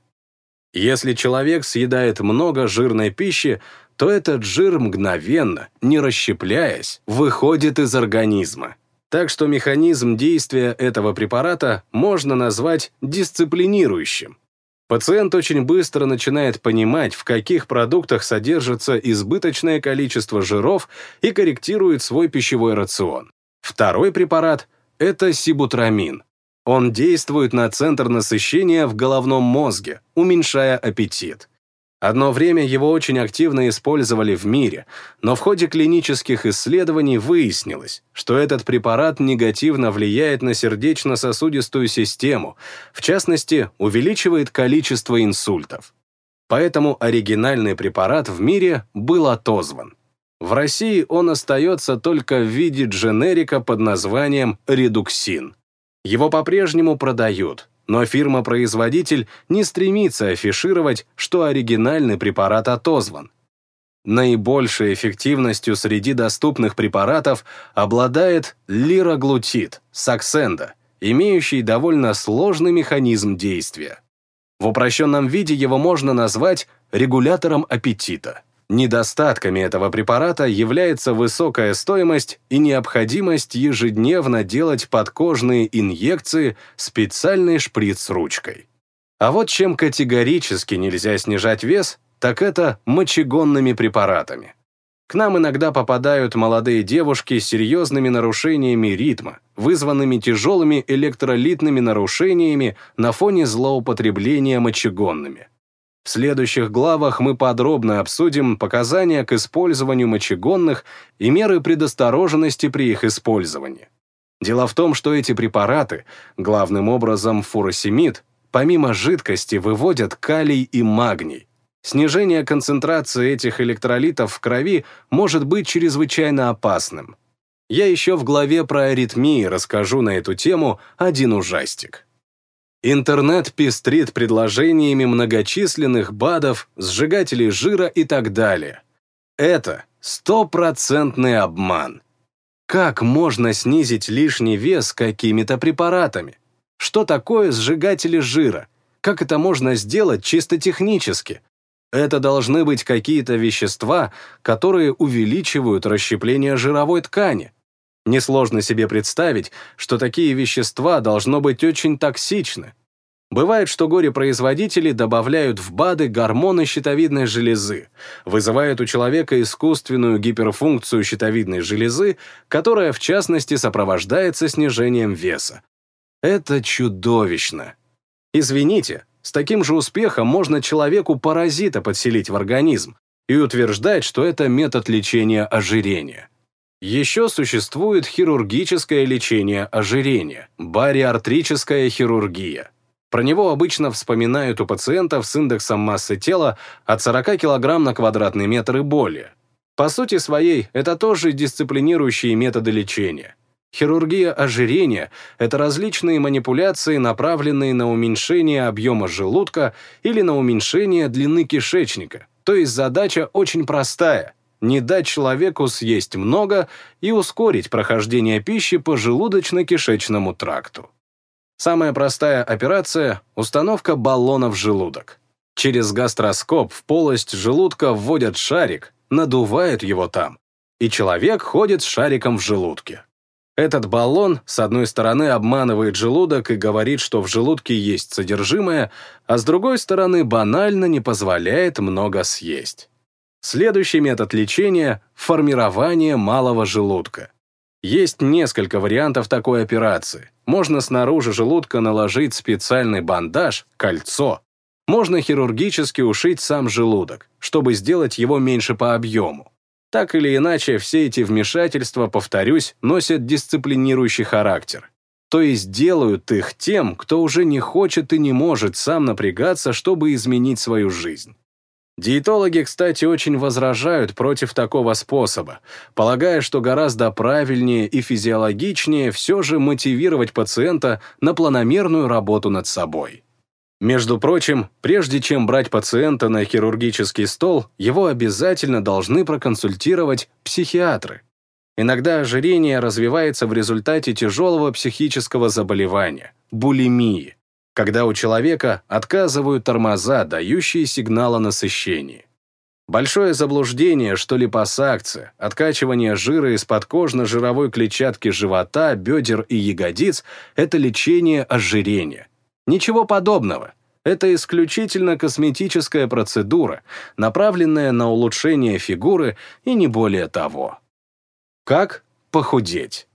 Если человек съедает много жирной пищи, то этот жир мгновенно, не расщепляясь, выходит из организма. Так что механизм действия этого препарата можно назвать дисциплинирующим. Пациент очень быстро начинает понимать, в каких продуктах содержится избыточное количество жиров и корректирует свой пищевой рацион. Второй препарат – это сибутрамин. Он действует на центр насыщения в головном мозге, уменьшая аппетит. Одно время его очень активно использовали в мире, но в ходе клинических исследований выяснилось, что этот препарат негативно влияет на сердечно-сосудистую систему, в частности, увеличивает количество инсультов. Поэтому оригинальный препарат в мире был отозван. В России он остается только в виде дженерика под названием редуксин. Его по-прежнему продают, но фирма-производитель не стремится афишировать, что оригинальный препарат отозван. Наибольшей эффективностью среди доступных препаратов обладает лираглутид, саксенда, имеющий довольно сложный механизм действия. В упрощенном виде его можно назвать регулятором аппетита. Недостатками этого препарата является высокая стоимость и необходимость ежедневно делать подкожные инъекции специальной шприц-ручкой. А вот чем категорически нельзя снижать вес, так это мочегонными препаратами. К нам иногда попадают молодые девушки с серьезными нарушениями ритма, вызванными тяжелыми электролитными нарушениями на фоне злоупотребления мочегонными. В следующих главах мы подробно обсудим показания к использованию мочегонных и меры предосторожности при их использовании. Дело в том, что эти препараты, главным образом фуросемид, помимо жидкости выводят калий и магний. Снижение концентрации этих электролитов в крови может быть чрезвычайно опасным. Я еще в главе про аритмии расскажу на эту тему один ужастик. Интернет пестрит предложениями многочисленных БАДов, сжигателей жира и так далее. Это стопроцентный обман. Как можно снизить лишний вес какими-то препаратами? Что такое сжигатели жира? Как это можно сделать чисто технически? Это должны быть какие-то вещества, которые увеличивают расщепление жировой ткани. Несложно себе представить, что такие вещества должно быть очень токсичны. Бывает, что горе-производители добавляют в БАДы гормоны щитовидной железы, вызывают у человека искусственную гиперфункцию щитовидной железы, которая, в частности, сопровождается снижением веса. Это чудовищно. Извините, с таким же успехом можно человеку паразита подселить в организм и утверждать, что это метод лечения ожирения. Еще существует хирургическое лечение ожирения, бариартрическая хирургия. Про него обычно вспоминают у пациентов с индексом массы тела от 40 кг на квадратный метр и более. По сути своей, это тоже дисциплинирующие методы лечения. Хирургия ожирения – это различные манипуляции, направленные на уменьшение объема желудка или на уменьшение длины кишечника. То есть задача очень простая – не дать человеку съесть много и ускорить прохождение пищи по желудочно-кишечному тракту. Самая простая операция – установка баллона в желудок. Через гастроскоп в полость желудка вводят шарик, надувают его там, и человек ходит с шариком в желудке. Этот баллон, с одной стороны, обманывает желудок и говорит, что в желудке есть содержимое, а с другой стороны, банально не позволяет много съесть. Следующий метод лечения – формирование малого желудка. Есть несколько вариантов такой операции. Можно снаружи желудка наложить специальный бандаж, кольцо. Можно хирургически ушить сам желудок, чтобы сделать его меньше по объему. Так или иначе, все эти вмешательства, повторюсь, носят дисциплинирующий характер. то есть делают их тем, кто уже не хочет и не может сам напрягаться, чтобы изменить свою жизнь. Диетологи, кстати, очень возражают против такого способа, полагая, что гораздо правильнее и физиологичнее все же мотивировать пациента на планомерную работу над собой. Между прочим, прежде чем брать пациента на хирургический стол, его обязательно должны проконсультировать психиатры. Иногда ожирение развивается в результате тяжелого психического заболевания – булимии, когда у человека отказывают тормоза, дающие сигнал о насыщении. Большое заблуждение, что липосакция, откачивание жира из подкожно-жировой клетчатки живота, бедер и ягодиц – это лечение ожирения. Ничего подобного. Это исключительно косметическая процедура, направленная на улучшение фигуры и не более того. Как похудеть?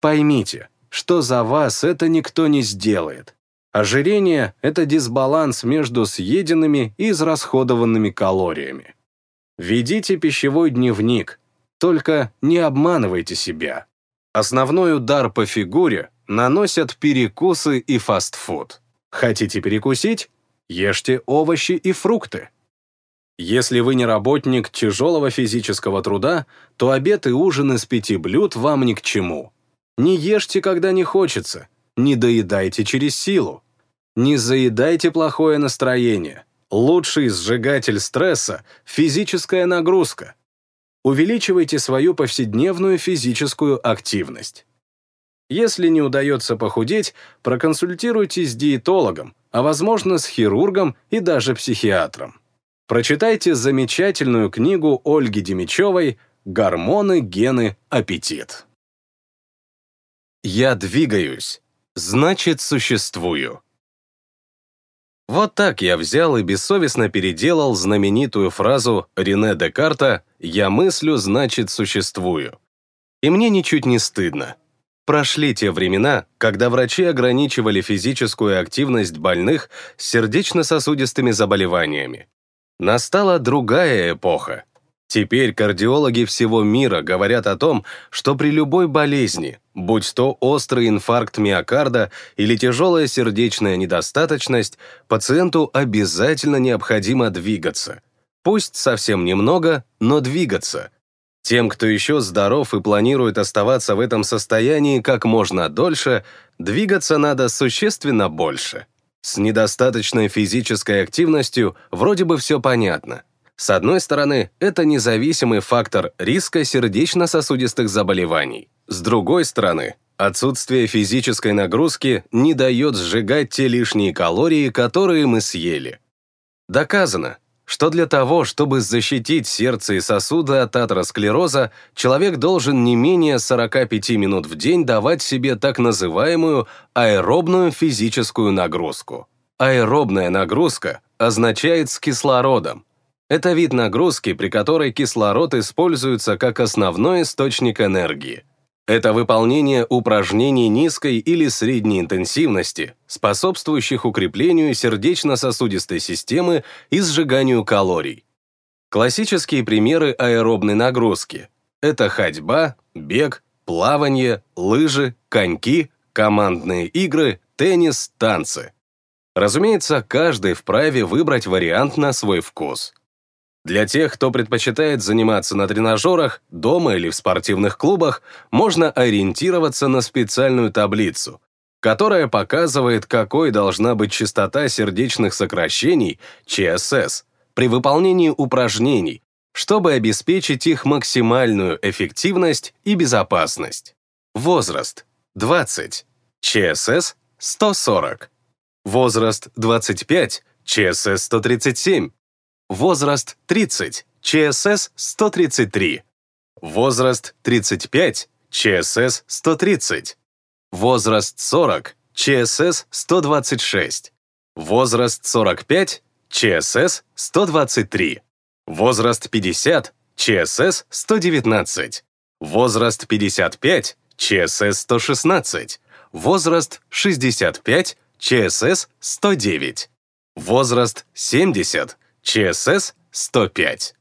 Поймите, что за вас это никто не сделает. Ожирение – это дисбаланс между съеденными и израсходованными калориями. Ведите пищевой дневник, только не обманывайте себя. Основной удар по фигуре наносят перекусы и фастфуд. Хотите перекусить? Ешьте овощи и фрукты. Если вы не работник тяжелого физического труда, то обед и ужин из пяти блюд вам ни к чему. Не ешьте, когда не хочется, не доедайте через силу. Не заедайте плохое настроение. Лучший сжигатель стресса – физическая нагрузка. Увеличивайте свою повседневную физическую активность. Если не удается похудеть, проконсультируйтесь с диетологом, а возможно с хирургом и даже психиатром. Прочитайте замечательную книгу Ольги Демичевой «Гормоны, гены, аппетит». Я двигаюсь, значит существую. Вот так я взял и бессовестно переделал знаменитую фразу Рене Декарта «Я мыслю, значит существую». И мне ничуть не стыдно. Прошли те времена, когда врачи ограничивали физическую активность больных с сердечно-сосудистыми заболеваниями. Настала другая эпоха. Теперь кардиологи всего мира говорят о том, что при любой болезни, будь то острый инфаркт миокарда или тяжелая сердечная недостаточность, пациенту обязательно необходимо двигаться. Пусть совсем немного, но двигаться – тем, кто еще здоров и планирует оставаться в этом состоянии как можно дольше, двигаться надо существенно больше. С недостаточной физической активностью вроде бы все понятно. С одной стороны, это независимый фактор риска сердечно-сосудистых заболеваний. С другой стороны, отсутствие физической нагрузки не дает сжигать те лишние калории, которые мы съели. Доказано, что для того, чтобы защитить сердце и сосуды от атеросклероза, человек должен не менее 45 минут в день давать себе так называемую аэробную физическую нагрузку. Аэробная нагрузка означает с кислородом. Это вид нагрузки, при которой кислород используется как основной источник энергии. Это выполнение упражнений низкой или средней интенсивности, способствующих укреплению сердечно-сосудистой системы и сжиганию калорий. Классические примеры аэробной нагрузки – это ходьба, бег, плавание, лыжи, коньки, командные игры, теннис, танцы. Разумеется, каждый вправе выбрать вариант на свой вкус. Для тех, кто предпочитает заниматься на тренажерах, дома или в спортивных клубах, можно ориентироваться на специальную таблицу, которая показывает, какой должна быть частота сердечных сокращений, ЧСС, при выполнении упражнений, чтобы обеспечить их максимальную эффективность и безопасность. Возраст – 20, ЧСС – 140. Возраст – 25, ЧСС – 137. Возраст 30, ЧСС 133. Возраст 35, ЧСС 130. Возраст 40, ЧСС 126. Возраст 45, ЧСС 123. Возраст 50, ЧСС 119. Возраст 55, ЧСС 116. Возраст 65, ЧСС 109. Возраст 70, ЧСС 105.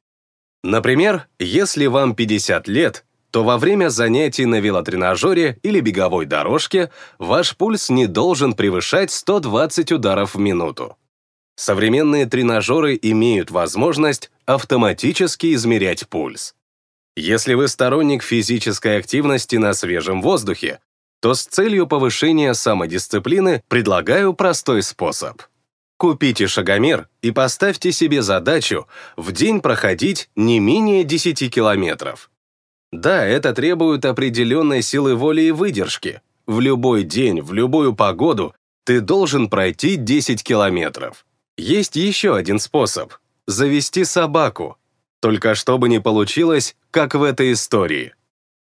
Например, если вам 50 лет, то во время занятий на велотренажере или беговой дорожке ваш пульс не должен превышать 120 ударов в минуту. Современные тренажеры имеют возможность автоматически измерять пульс. Если вы сторонник физической активности на свежем воздухе, то с целью повышения самодисциплины предлагаю простой способ. Купите шагомер и поставьте себе задачу в день проходить не менее 10 километров. Да, это требует определенной силы воли и выдержки. В любой день, в любую погоду ты должен пройти 10 километров. Есть еще один способ – завести собаку. Только чтобы не получилось, как в этой истории.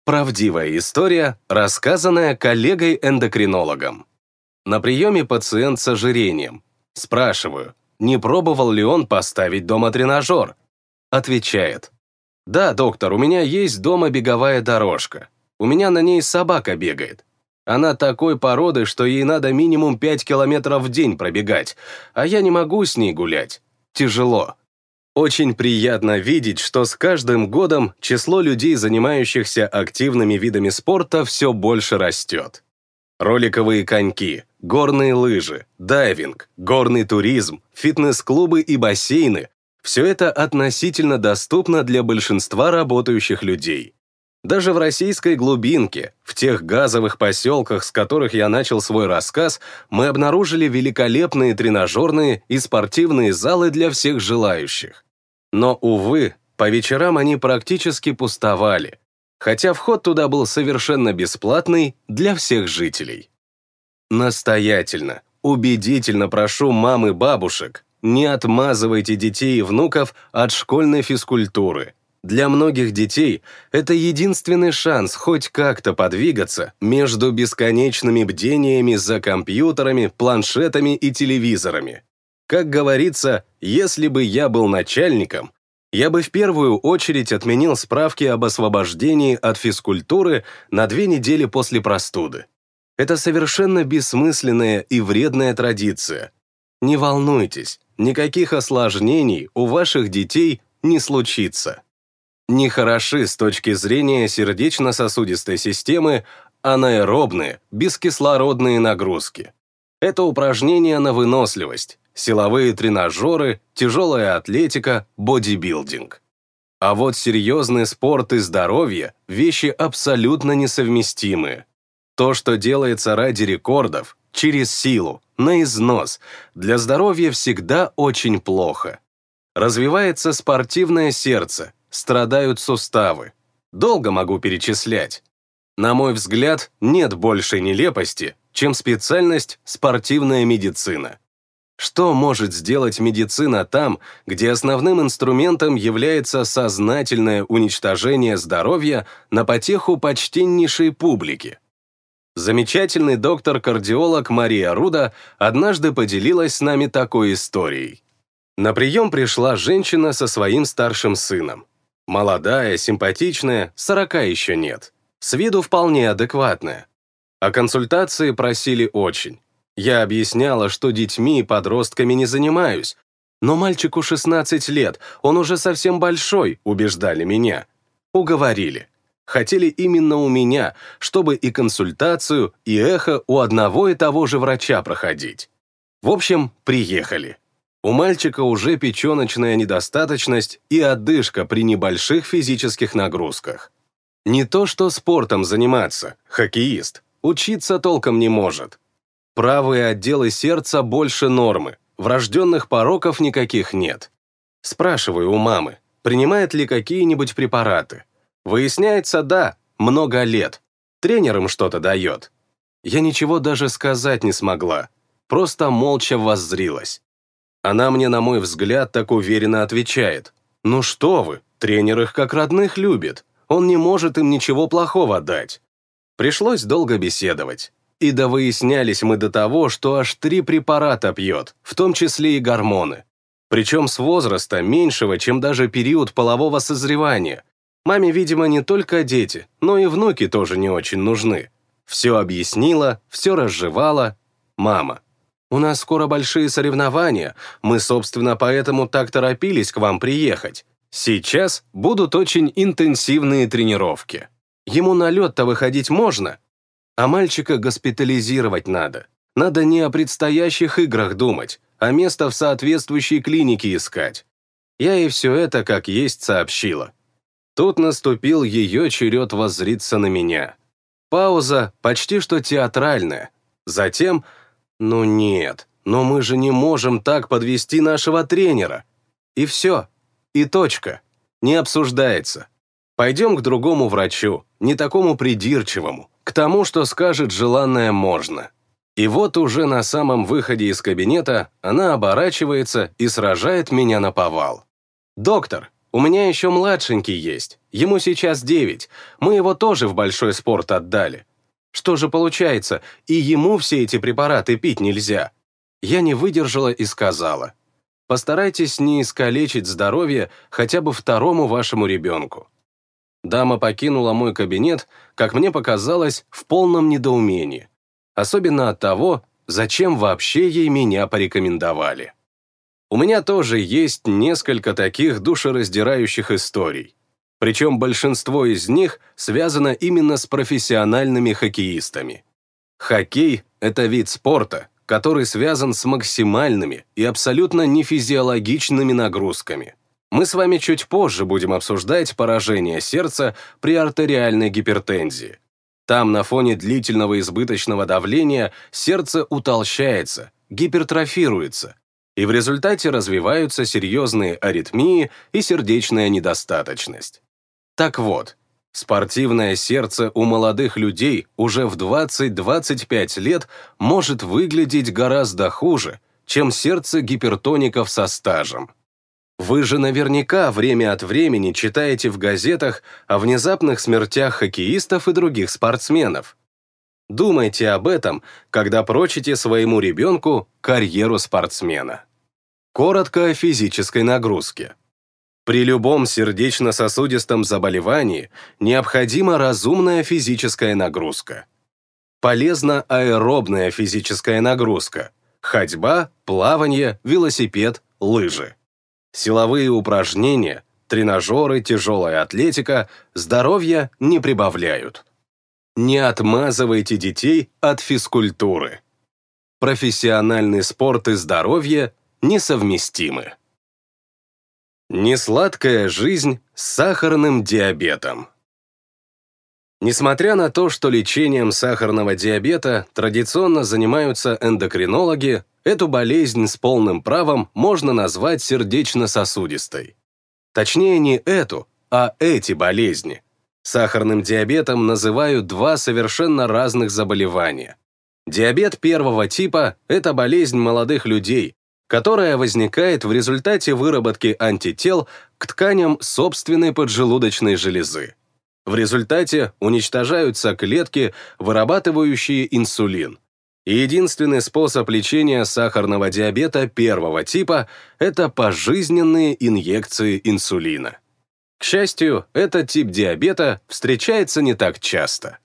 Правдивая история, рассказанная коллегой-эндокринологом. На приеме пациент с ожирением. Спрашиваю, не пробовал ли он поставить дома тренажер? Отвечает. Да, доктор, у меня есть дома беговая дорожка. У меня на ней собака бегает. Она такой породы, что ей надо минимум 5 километров в день пробегать, а я не могу с ней гулять. Тяжело. Очень приятно видеть, что с каждым годом число людей, занимающихся активными видами спорта, все больше растет. Роликовые коньки, горные лыжи, дайвинг, горный туризм, фитнес-клубы и бассейны – все это относительно доступно для большинства работающих людей. Даже в российской глубинке, в тех газовых поселках, с которых я начал свой рассказ, мы обнаружили великолепные тренажерные и спортивные залы для всех желающих. Но, увы, по вечерам они практически пустовали, хотя вход туда был совершенно бесплатный для всех жителей. Настоятельно, убедительно прошу мам и бабушек, не отмазывайте детей и внуков от школьной физкультуры – для многих детей это единственный шанс хоть как-то подвигаться между бесконечными бдениями за компьютерами, планшетами и телевизорами. Как говорится, если бы я был начальником, я бы в первую очередь отменил справки об освобождении от физкультуры на две недели после простуды. Это совершенно бессмысленная и вредная традиция. Не волнуйтесь, никаких осложнений у ваших детей не случится нехороши с точки зрения сердечно-сосудистой системы анаэробные, бескислородные нагрузки. Это упражнения на выносливость, силовые тренажеры, тяжелая атлетика, бодибилдинг. А вот серьезный спорт и здоровье – вещи абсолютно несовместимые. То, что делается ради рекордов, через силу, на износ, для здоровья всегда очень плохо. Развивается спортивное сердце, страдают суставы. Долго могу перечислять. На мой взгляд, нет большей нелепости, чем специальность спортивная медицина. Что может сделать медицина там, где основным инструментом является сознательное уничтожение здоровья на потеху почтеннейшей публики? Замечательный доктор-кардиолог Мария Руда однажды поделилась с нами такой историей. На прием пришла женщина со своим старшим сыном. Молодая, симпатичная, сорока еще нет. С виду вполне адекватная. А консультации просили очень. Я объясняла, что детьми и подростками не занимаюсь. Но мальчику 16 лет, он уже совсем большой, убеждали меня. Уговорили. Хотели именно у меня, чтобы и консультацию, и эхо у одного и того же врача проходить. В общем, приехали. У мальчика уже печеночная недостаточность и одышка при небольших физических нагрузках. Не то что спортом заниматься, хоккеист, учиться толком не может. Правые отделы сердца больше нормы, врожденных пороков никаких нет. Спрашиваю у мамы, принимает ли какие-нибудь препараты. Выясняется, да, много лет. Тренер им что-то дает. Я ничего даже сказать не смогла, просто молча воззрилась. Она мне, на мой взгляд, так уверенно отвечает. «Ну что вы, тренер их как родных любит. Он не может им ничего плохого дать». Пришлось долго беседовать. И довыяснялись мы до того, что аж три препарата пьет, в том числе и гормоны. Причем с возраста меньшего, чем даже период полового созревания. Маме, видимо, не только дети, но и внуки тоже не очень нужны. Все объяснила, все разжевала. Мама. У нас скоро большие соревнования, мы, собственно, поэтому так торопились к вам приехать. Сейчас будут очень интенсивные тренировки. Ему на лед-то выходить можно, а мальчика госпитализировать надо. Надо не о предстоящих играх думать, а место в соответствующей клинике искать. Я ей все это как есть сообщила. Тут наступил ее черед воззриться на меня. Пауза почти что театральная. Затем, ну нет, но мы же не можем так подвести нашего тренера. И все. И точка. Не обсуждается. Пойдем к другому врачу, не такому придирчивому, к тому, что скажет желанное можно. И вот уже на самом выходе из кабинета она оборачивается и сражает меня на повал. «Доктор, у меня еще младшенький есть, ему сейчас девять, мы его тоже в большой спорт отдали. Что же получается, и ему все эти препараты пить нельзя?» Я не выдержала и сказала, «Постарайтесь не искалечить здоровье хотя бы второму вашему ребенку». Дама покинула мой кабинет, как мне показалось, в полном недоумении особенно от того, зачем вообще ей меня порекомендовали. У меня тоже есть несколько таких душераздирающих историй. Причем большинство из них связано именно с профессиональными хоккеистами. Хоккей — это вид спорта, который связан с максимальными и абсолютно нефизиологичными нагрузками. Мы с вами чуть позже будем обсуждать поражение сердца при артериальной гипертензии. Там на фоне длительного избыточного давления сердце утолщается, гипертрофируется, и в результате развиваются серьезные аритмии и сердечная недостаточность. Так вот, спортивное сердце у молодых людей уже в 20-25 лет может выглядеть гораздо хуже, чем сердце гипертоников со стажем. Вы же наверняка время от времени читаете в газетах о внезапных смертях хоккеистов и других спортсменов. Думайте об этом, когда прочите своему ребенку карьеру спортсмена. Коротко о физической нагрузке. При любом сердечно-сосудистом заболевании необходима разумная физическая нагрузка. Полезна аэробная физическая нагрузка – ходьба, плавание, велосипед, лыжи. Силовые упражнения, тренажеры, тяжелая атлетика здоровья не прибавляют. Не отмазывайте детей от физкультуры. Профессиональный спорт и здоровье несовместимы. Несладкая жизнь с сахарным диабетом. Несмотря на то, что лечением сахарного диабета традиционно занимаются эндокринологи, Эту болезнь с полным правом можно назвать сердечно-сосудистой. Точнее, не эту, а эти болезни. Сахарным диабетом называют два совершенно разных заболевания. Диабет первого типа – это болезнь молодых людей, которая возникает в результате выработки антител к тканям собственной поджелудочной железы. В результате уничтожаются клетки, вырабатывающие инсулин. Единственный способ лечения сахарного диабета первого типа – это пожизненные инъекции инсулина. К счастью, этот тип диабета встречается не так часто.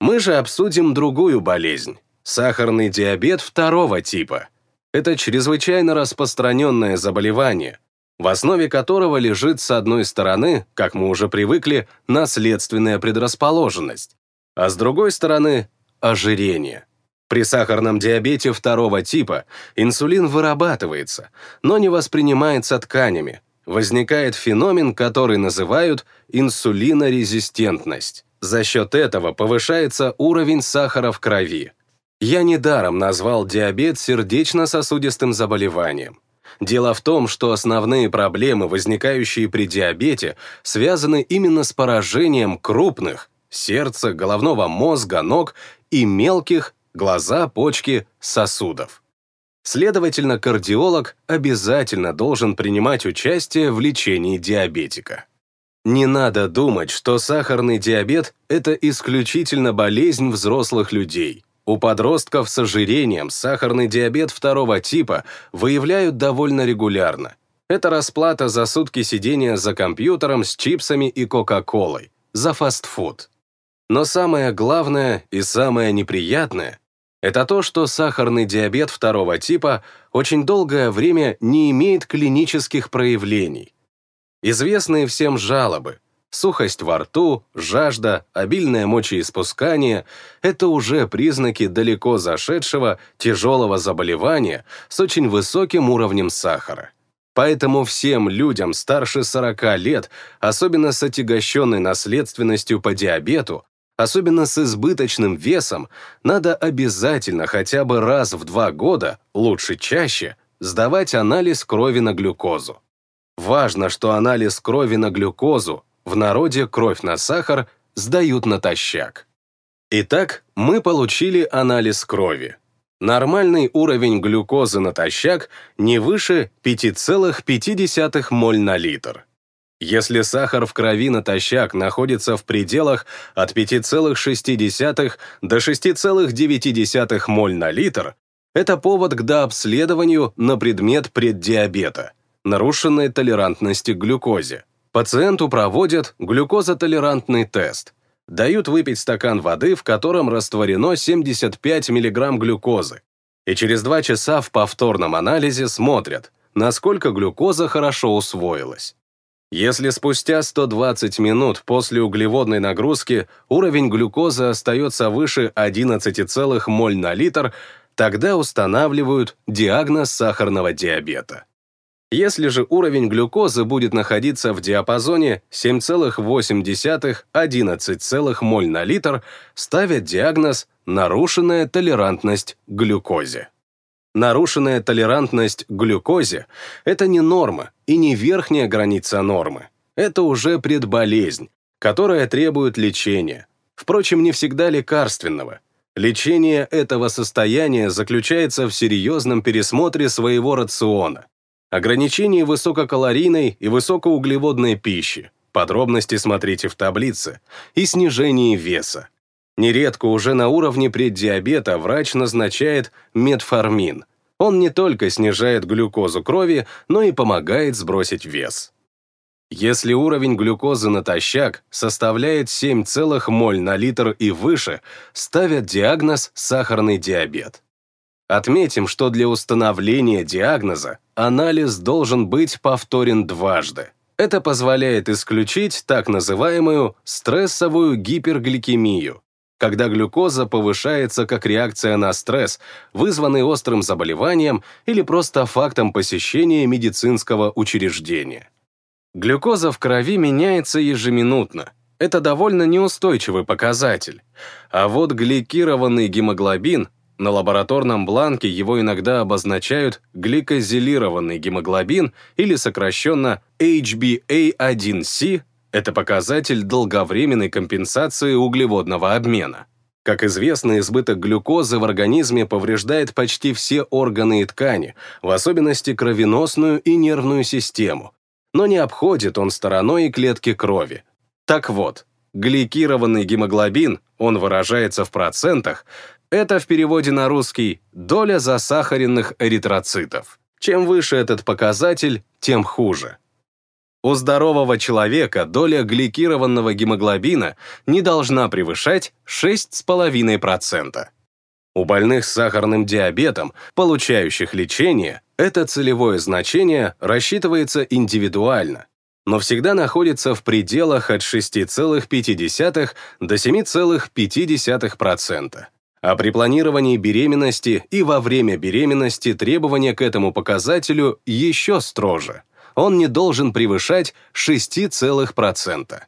Мы же обсудим другую болезнь – сахарный диабет второго типа. Это чрезвычайно распространенное заболевание, в основе которого лежит, с одной стороны, как мы уже привыкли, наследственная предрасположенность, а с другой стороны – ожирение. При сахарном диабете второго типа инсулин вырабатывается, но не воспринимается тканями. Возникает феномен, который называют инсулинорезистентность. За счет этого повышается уровень сахара в крови. Я недаром назвал диабет сердечно-сосудистым заболеванием. Дело в том, что основные проблемы, возникающие при диабете, связаны именно с поражением крупных – сердца, головного мозга, ног и мелких глаза, почки, сосудов. Следовательно, кардиолог обязательно должен принимать участие в лечении диабетика. Не надо думать, что сахарный диабет – это исключительно болезнь взрослых людей. У подростков с ожирением сахарный диабет второго типа выявляют довольно регулярно. Это расплата за сутки сидения за компьютером с чипсами и кока-колой, за фастфуд. Но самое главное и самое неприятное это то, что сахарный диабет второго типа очень долгое время не имеет клинических проявлений. Известные всем жалобы, Сухость во рту, жажда, обильное мочеиспускание – это уже признаки далеко зашедшего тяжелого заболевания с очень высоким уровнем сахара. Поэтому всем людям старше 40 лет, особенно с отягощенной наследственностью по диабету, особенно с избыточным весом, надо обязательно хотя бы раз в два года, лучше чаще, сдавать анализ крови на глюкозу. Важно, что анализ крови на глюкозу, в народе кровь на сахар, сдают натощак. Итак, мы получили анализ крови. Нормальный уровень глюкозы натощак не выше 5,5 моль на литр. Если сахар в крови натощак находится в пределах от 5,6 до 6,9 моль на литр, это повод к дообследованию на предмет преддиабета, нарушенной толерантности к глюкозе. Пациенту проводят глюкозотолерантный тест. Дают выпить стакан воды, в котором растворено 75 мг глюкозы. И через 2 часа в повторном анализе смотрят, насколько глюкоза хорошо усвоилась. Если спустя 120 минут после углеводной нагрузки уровень глюкозы остается выше 11, моль на литр, тогда устанавливают диагноз сахарного диабета. Если же уровень глюкозы будет находиться в диапазоне 7,8-11 моль на литр, ставят диагноз «нарушенная толерантность к глюкозе». Нарушенная толерантность к глюкозе – это не норма и не верхняя граница нормы. Это уже предболезнь, которая требует лечения. Впрочем, не всегда лекарственного. Лечение этого состояния заключается в серьезном пересмотре своего рациона, ограничении высококалорийной и высокоуглеводной пищи, подробности смотрите в таблице, и снижении веса. Нередко уже на уровне преддиабета врач назначает метформин. Он не только снижает глюкозу крови, но и помогает сбросить вес. Если уровень глюкозы натощак составляет 7, моль на литр и выше, ставят диагноз сахарный диабет. Отметим, что для установления диагноза анализ должен быть повторен дважды. Это позволяет исключить так называемую стрессовую гипергликемию, когда глюкоза повышается как реакция на стресс, вызванный острым заболеванием или просто фактом посещения медицинского учреждения. Глюкоза в крови меняется ежеминутно. Это довольно неустойчивый показатель. А вот гликированный гемоглобин, на лабораторном бланке его иногда обозначают гликозилированный гемоглобин или сокращенно HbA1c, это показатель долговременной компенсации углеводного обмена. Как известно, избыток глюкозы в организме повреждает почти все органы и ткани, в особенности кровеносную и нервную систему. Но не обходит он стороной и клетки крови. Так вот, гликированный гемоглобин, он выражается в процентах, это в переводе на русский доля засахаренных эритроцитов. Чем выше этот показатель, тем хуже. У здорового человека доля гликированного гемоглобина не должна превышать 6,5%. У больных с сахарным диабетом, получающих лечение, это целевое значение рассчитывается индивидуально, но всегда находится в пределах от 6,5 до 7,5%. А при планировании беременности и во время беременности требования к этому показателю еще строже он не должен превышать 6%.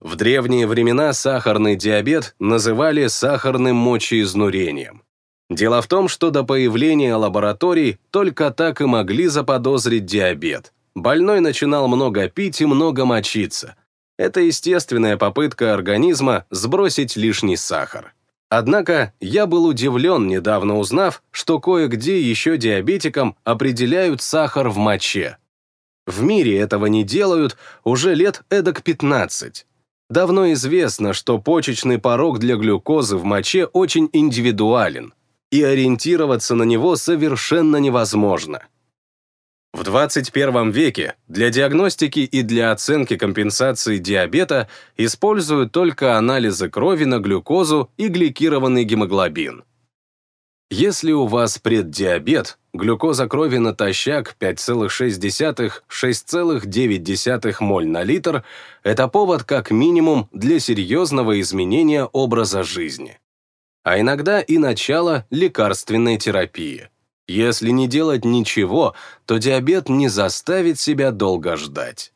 В древние времена сахарный диабет называли сахарным мочеизнурением. Дело в том, что до появления лабораторий только так и могли заподозрить диабет. Больной начинал много пить и много мочиться. Это естественная попытка организма сбросить лишний сахар. Однако я был удивлен, недавно узнав, что кое-где еще диабетикам определяют сахар в моче. В мире этого не делают уже лет эдак 15. Давно известно, что почечный порог для глюкозы в моче очень индивидуален, и ориентироваться на него совершенно невозможно. В 21 веке для диагностики и для оценки компенсации диабета используют только анализы крови на глюкозу и гликированный гемоглобин. Если у вас преддиабет, глюкоза крови натощак 5,6-6,9 моль на литр – это повод как минимум для серьезного изменения образа жизни. А иногда и начало лекарственной терапии. Если не делать ничего, то диабет не заставит себя долго ждать.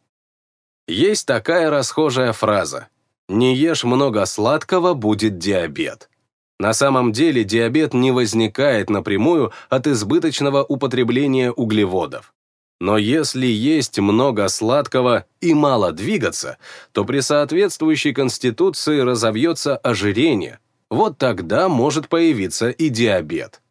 Есть такая расхожая фраза «Не ешь много сладкого, будет диабет». На самом деле диабет не возникает напрямую от избыточного употребления углеводов. Но если есть много сладкого и мало двигаться, то при соответствующей конституции разовьется ожирение. Вот тогда может появиться и диабет.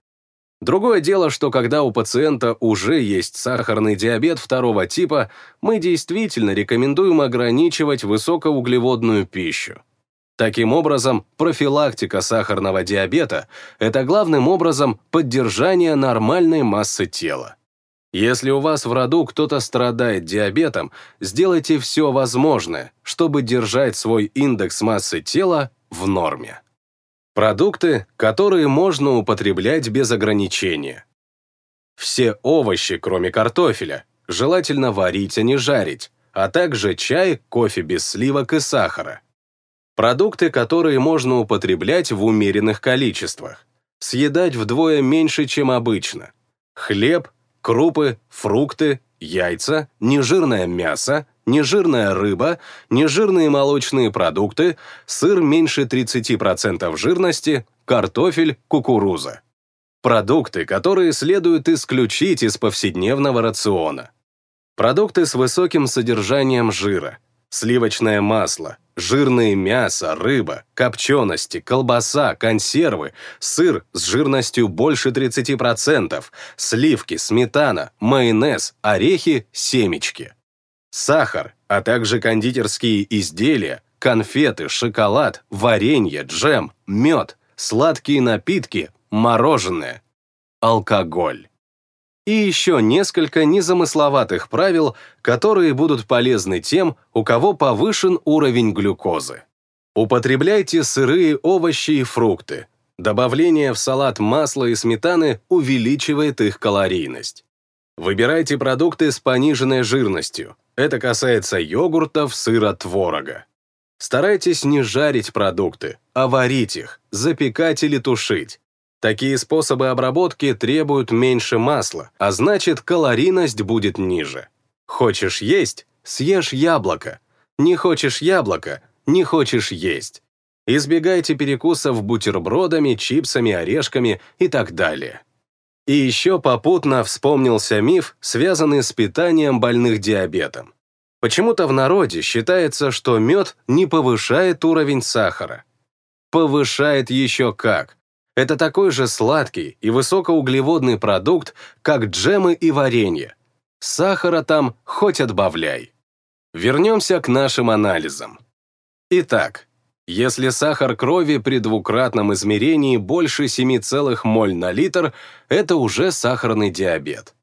Другое дело, что когда у пациента уже есть сахарный диабет второго типа, мы действительно рекомендуем ограничивать высокоуглеводную пищу. Таким образом, профилактика сахарного диабета – это главным образом поддержание нормальной массы тела. Если у вас в роду кто-то страдает диабетом, сделайте все возможное, чтобы держать свой индекс массы тела в норме. Продукты, которые можно употреблять без ограничения. Все овощи, кроме картофеля, желательно варить, а не жарить, а также чай, кофе без сливок и сахара. Продукты, которые можно употреблять в умеренных количествах. Съедать вдвое меньше, чем обычно. Хлеб, крупы, фрукты, яйца, нежирное мясо, нежирная рыба, нежирные молочные продукты, сыр меньше 30% жирности, картофель, кукуруза. Продукты, которые следует исключить из повседневного рациона. Продукты с высоким содержанием жира, сливочное масло, жирное мясо, рыба, копчености, колбаса, консервы, сыр с жирностью больше 30%, сливки, сметана, майонез, орехи, семечки. Сахар, а также кондитерские изделия, конфеты, шоколад, варенье, джем, мед, сладкие напитки, мороженое, алкоголь и еще несколько незамысловатых правил, которые будут полезны тем, у кого повышен уровень глюкозы. Употребляйте сырые овощи и фрукты. Добавление в салат масла и сметаны увеличивает их калорийность. Выбирайте продукты с пониженной жирностью. Это касается йогуртов, сыра, творога. Старайтесь не жарить продукты, а варить их, запекать или тушить. Такие способы обработки требуют меньше масла, а значит калорийность будет ниже. Хочешь есть – съешь яблоко. Не хочешь яблоко – не хочешь есть. Избегайте перекусов бутербродами, чипсами, орешками и так далее. И еще попутно вспомнился миф, связанный с питанием больных диабетом. Почему-то в народе считается, что мед не повышает уровень сахара. Повышает еще как. Это такой же сладкий и высокоуглеводный продукт, как джемы и варенье. Сахара там хоть отбавляй. Вернемся к нашим анализам. Итак, если сахар крови при двукратном измерении больше 7, моль на литр, это уже сахарный диабет.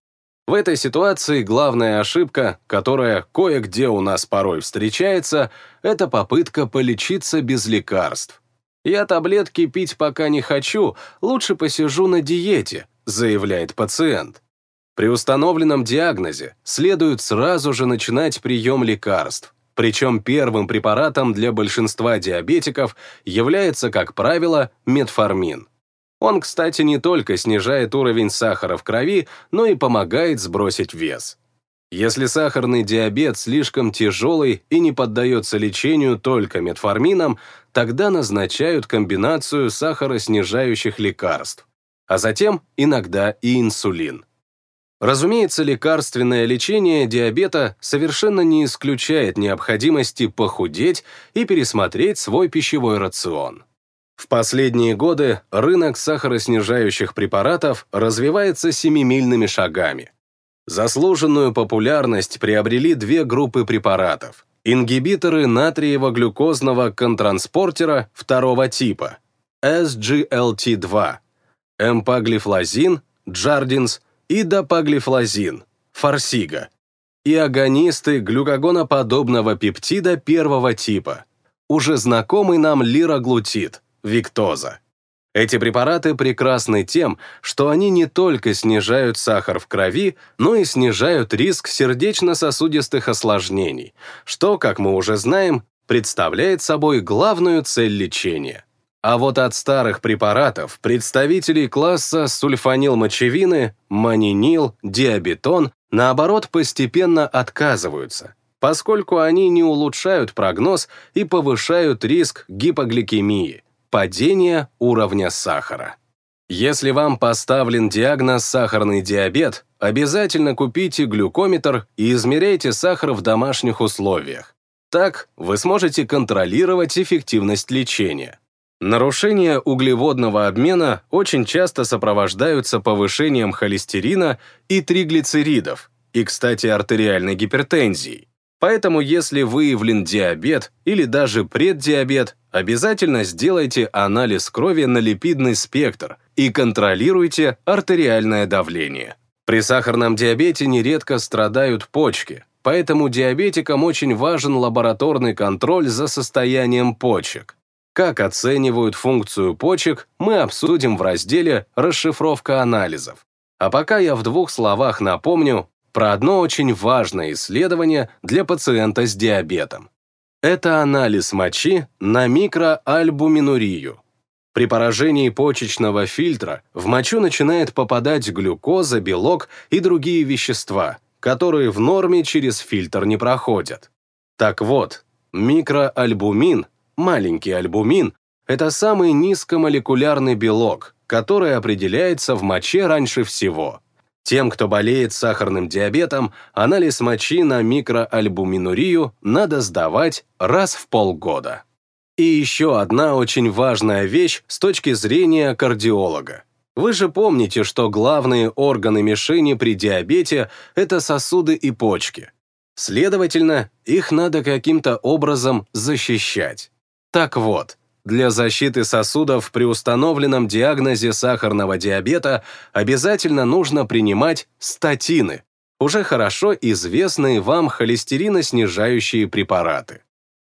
В этой ситуации главная ошибка, которая кое-где у нас порой встречается, это попытка полечиться без лекарств. «Я таблетки пить пока не хочу, лучше посижу на диете», заявляет пациент. При установленном диагнозе следует сразу же начинать прием лекарств. Причем первым препаратом для большинства диабетиков является, как правило, метформин. Он, кстати, не только снижает уровень сахара в крови, но и помогает сбросить вес. Если сахарный диабет слишком тяжелый и не поддается лечению только метформином, тогда назначают комбинацию сахароснижающих лекарств, а затем иногда и инсулин. Разумеется, лекарственное лечение диабета совершенно не исключает необходимости похудеть и пересмотреть свой пищевой рацион. В последние годы рынок сахароснижающих препаратов развивается семимильными шагами – Заслуженную популярность приобрели две группы препаратов. Ингибиторы натриево-глюкозного контранспортера второго типа, SGLT2, эмпаглифлозин, Джардинс и дапаглифлозин, Фарсига, и агонисты глюкогоноподобного пептида первого типа, уже знакомый нам лираглутид, Виктоза. Эти препараты прекрасны тем, что они не только снижают сахар в крови, но и снижают риск сердечно-сосудистых осложнений, что, как мы уже знаем, представляет собой главную цель лечения. А вот от старых препаратов представителей класса сульфанилмочевины, манинил, диабетон, наоборот, постепенно отказываются, поскольку они не улучшают прогноз и повышают риск гипогликемии, падения уровня сахара. Если вам поставлен диагноз сахарный диабет, обязательно купите глюкометр и измеряйте сахар в домашних условиях. Так вы сможете контролировать эффективность лечения. Нарушения углеводного обмена очень часто сопровождаются повышением холестерина и триглицеридов, и, кстати, артериальной гипертензией. Поэтому, если выявлен диабет или даже преддиабет, обязательно сделайте анализ крови на липидный спектр и контролируйте артериальное давление. При сахарном диабете нередко страдают почки, поэтому диабетикам очень важен лабораторный контроль за состоянием почек. Как оценивают функцию почек, мы обсудим в разделе «Расшифровка анализов». А пока я в двух словах напомню про одно очень важное исследование для пациента с диабетом. Это анализ мочи на микроальбуминурию. При поражении почечного фильтра в мочу начинает попадать глюкоза, белок и другие вещества, которые в норме через фильтр не проходят. Так вот, микроальбумин Маленький альбумин – это самый низкомолекулярный белок, который определяется в моче раньше всего. Тем, кто болеет сахарным диабетом, анализ мочи на микроальбуминурию надо сдавать раз в полгода. И еще одна очень важная вещь с точки зрения кардиолога. Вы же помните, что главные органы мишени при диабете – это сосуды и почки. Следовательно, их надо каким-то образом защищать. Так вот, для защиты сосудов при установленном диагнозе сахарного диабета обязательно нужно принимать статины, уже хорошо известные вам холестериноснижающие препараты.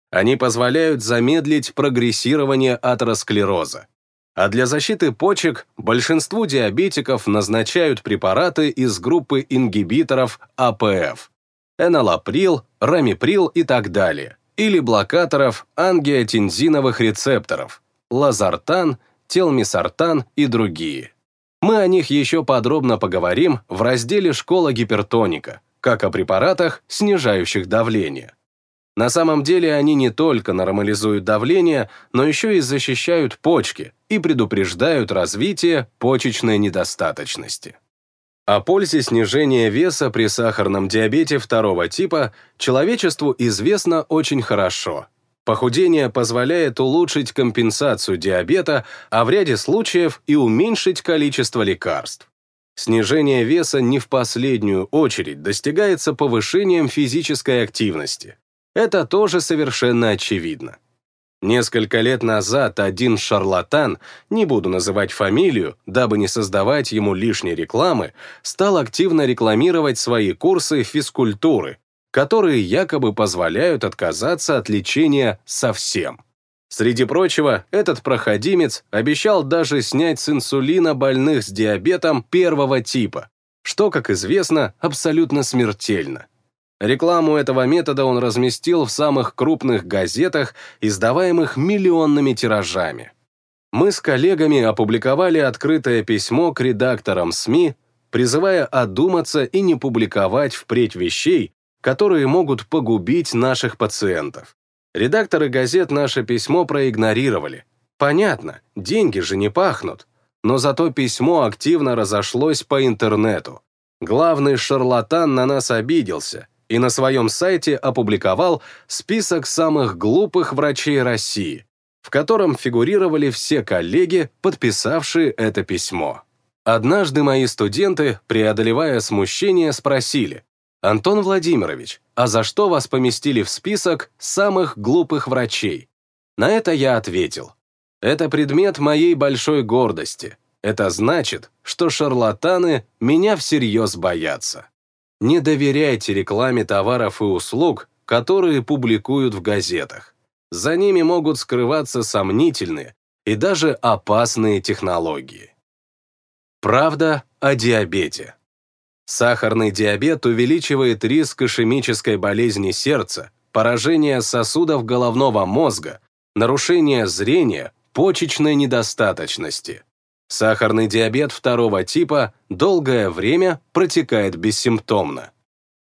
Они позволяют замедлить прогрессирование атеросклероза. А для защиты почек большинству диабетиков назначают препараты из группы ингибиторов АПФ – энолаприл, рамиприл и так далее или блокаторов ангиотензиновых рецепторов, лазартан, телмисартан и другие. Мы о них еще подробно поговорим в разделе «Школа гипертоника», как о препаратах, снижающих давление. На самом деле они не только нормализуют давление, но еще и защищают почки и предупреждают развитие почечной недостаточности. О пользе снижения веса при сахарном диабете второго типа человечеству известно очень хорошо. Похудение позволяет улучшить компенсацию диабета, а в ряде случаев и уменьшить количество лекарств. Снижение веса не в последнюю очередь достигается повышением физической активности. Это тоже совершенно очевидно. Несколько лет назад один шарлатан, не буду называть фамилию, дабы не создавать ему лишней рекламы, стал активно рекламировать свои курсы физкультуры, которые якобы позволяют отказаться от лечения совсем. Среди прочего, этот проходимец обещал даже снять с инсулина больных с диабетом первого типа, что, как известно, абсолютно смертельно. Рекламу этого метода он разместил в самых крупных газетах, издаваемых миллионными тиражами. Мы с коллегами опубликовали открытое письмо к редакторам СМИ, призывая одуматься и не публиковать впредь вещей, которые могут погубить наших пациентов. Редакторы газет наше письмо проигнорировали. Понятно, деньги же не пахнут. Но зато письмо активно разошлось по интернету. Главный шарлатан на нас обиделся и на своем сайте опубликовал список самых глупых врачей России, в котором фигурировали все коллеги, подписавшие это письмо. Однажды мои студенты, преодолевая смущение, спросили, «Антон Владимирович, а за что вас поместили в список самых глупых врачей?» На это я ответил, «Это предмет моей большой гордости. Это значит, что шарлатаны меня всерьез боятся». Не доверяйте рекламе товаров и услуг, которые публикуют в газетах. За ними могут скрываться сомнительные и даже опасные технологии. Правда о диабете. Сахарный диабет увеличивает риск ишемической болезни сердца, поражения сосудов головного мозга, нарушения зрения, почечной недостаточности. Сахарный диабет второго типа долгое время протекает бессимптомно.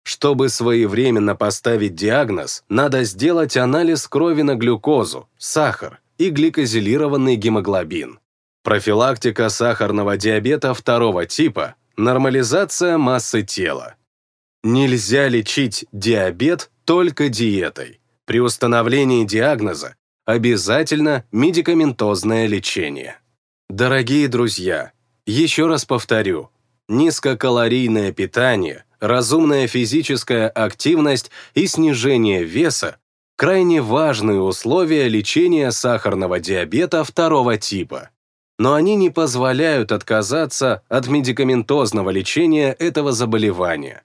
Чтобы своевременно поставить диагноз, надо сделать анализ крови на глюкозу, сахар и гликозилированный гемоглобин. Профилактика сахарного диабета второго типа Нормализация массы тела. Нельзя лечить диабет только диетой. При установлении диагноза обязательно медикаментозное лечение. Дорогие друзья, еще раз повторю, низкокалорийное питание, разумная физическая активность и снижение веса – крайне важные условия лечения сахарного диабета второго типа но они не позволяют отказаться от медикаментозного лечения этого заболевания.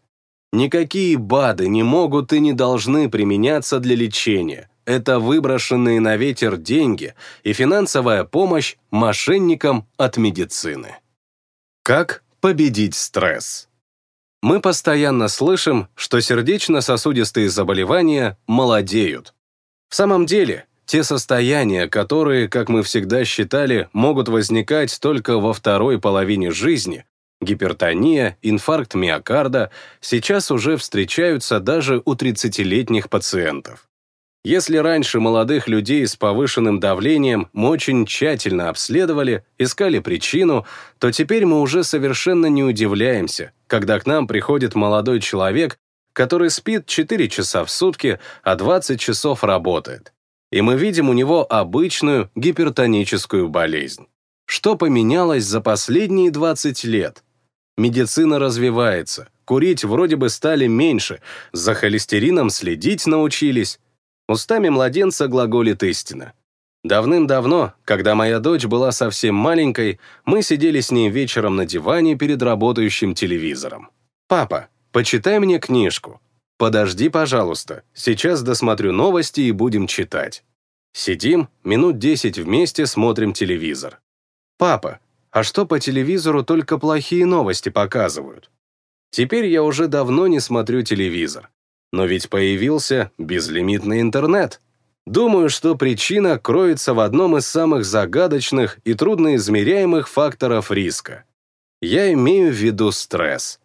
Никакие БАДы не могут и не должны применяться для лечения. Это выброшенные на ветер деньги и финансовая помощь мошенникам от медицины. Как победить стресс? Мы постоянно слышим, что сердечно-сосудистые заболевания молодеют. В самом деле, те состояния, которые, как мы всегда считали, могут возникать только во второй половине жизни, гипертония, инфаркт миокарда, сейчас уже встречаются даже у 30-летних пациентов. Если раньше молодых людей с повышенным давлением мы очень тщательно обследовали, искали причину, то теперь мы уже совершенно не удивляемся, когда к нам приходит молодой человек, который спит 4 часа в сутки, а 20 часов работает и мы видим у него обычную гипертоническую болезнь. Что поменялось за последние 20 лет? Медицина развивается, курить вроде бы стали меньше, за холестерином следить научились. Устами младенца глаголит истина. Давным-давно, когда моя дочь была совсем маленькой, мы сидели с ней вечером на диване перед работающим телевизором. «Папа, почитай мне книжку», «Подожди, пожалуйста, сейчас досмотрю новости и будем читать». Сидим, минут десять вместе смотрим телевизор. «Папа, а что по телевизору только плохие новости показывают?» Теперь я уже давно не смотрю телевизор. Но ведь появился безлимитный интернет. Думаю, что причина кроется в одном из самых загадочных и трудноизмеряемых факторов риска. Я имею в виду стресс.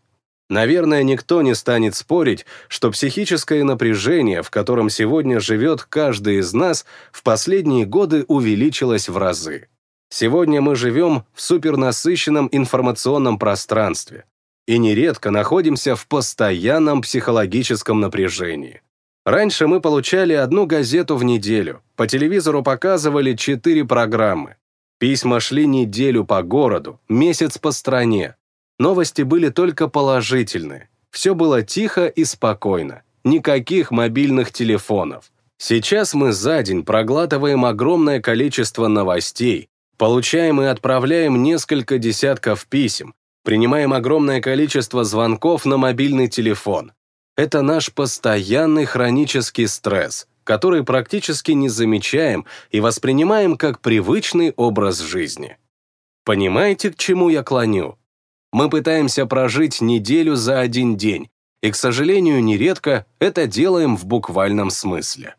Наверное, никто не станет спорить, что психическое напряжение, в котором сегодня живет каждый из нас, в последние годы увеличилось в разы. Сегодня мы живем в супернасыщенном информационном пространстве и нередко находимся в постоянном психологическом напряжении. Раньше мы получали одну газету в неделю, по телевизору показывали четыре программы. Письма шли неделю по городу, месяц по стране, Новости были только положительные. Все было тихо и спокойно. Никаких мобильных телефонов. Сейчас мы за день проглатываем огромное количество новостей, получаем и отправляем несколько десятков писем, принимаем огромное количество звонков на мобильный телефон. Это наш постоянный хронический стресс, который практически не замечаем и воспринимаем как привычный образ жизни. Понимаете, к чему я клоню? Мы пытаемся прожить неделю за один день, и, к сожалению, нередко это делаем в буквальном смысле.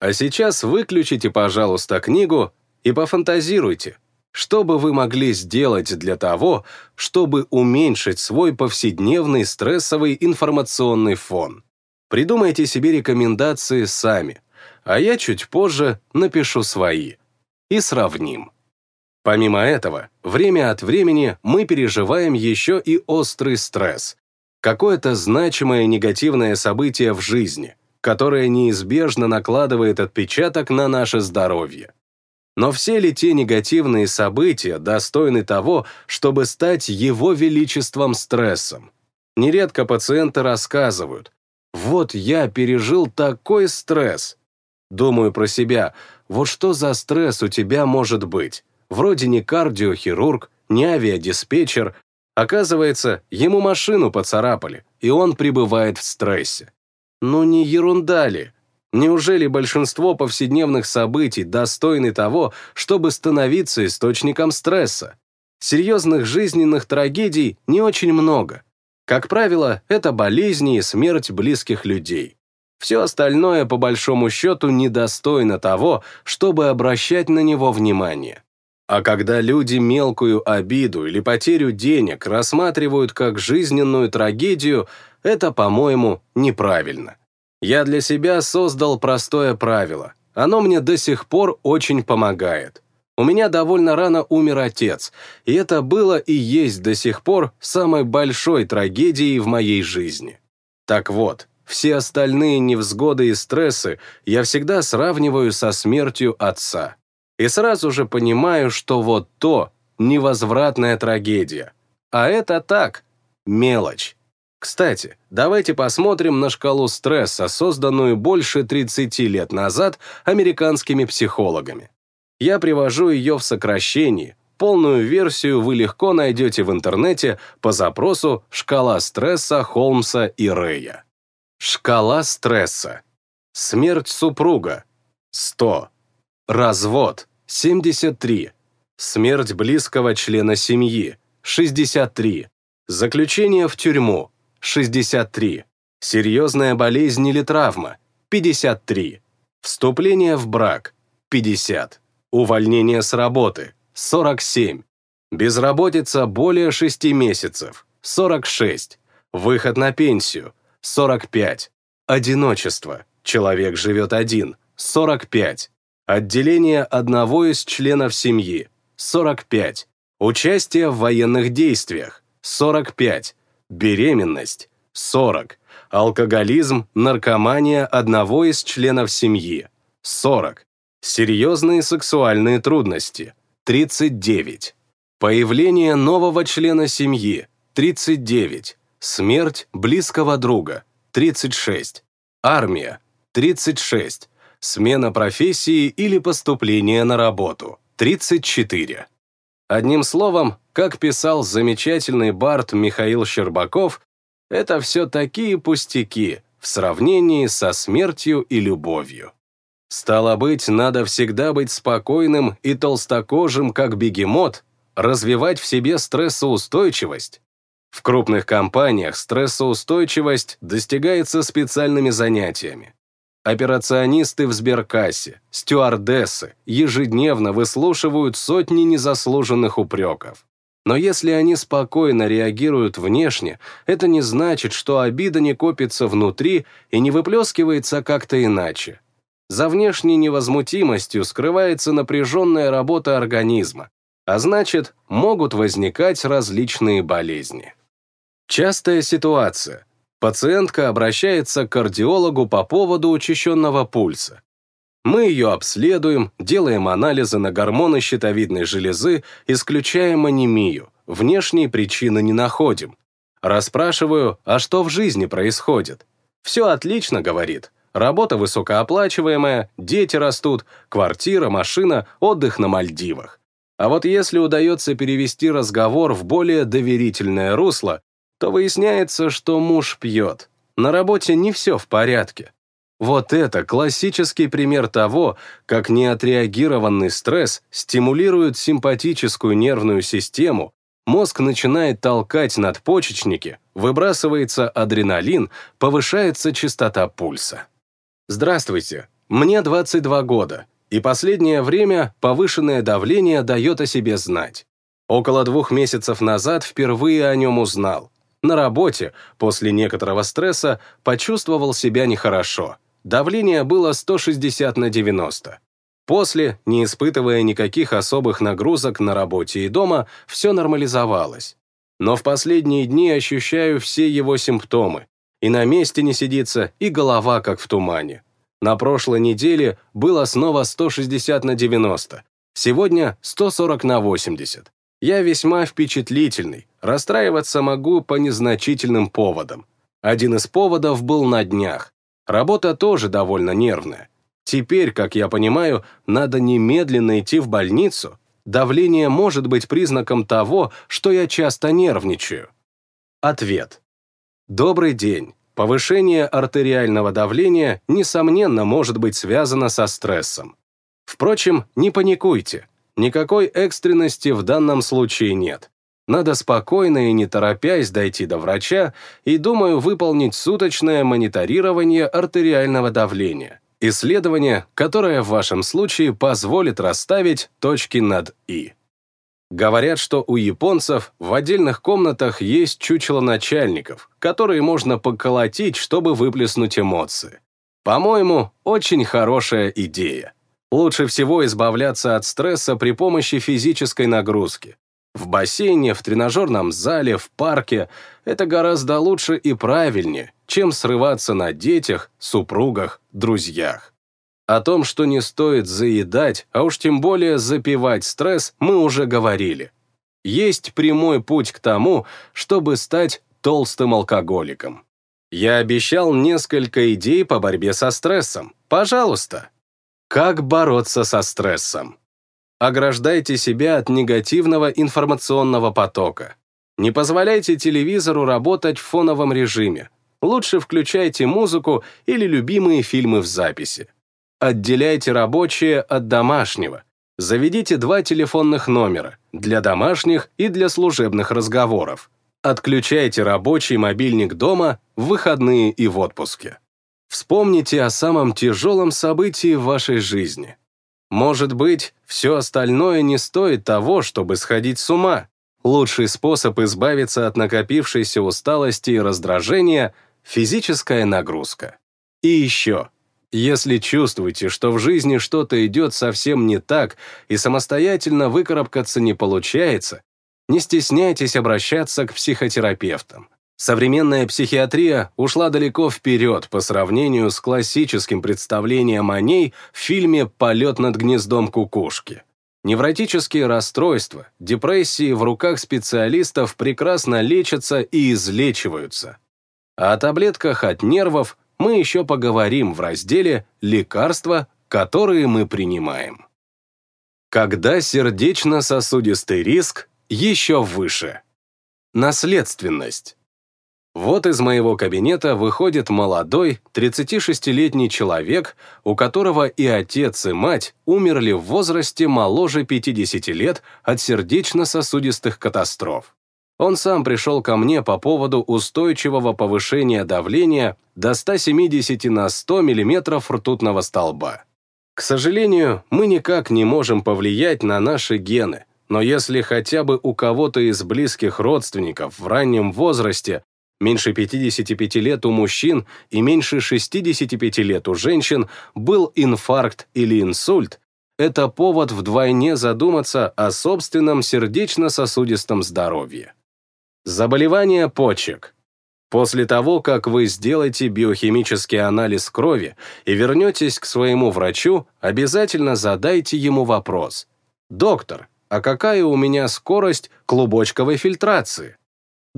А сейчас выключите, пожалуйста, книгу и пофантазируйте, что бы вы могли сделать для того, чтобы уменьшить свой повседневный стрессовый информационный фон. Придумайте себе рекомендации сами, а я чуть позже напишу свои. И сравним. Помимо этого, время от времени мы переживаем еще и острый стресс. Какое-то значимое негативное событие в жизни, которое неизбежно накладывает отпечаток на наше здоровье. Но все ли те негативные события достойны того, чтобы стать его величеством стрессом? Нередко пациенты рассказывают, вот я пережил такой стресс. Думаю про себя, вот что за стресс у тебя может быть? вроде не кардиохирург, не авиадиспетчер. Оказывается, ему машину поцарапали, и он пребывает в стрессе. Ну не ерунда ли? Неужели большинство повседневных событий достойны того, чтобы становиться источником стресса? Серьезных жизненных трагедий не очень много. Как правило, это болезни и смерть близких людей. Все остальное, по большому счету, недостойно того, чтобы обращать на него внимание. А когда люди мелкую обиду или потерю денег рассматривают как жизненную трагедию, это, по-моему, неправильно. Я для себя создал простое правило. Оно мне до сих пор очень помогает. У меня довольно рано умер отец, и это было и есть до сих пор самой большой трагедией в моей жизни. Так вот, все остальные невзгоды и стрессы я всегда сравниваю со смертью отца. И сразу же понимаю, что вот то невозвратная трагедия. А это так, мелочь. Кстати, давайте посмотрим на шкалу стресса, созданную больше 30 лет назад американскими психологами. Я привожу ее в сокращении, полную версию вы легко найдете в интернете по запросу «Шкала стресса Холмса и Рэя». Шкала стресса. Смерть супруга – 100. Развод – 73. Смерть близкого члена семьи – 63. Заключение в тюрьму 63. Серьезная болезнь или травма – 53. Вступление в брак – 50. Увольнение с работы – 47. Безработица более 6 месяцев – 46. Выход на пенсию – 45. Одиночество. Человек живет один – 45. Отделение одного из членов семьи – 45. Участие в военных действиях – 45 беременность – 40, алкоголизм, наркомания одного из членов семьи – 40, серьезные сексуальные трудности – 39, появление нового члена семьи – 39, смерть близкого друга – 36, армия – 36, смена профессии или поступление на работу – 34. Одним словом, как писал замечательный бард Михаил Щербаков, это все такие пустяки в сравнении со смертью и любовью. Стало быть, надо всегда быть спокойным и толстокожим, как бегемот, развивать в себе стрессоустойчивость. В крупных компаниях стрессоустойчивость достигается специальными занятиями. Операционисты в сберкассе, стюардессы ежедневно выслушивают сотни незаслуженных упреков. Но если они спокойно реагируют внешне, это не значит, что обида не копится внутри и не выплескивается как-то иначе. За внешней невозмутимостью скрывается напряженная работа организма, а значит, могут возникать различные болезни. Частая ситуация. Пациентка обращается к кардиологу по поводу учащенного пульса. Мы ее обследуем, делаем анализы на гормоны щитовидной железы, исключаем анемию, внешние причины не находим. Расспрашиваю, а что в жизни происходит? Все отлично, говорит. Работа высокооплачиваемая, дети растут, квартира, машина, отдых на Мальдивах. А вот если удается перевести разговор в более доверительное русло, то выясняется, что муж пьет. На работе не все в порядке. Вот это классический пример того, как неотреагированный стресс стимулирует симпатическую нервную систему, мозг начинает толкать надпочечники, выбрасывается адреналин, повышается частота пульса. Здравствуйте, мне 22 года, и последнее время повышенное давление дает о себе знать. Около двух месяцев назад впервые о нем узнал. На работе, после некоторого стресса, почувствовал себя нехорошо. Давление было 160 на 90. После, не испытывая никаких особых нагрузок на работе и дома, все нормализовалось. Но в последние дни ощущаю все его симптомы. И на месте не сидится, и голова как в тумане. На прошлой неделе было снова 160 на 90. Сегодня 140 на 80. Я весьма впечатлительный, расстраиваться могу по незначительным поводам. Один из поводов был на днях. Работа тоже довольно нервная. Теперь, как я понимаю, надо немедленно идти в больницу. Давление может быть признаком того, что я часто нервничаю. Ответ. Добрый день. Повышение артериального давления, несомненно, может быть связано со стрессом. Впрочем, не паникуйте. Никакой экстренности в данном случае нет. Надо спокойно и не торопясь дойти до врача и, думаю, выполнить суточное мониторирование артериального давления. Исследование, которое в вашем случае позволит расставить точки над «и». Говорят, что у японцев в отдельных комнатах есть чучело начальников, которые можно поколотить, чтобы выплеснуть эмоции. По-моему, очень хорошая идея. Лучше всего избавляться от стресса при помощи физической нагрузки. В бассейне, в тренажерном зале, в парке это гораздо лучше и правильнее, чем срываться на детях, супругах, друзьях. О том, что не стоит заедать, а уж тем более запивать стресс, мы уже говорили. Есть прямой путь к тому, чтобы стать толстым алкоголиком. Я обещал несколько идей по борьбе со стрессом. Пожалуйста. Как бороться со стрессом? Ограждайте себя от негативного информационного потока. Не позволяйте телевизору работать в фоновом режиме. Лучше включайте музыку или любимые фильмы в записи. Отделяйте рабочее от домашнего. Заведите два телефонных номера для домашних и для служебных разговоров. Отключайте рабочий мобильник дома в выходные и в отпуске. Вспомните о самом тяжелом событии в вашей жизни. Может быть, все остальное не стоит того, чтобы сходить с ума. Лучший способ избавиться от накопившейся усталости и раздражения – физическая нагрузка. И еще – если чувствуете, что в жизни что-то идет совсем не так и самостоятельно выкарабкаться не получается, не стесняйтесь обращаться к психотерапевтам. Современная психиатрия ушла далеко вперед по сравнению с классическим представлением о ней в фильме «Полет над гнездом кукушки». Невротические расстройства, депрессии в руках специалистов прекрасно лечатся и излечиваются. А о таблетках от нервов мы еще поговорим в разделе «Лекарства, которые мы принимаем». Когда сердечно-сосудистый риск еще выше. Наследственность. Вот из моего кабинета выходит молодой, 36-летний человек, у которого и отец, и мать умерли в возрасте моложе 50 лет от сердечно-сосудистых катастроф. Он сам пришел ко мне по поводу устойчивого повышения давления до 170 на 100 мм ртутного столба. К сожалению, мы никак не можем повлиять на наши гены, но если хотя бы у кого-то из близких родственников в раннем возрасте меньше 55 лет у мужчин и меньше 65 лет у женщин был инфаркт или инсульт, это повод вдвойне задуматься о собственном сердечно-сосудистом здоровье. Заболевание почек. После того, как вы сделаете биохимический анализ крови и вернетесь к своему врачу, обязательно задайте ему вопрос. «Доктор, а какая у меня скорость клубочковой фильтрации?»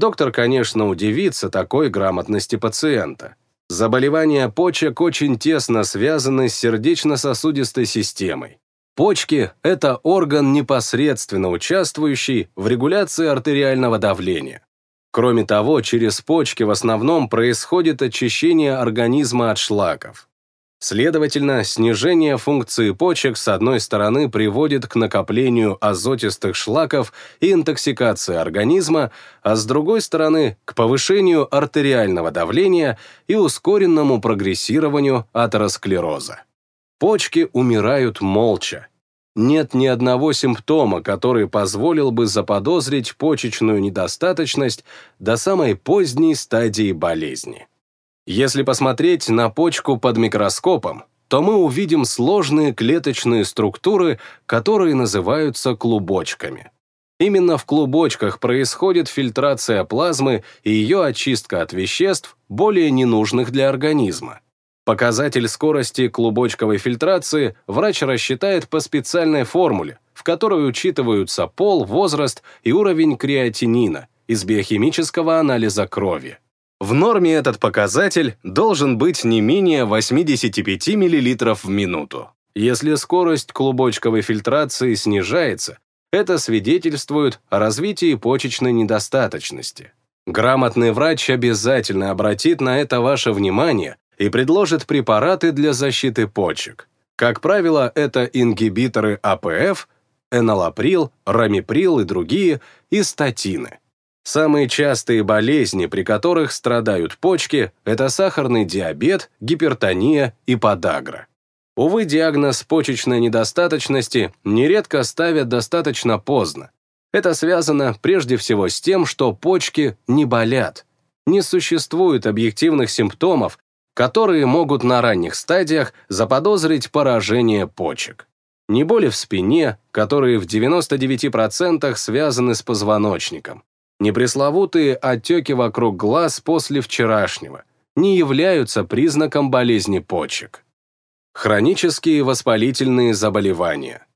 Доктор, конечно, удивится такой грамотности пациента. Заболевания почек очень тесно связаны с сердечно-сосудистой системой. Почки – это орган, непосредственно участвующий в регуляции артериального давления. Кроме того, через почки в основном происходит очищение организма от шлаков. Следовательно, снижение функции почек с одной стороны приводит к накоплению азотистых шлаков и интоксикации организма, а с другой стороны – к повышению артериального давления и ускоренному прогрессированию атеросклероза. Почки умирают молча, нет ни одного симптома, который позволил бы заподозрить почечную недостаточность до самой поздней стадии болезни. Если посмотреть на почку под микроскопом, то мы увидим сложные клеточные структуры, которые называются клубочками. Именно в клубочках происходит фильтрация плазмы и ее очистка от веществ, более ненужных для организма. Показатель скорости клубочковой фильтрации врач рассчитает по специальной формуле, в которой учитываются пол, возраст и уровень креатинина из биохимического анализа крови. В норме этот показатель должен быть не менее 85 мл в минуту. Если скорость клубочковой фильтрации снижается, это свидетельствует о развитии почечной недостаточности. Грамотный врач обязательно обратит на это ваше внимание и предложит препараты для защиты почек. Как правило, это ингибиторы АПФ, энолаприл, рамиприл и другие, и статины. Самые частые болезни, при которых страдают почки, это сахарный диабет, гипертония и подагра. Увы, диагноз почечной недостаточности нередко ставят достаточно поздно. Это связано прежде всего с тем, что почки не болят. Не существует объективных симптомов, которые могут на ранних стадиях заподозрить поражение почек. Не боли в спине, которые в 99% связаны с позвоночником, не пресловутые отеки вокруг глаз после вчерашнего, не являются признаком болезни почек. Хронические воспалительные заболевания.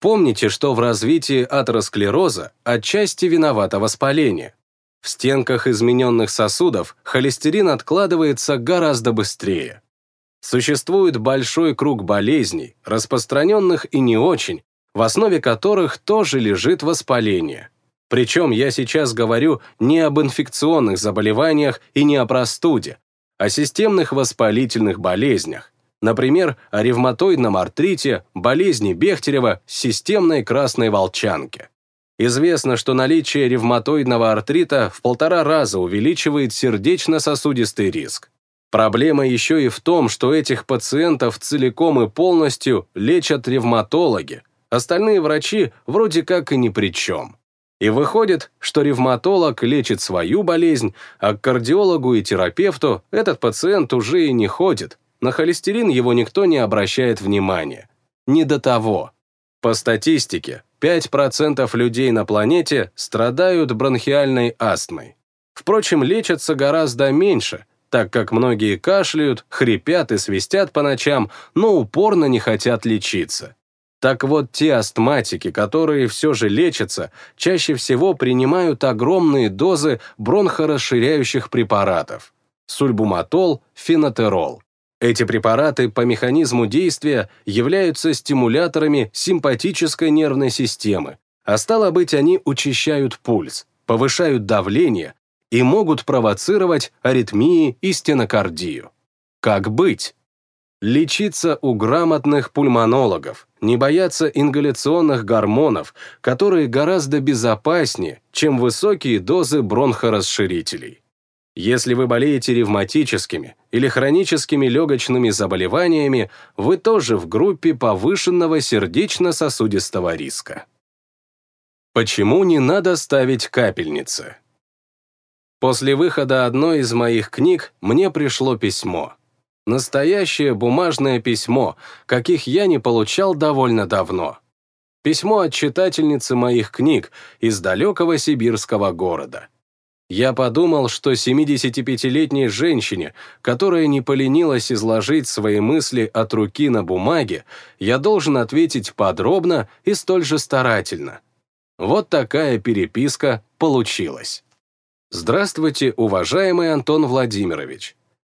Помните, что в развитии атеросклероза отчасти виновато воспаление. В стенках измененных сосудов холестерин откладывается гораздо быстрее. Существует большой круг болезней, распространенных и не очень, в основе которых тоже лежит воспаление. Причем я сейчас говорю не об инфекционных заболеваниях и не о простуде, о системных воспалительных болезнях, например, о ревматоидном артрите, болезни Бехтерева, системной красной волчанке. Известно, что наличие ревматоидного артрита в полтора раза увеличивает сердечно-сосудистый риск. Проблема еще и в том, что этих пациентов целиком и полностью лечат ревматологи, остальные врачи вроде как и ни при чем. И выходит, что ревматолог лечит свою болезнь, а к кардиологу и терапевту этот пациент уже и не ходит. На холестерин его никто не обращает внимания. Не до того. По статистике, 5% людей на планете страдают бронхиальной астмой. Впрочем, лечатся гораздо меньше, так как многие кашляют, хрипят и свистят по ночам, но упорно не хотят лечиться. Так вот, те астматики, которые все же лечатся, чаще всего принимают огромные дозы бронхорасширяющих препаратов – сульбуматол, фенотерол. Эти препараты по механизму действия являются стимуляторами симпатической нервной системы, а стало быть, они учащают пульс, повышают давление и могут провоцировать аритмии и стенокардию. Как быть? Лечиться у грамотных пульмонологов, не бояться ингаляционных гормонов, которые гораздо безопаснее, чем высокие дозы бронхорасширителей. Если вы болеете ревматическими или хроническими легочными заболеваниями, вы тоже в группе повышенного сердечно-сосудистого риска. Почему не надо ставить капельницы? После выхода одной из моих книг мне пришло письмо. Настоящее бумажное письмо, каких я не получал довольно давно. Письмо от читательницы моих книг из далекого сибирского города. Я подумал, что 75-летней женщине, которая не поленилась изложить свои мысли от руки на бумаге, я должен ответить подробно и столь же старательно. Вот такая переписка получилась. Здравствуйте, уважаемый Антон Владимирович.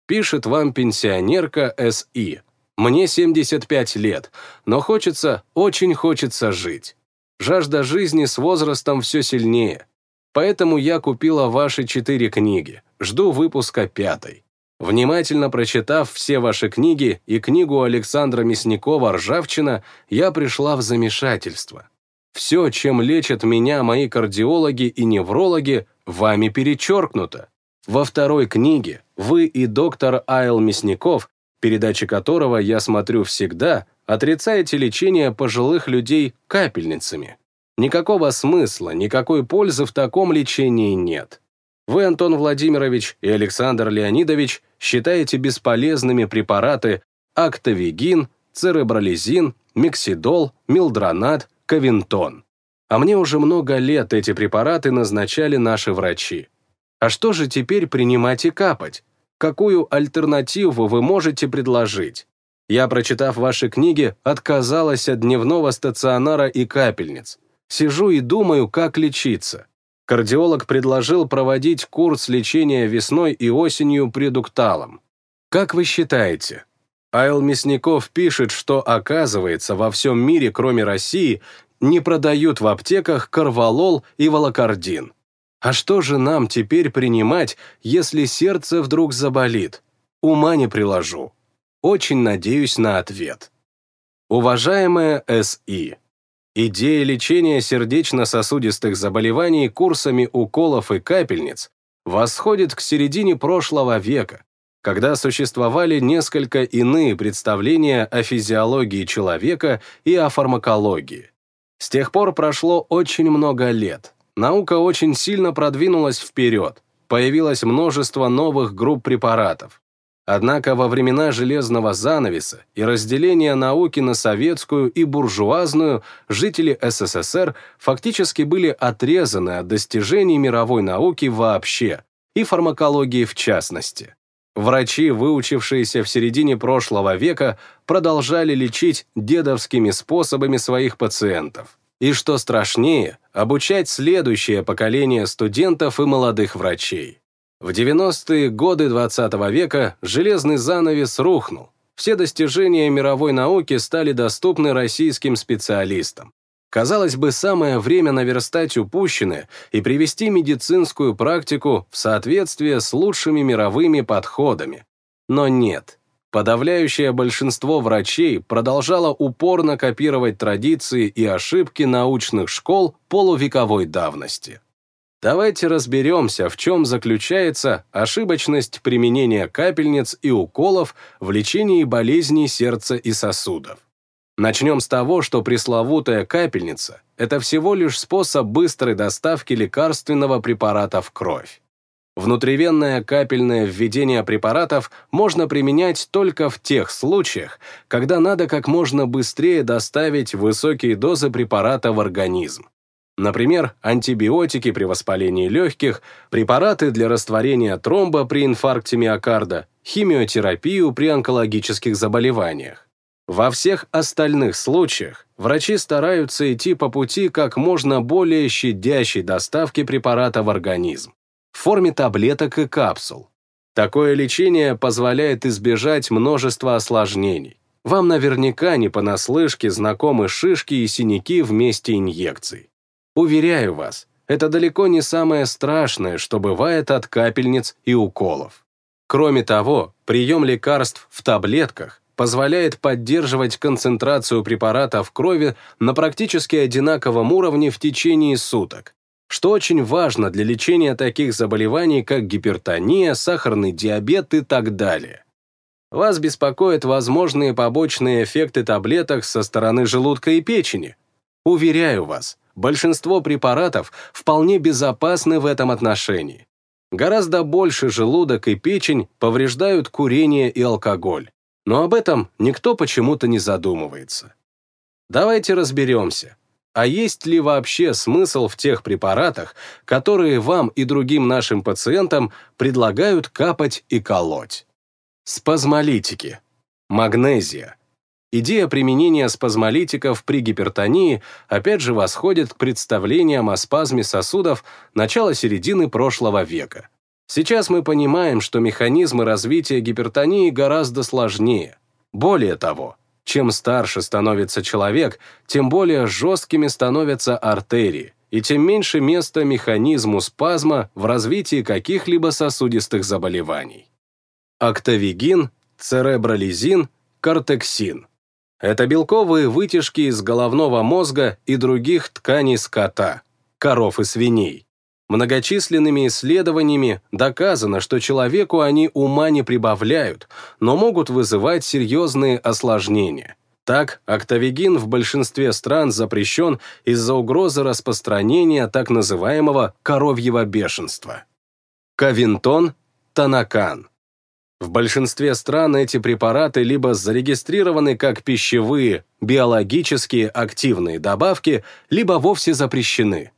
Пишет вам пенсионерка С.И. Мне 75 лет, но хочется, очень хочется жить. Жажда жизни с возрастом все сильнее. Поэтому я купила ваши четыре книги, жду выпуска пятой. Внимательно прочитав все ваши книги и книгу Александра Мясникова «Ржавчина», я пришла в замешательство. Все, чем лечат меня мои кардиологи и неврологи, вами перечеркнуто. Во второй книге вы и доктор Айл Мясников, передачи которого я смотрю всегда, отрицаете лечение пожилых людей капельницами. Никакого смысла, никакой пользы в таком лечении нет. Вы, Антон Владимирович и Александр Леонидович, считаете бесполезными препараты актовигин, церебролизин, миксидол, милдронат, кавинтон. А мне уже много лет эти препараты назначали наши врачи. А что же теперь принимать и капать? Какую альтернативу вы можете предложить? Я, прочитав ваши книги, отказалась от дневного стационара и капельниц. Сижу и думаю, как лечиться. Кардиолог предложил проводить курс лечения весной и осенью предукталом. Как вы считаете? Айл Мясников пишет, что, оказывается, во всем мире, кроме России, не продают в аптеках карвалол и волокордин. А что же нам теперь принимать, если сердце вдруг заболит? Ума не приложу. Очень надеюсь на ответ. Уважаемая С.И., идея лечения сердечно-сосудистых заболеваний курсами уколов и капельниц восходит к середине прошлого века, когда существовали несколько иные представления о физиологии человека и о фармакологии. С тех пор прошло очень много лет. Наука очень сильно продвинулась вперед. Появилось множество новых групп препаратов. Однако во времена железного занавеса и разделения науки на советскую и буржуазную жители СССР фактически были отрезаны от достижений мировой науки вообще и фармакологии в частности. Врачи, выучившиеся в середине прошлого века, продолжали лечить дедовскими способами своих пациентов. И что страшнее, обучать следующее поколение студентов и молодых врачей. В 90-е годы 20 -го века железный занавес рухнул. Все достижения мировой науки стали доступны российским специалистам. Казалось бы, самое время наверстать упущенное и привести медицинскую практику в соответствие с лучшими мировыми подходами. Но нет. Подавляющее большинство врачей продолжало упорно копировать традиции и ошибки научных школ полувековой давности. Давайте разберемся, в чем заключается ошибочность применения капельниц и уколов в лечении болезней сердца и сосудов. Начнем с того, что пресловутая капельница – это всего лишь способ быстрой доставки лекарственного препарата в кровь. Внутривенное капельное введение препаратов можно применять только в тех случаях, когда надо как можно быстрее доставить высокие дозы препарата в организм. Например, антибиотики при воспалении легких, препараты для растворения тромба при инфаркте миокарда, химиотерапию при онкологических заболеваниях. Во всех остальных случаях врачи стараются идти по пути как можно более щадящей доставки препарата в организм в форме таблеток и капсул. Такое лечение позволяет избежать множества осложнений. Вам наверняка не понаслышке знакомы шишки и синяки вместе инъекций. Уверяю вас, это далеко не самое страшное, что бывает от капельниц и уколов. Кроме того, прием лекарств в таблетках позволяет поддерживать концентрацию препарата в крови на практически одинаковом уровне в течение суток, что очень важно для лечения таких заболеваний, как гипертония, сахарный диабет и так далее. Вас беспокоят возможные побочные эффекты таблеток со стороны желудка и печени. Уверяю вас, большинство препаратов вполне безопасны в этом отношении. Гораздо больше желудок и печень повреждают курение и алкоголь. Но об этом никто почему-то не задумывается. Давайте разберемся, а есть ли вообще смысл в тех препаратах, которые вам и другим нашим пациентам предлагают капать и колоть? Спазмолитики. Магнезия. Идея применения спазмолитиков при гипертонии опять же восходит к представлениям о спазме сосудов начала-середины прошлого века – Сейчас мы понимаем, что механизмы развития гипертонии гораздо сложнее. Более того, чем старше становится человек, тем более жесткими становятся артерии, и тем меньше места механизму спазма в развитии каких-либо сосудистых заболеваний. Октавигин, церебролизин, кортексин. Это белковые вытяжки из головного мозга и других тканей скота, коров и свиней. Многочисленными исследованиями доказано, что человеку они ума не прибавляют, но могут вызывать серьезные осложнения. Так, октавигин в большинстве стран запрещен из-за угрозы распространения так называемого коровьего бешенства. Кавинтон, Танакан. В большинстве стран эти препараты либо зарегистрированы как пищевые, биологические активные добавки, либо вовсе запрещены.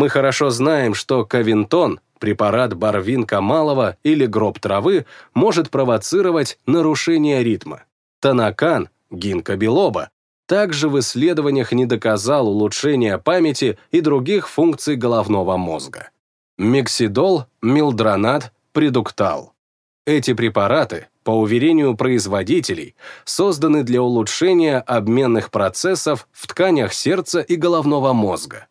Мы хорошо знаем, что кавинтон, препарат барвинка малого или гроб травы, может провоцировать нарушение ритма. Танакан, гинка билоба, также в исследованиях не доказал улучшения памяти и других функций головного мозга. Мексидол, милдронат, предуктал. Эти препараты, по уверению производителей, созданы для улучшения обменных процессов в тканях сердца и головного мозга.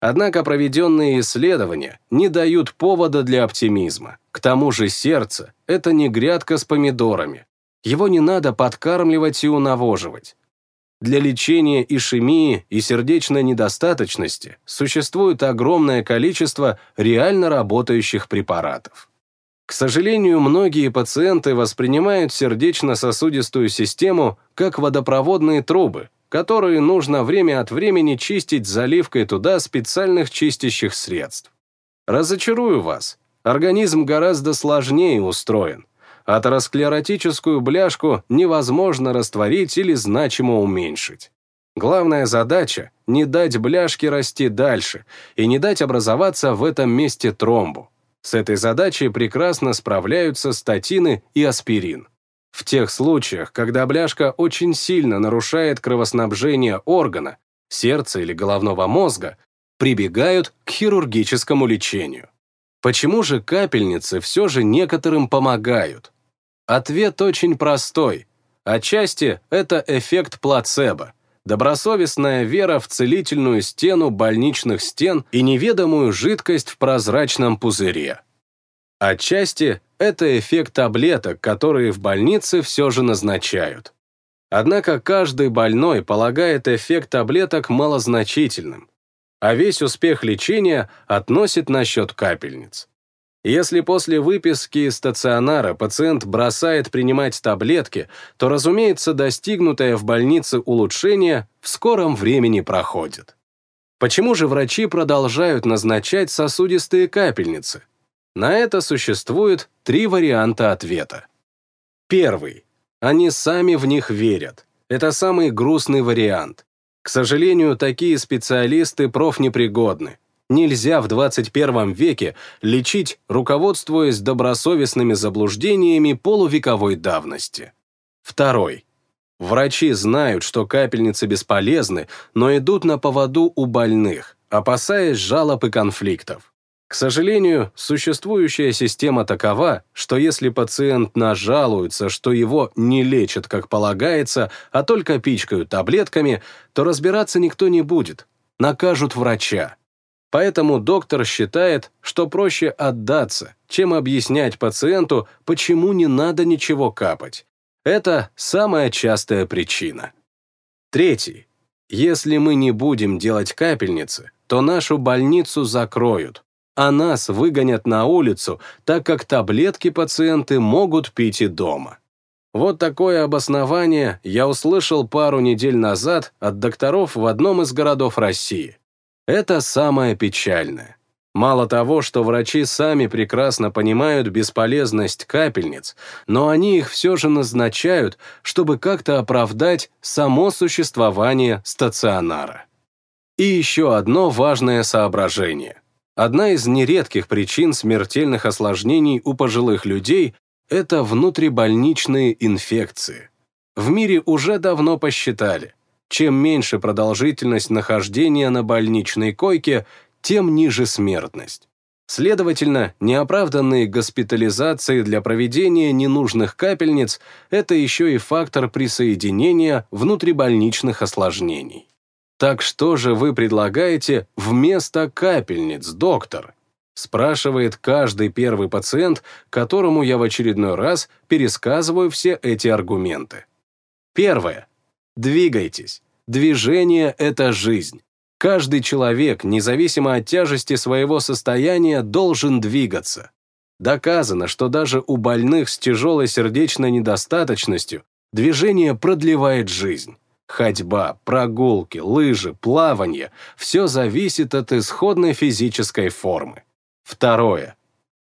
Однако проведенные исследования не дают повода для оптимизма. К тому же сердце – это не грядка с помидорами. Его не надо подкармливать и унавоживать. Для лечения ишемии и сердечной недостаточности существует огромное количество реально работающих препаратов. К сожалению, многие пациенты воспринимают сердечно-сосудистую систему как водопроводные трубы, которые нужно время от времени чистить заливкой туда специальных чистящих средств. Разочарую вас, организм гораздо сложнее устроен. Атеросклеротическую бляшку невозможно растворить или значимо уменьшить. Главная задача – не дать бляшке расти дальше и не дать образоваться в этом месте тромбу. С этой задачей прекрасно справляются статины и аспирин. В тех случаях, когда бляшка очень сильно нарушает кровоснабжение органа, сердца или головного мозга, прибегают к хирургическому лечению. Почему же капельницы все же некоторым помогают? Ответ очень простой. Отчасти это эффект плацебо, добросовестная вера в целительную стену больничных стен и неведомую жидкость в прозрачном пузыре. Отчасти это эффект таблеток, которые в больнице все же назначают. Однако каждый больной полагает эффект таблеток малозначительным, а весь успех лечения относит на счет капельниц. Если после выписки из стационара пациент бросает принимать таблетки, то, разумеется, достигнутое в больнице улучшение в скором времени проходит. Почему же врачи продолжают назначать сосудистые капельницы? На это существует три варианта ответа. Первый. Они сами в них верят. Это самый грустный вариант. К сожалению, такие специалисты профнепригодны нельзя в 21 веке лечить, руководствуясь добросовестными заблуждениями полувековой давности. Второй. Врачи знают, что капельницы бесполезны, но идут на поводу у больных, опасаясь жалоб и конфликтов. К сожалению, существующая система такова, что если пациент нажалуется, что его не лечат как полагается, а только пичкают таблетками, то разбираться никто не будет, накажут врача. Поэтому доктор считает, что проще отдаться, чем объяснять пациенту, почему не надо ничего капать. Это самая частая причина. Третий. Если мы не будем делать капельницы, то нашу больницу закроют, а нас выгонят на улицу, так как таблетки пациенты могут пить и дома. Вот такое обоснование я услышал пару недель назад от докторов в одном из городов России. Это самое печальное. Мало того, что врачи сами прекрасно понимают бесполезность капельниц, но они их все же назначают, чтобы как-то оправдать само существование стационара. И еще одно важное соображение. Одна из нередких причин смертельных осложнений у пожилых людей – это внутрибольничные инфекции. В мире уже давно посчитали, чем меньше продолжительность нахождения на больничной койке, тем ниже смертность. Следовательно, неоправданные госпитализации для проведения ненужных капельниц – это еще и фактор присоединения внутрибольничных осложнений. Так что же вы предлагаете вместо капельниц, доктор? Спрашивает каждый первый пациент, которому я в очередной раз пересказываю все эти аргументы. Первое. Двигайтесь. Движение — это жизнь. Каждый человек, независимо от тяжести своего состояния, должен двигаться. Доказано, что даже у больных с тяжелой сердечной недостаточностью движение продлевает жизнь. Ходьба, прогулки, лыжи, плавание – все зависит от исходной физической формы. Второе.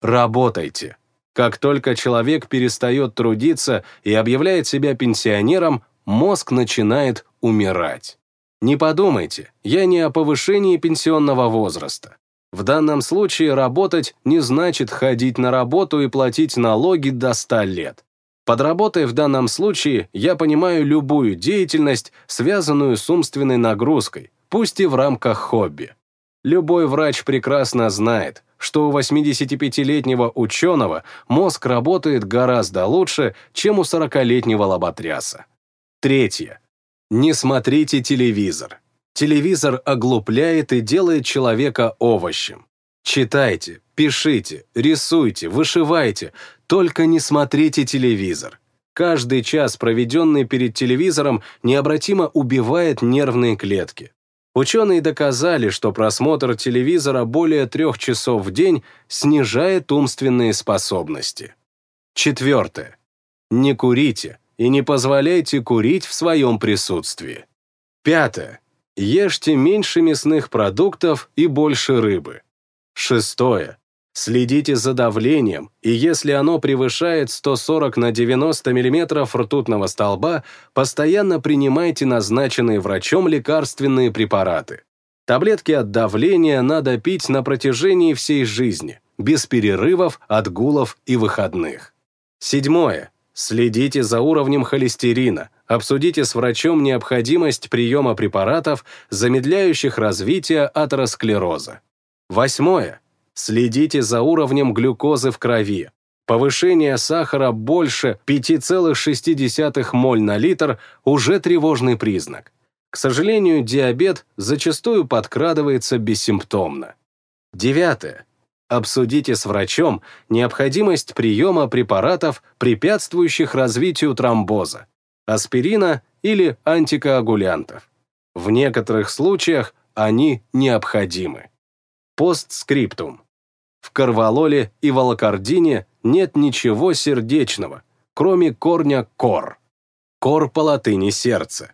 Работайте. Как только человек перестает трудиться и объявляет себя пенсионером, мозг начинает умирать. Не подумайте, я не о повышении пенсионного возраста. В данном случае работать не значит ходить на работу и платить налоги до 100 лет. Под работой в данном случае я понимаю любую деятельность, связанную с умственной нагрузкой, пусть и в рамках хобби. Любой врач прекрасно знает, что у 85-летнего ученого мозг работает гораздо лучше, чем у 40-летнего лоботряса. Третье. Не смотрите телевизор. Телевизор оглупляет и делает человека овощем. Читайте, пишите, рисуйте, вышивайте, только не смотрите телевизор. Каждый час, проведенный перед телевизором, необратимо убивает нервные клетки. Ученые доказали, что просмотр телевизора более трех часов в день снижает умственные способности. Четвертое. Не курите и не позволяйте курить в своем присутствии. Пятое. Ешьте меньше мясных продуктов и больше рыбы. Шестое. Следите за давлением, и если оно превышает 140 на 90 мм ртутного столба, постоянно принимайте назначенные врачом лекарственные препараты. Таблетки от давления надо пить на протяжении всей жизни, без перерывов, отгулов и выходных. Седьмое. Следите за уровнем холестерина, обсудите с врачом необходимость приема препаратов, замедляющих развитие атеросклероза. Восьмое. Следите за уровнем глюкозы в крови. Повышение сахара больше 5,6 моль на литр уже тревожный признак. К сожалению, диабет зачастую подкрадывается бессимптомно. Девятое. Обсудите с врачом необходимость приема препаратов, препятствующих развитию тромбоза, аспирина или антикоагулянтов. В некоторых случаях они необходимы. Постскриптум. В карвалоле и волокордине нет ничего сердечного, кроме корня кор. Кор по латыни сердце.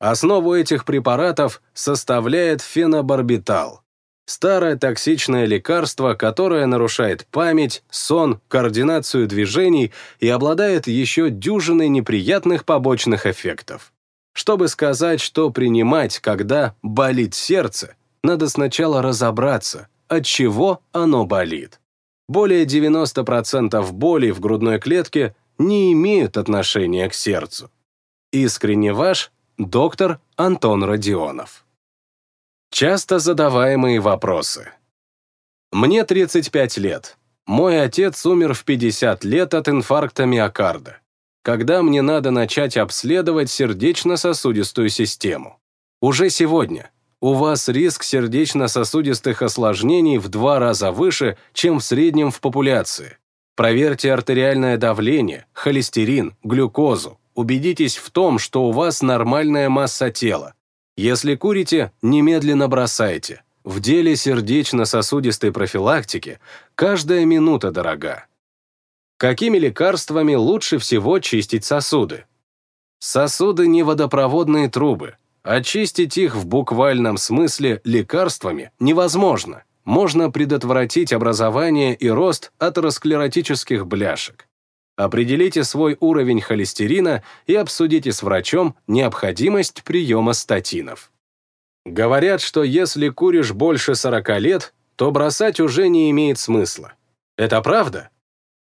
Основу этих препаратов составляет фенобарбитал. Старое токсичное лекарство, которое нарушает память, сон, координацию движений и обладает еще дюжиной неприятных побочных эффектов. Чтобы сказать, что принимать, когда болит сердце, надо сначала разобраться, от чего оно болит. Более 90% боли в грудной клетке не имеют отношения к сердцу. Искренне ваш доктор Антон Родионов. Часто задаваемые вопросы. Мне 35 лет. Мой отец умер в 50 лет от инфаркта миокарда. Когда мне надо начать обследовать сердечно-сосудистую систему? Уже сегодня, у вас риск сердечно-сосудистых осложнений в два раза выше, чем в среднем в популяции. Проверьте артериальное давление, холестерин, глюкозу. Убедитесь в том, что у вас нормальная масса тела. Если курите, немедленно бросайте. В деле сердечно-сосудистой профилактики каждая минута дорога. Какими лекарствами лучше всего чистить сосуды? Сосуды не водопроводные трубы, Очистить их в буквальном смысле лекарствами невозможно. Можно предотвратить образование и рост атеросклеротических бляшек. Определите свой уровень холестерина и обсудите с врачом необходимость приема статинов. Говорят, что если куришь больше 40 лет, то бросать уже не имеет смысла. Это правда?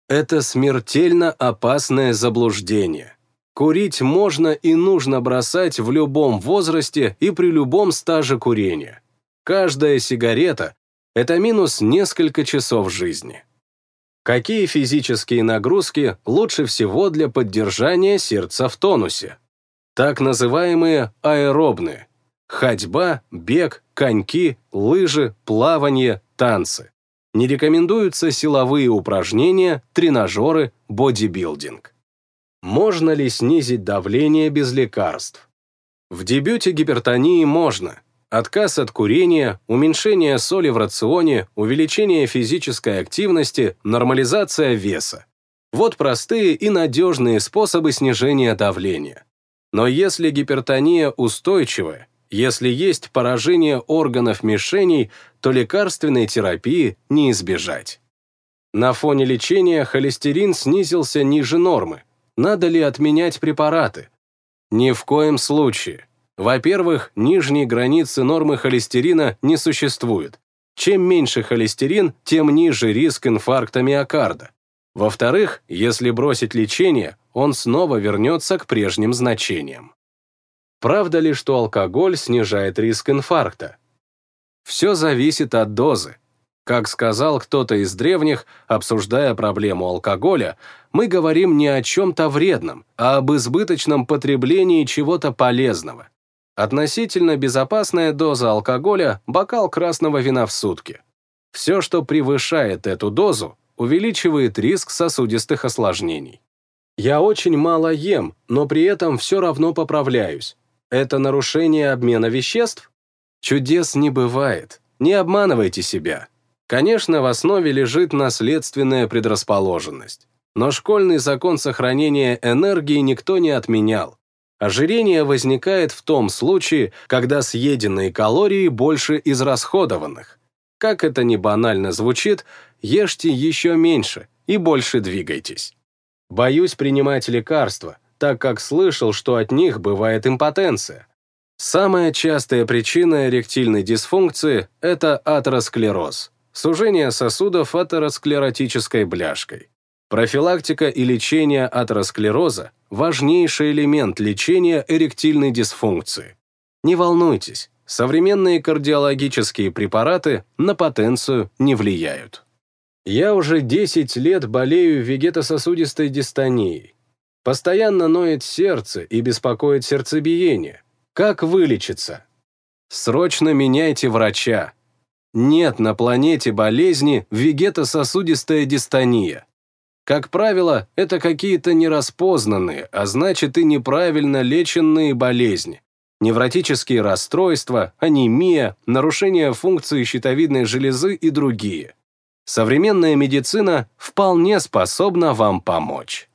Это смертельно опасное заблуждение. Курить можно и нужно бросать в любом возрасте и при любом стаже курения. Каждая сигарета – это минус несколько часов жизни. Какие физические нагрузки лучше всего для поддержания сердца в тонусе? Так называемые аэробные – ходьба, бег, коньки, лыжи, плавание, танцы. Не рекомендуются силовые упражнения, тренажеры, бодибилдинг. Можно ли снизить давление без лекарств? В дебюте гипертонии можно. Отказ от курения, уменьшение соли в рационе, увеличение физической активности, нормализация веса. Вот простые и надежные способы снижения давления. Но если гипертония устойчивая, если есть поражение органов мишеней, то лекарственной терапии не избежать. На фоне лечения холестерин снизился ниже нормы, надо ли отменять препараты? Ни в коем случае. Во-первых, нижней границы нормы холестерина не существует. Чем меньше холестерин, тем ниже риск инфаркта миокарда. Во-вторых, если бросить лечение, он снова вернется к прежним значениям. Правда ли, что алкоголь снижает риск инфаркта? Все зависит от дозы. Как сказал кто-то из древних, обсуждая проблему алкоголя, мы говорим не о чем-то вредном, а об избыточном потреблении чего-то полезного. Относительно безопасная доза алкоголя – бокал красного вина в сутки. Все, что превышает эту дозу, увеличивает риск сосудистых осложнений. Я очень мало ем, но при этом все равно поправляюсь. Это нарушение обмена веществ? Чудес не бывает. Не обманывайте себя. Конечно, в основе лежит наследственная предрасположенность. Но школьный закон сохранения энергии никто не отменял. Ожирение возникает в том случае, когда съеденные калории больше израсходованных. Как это ни банально звучит, ешьте еще меньше и больше двигайтесь. Боюсь принимать лекарства, так как слышал, что от них бывает импотенция. Самая частая причина эректильной дисфункции – это атеросклероз, сужение сосудов атеросклеротической бляшкой. Профилактика и лечение атеросклероза – важнейший элемент лечения эректильной дисфункции. Не волнуйтесь, современные кардиологические препараты на потенцию не влияют. Я уже 10 лет болею вегетососудистой дистонией. Постоянно ноет сердце и беспокоит сердцебиение. Как вылечиться? Срочно меняйте врача. Нет на планете болезни вегетососудистая дистония. Как правило, это какие-то нераспознанные, а значит и неправильно леченные болезни. Невротические расстройства, анемия, нарушение функции щитовидной железы и другие современная медицина вполне способна вам помочь.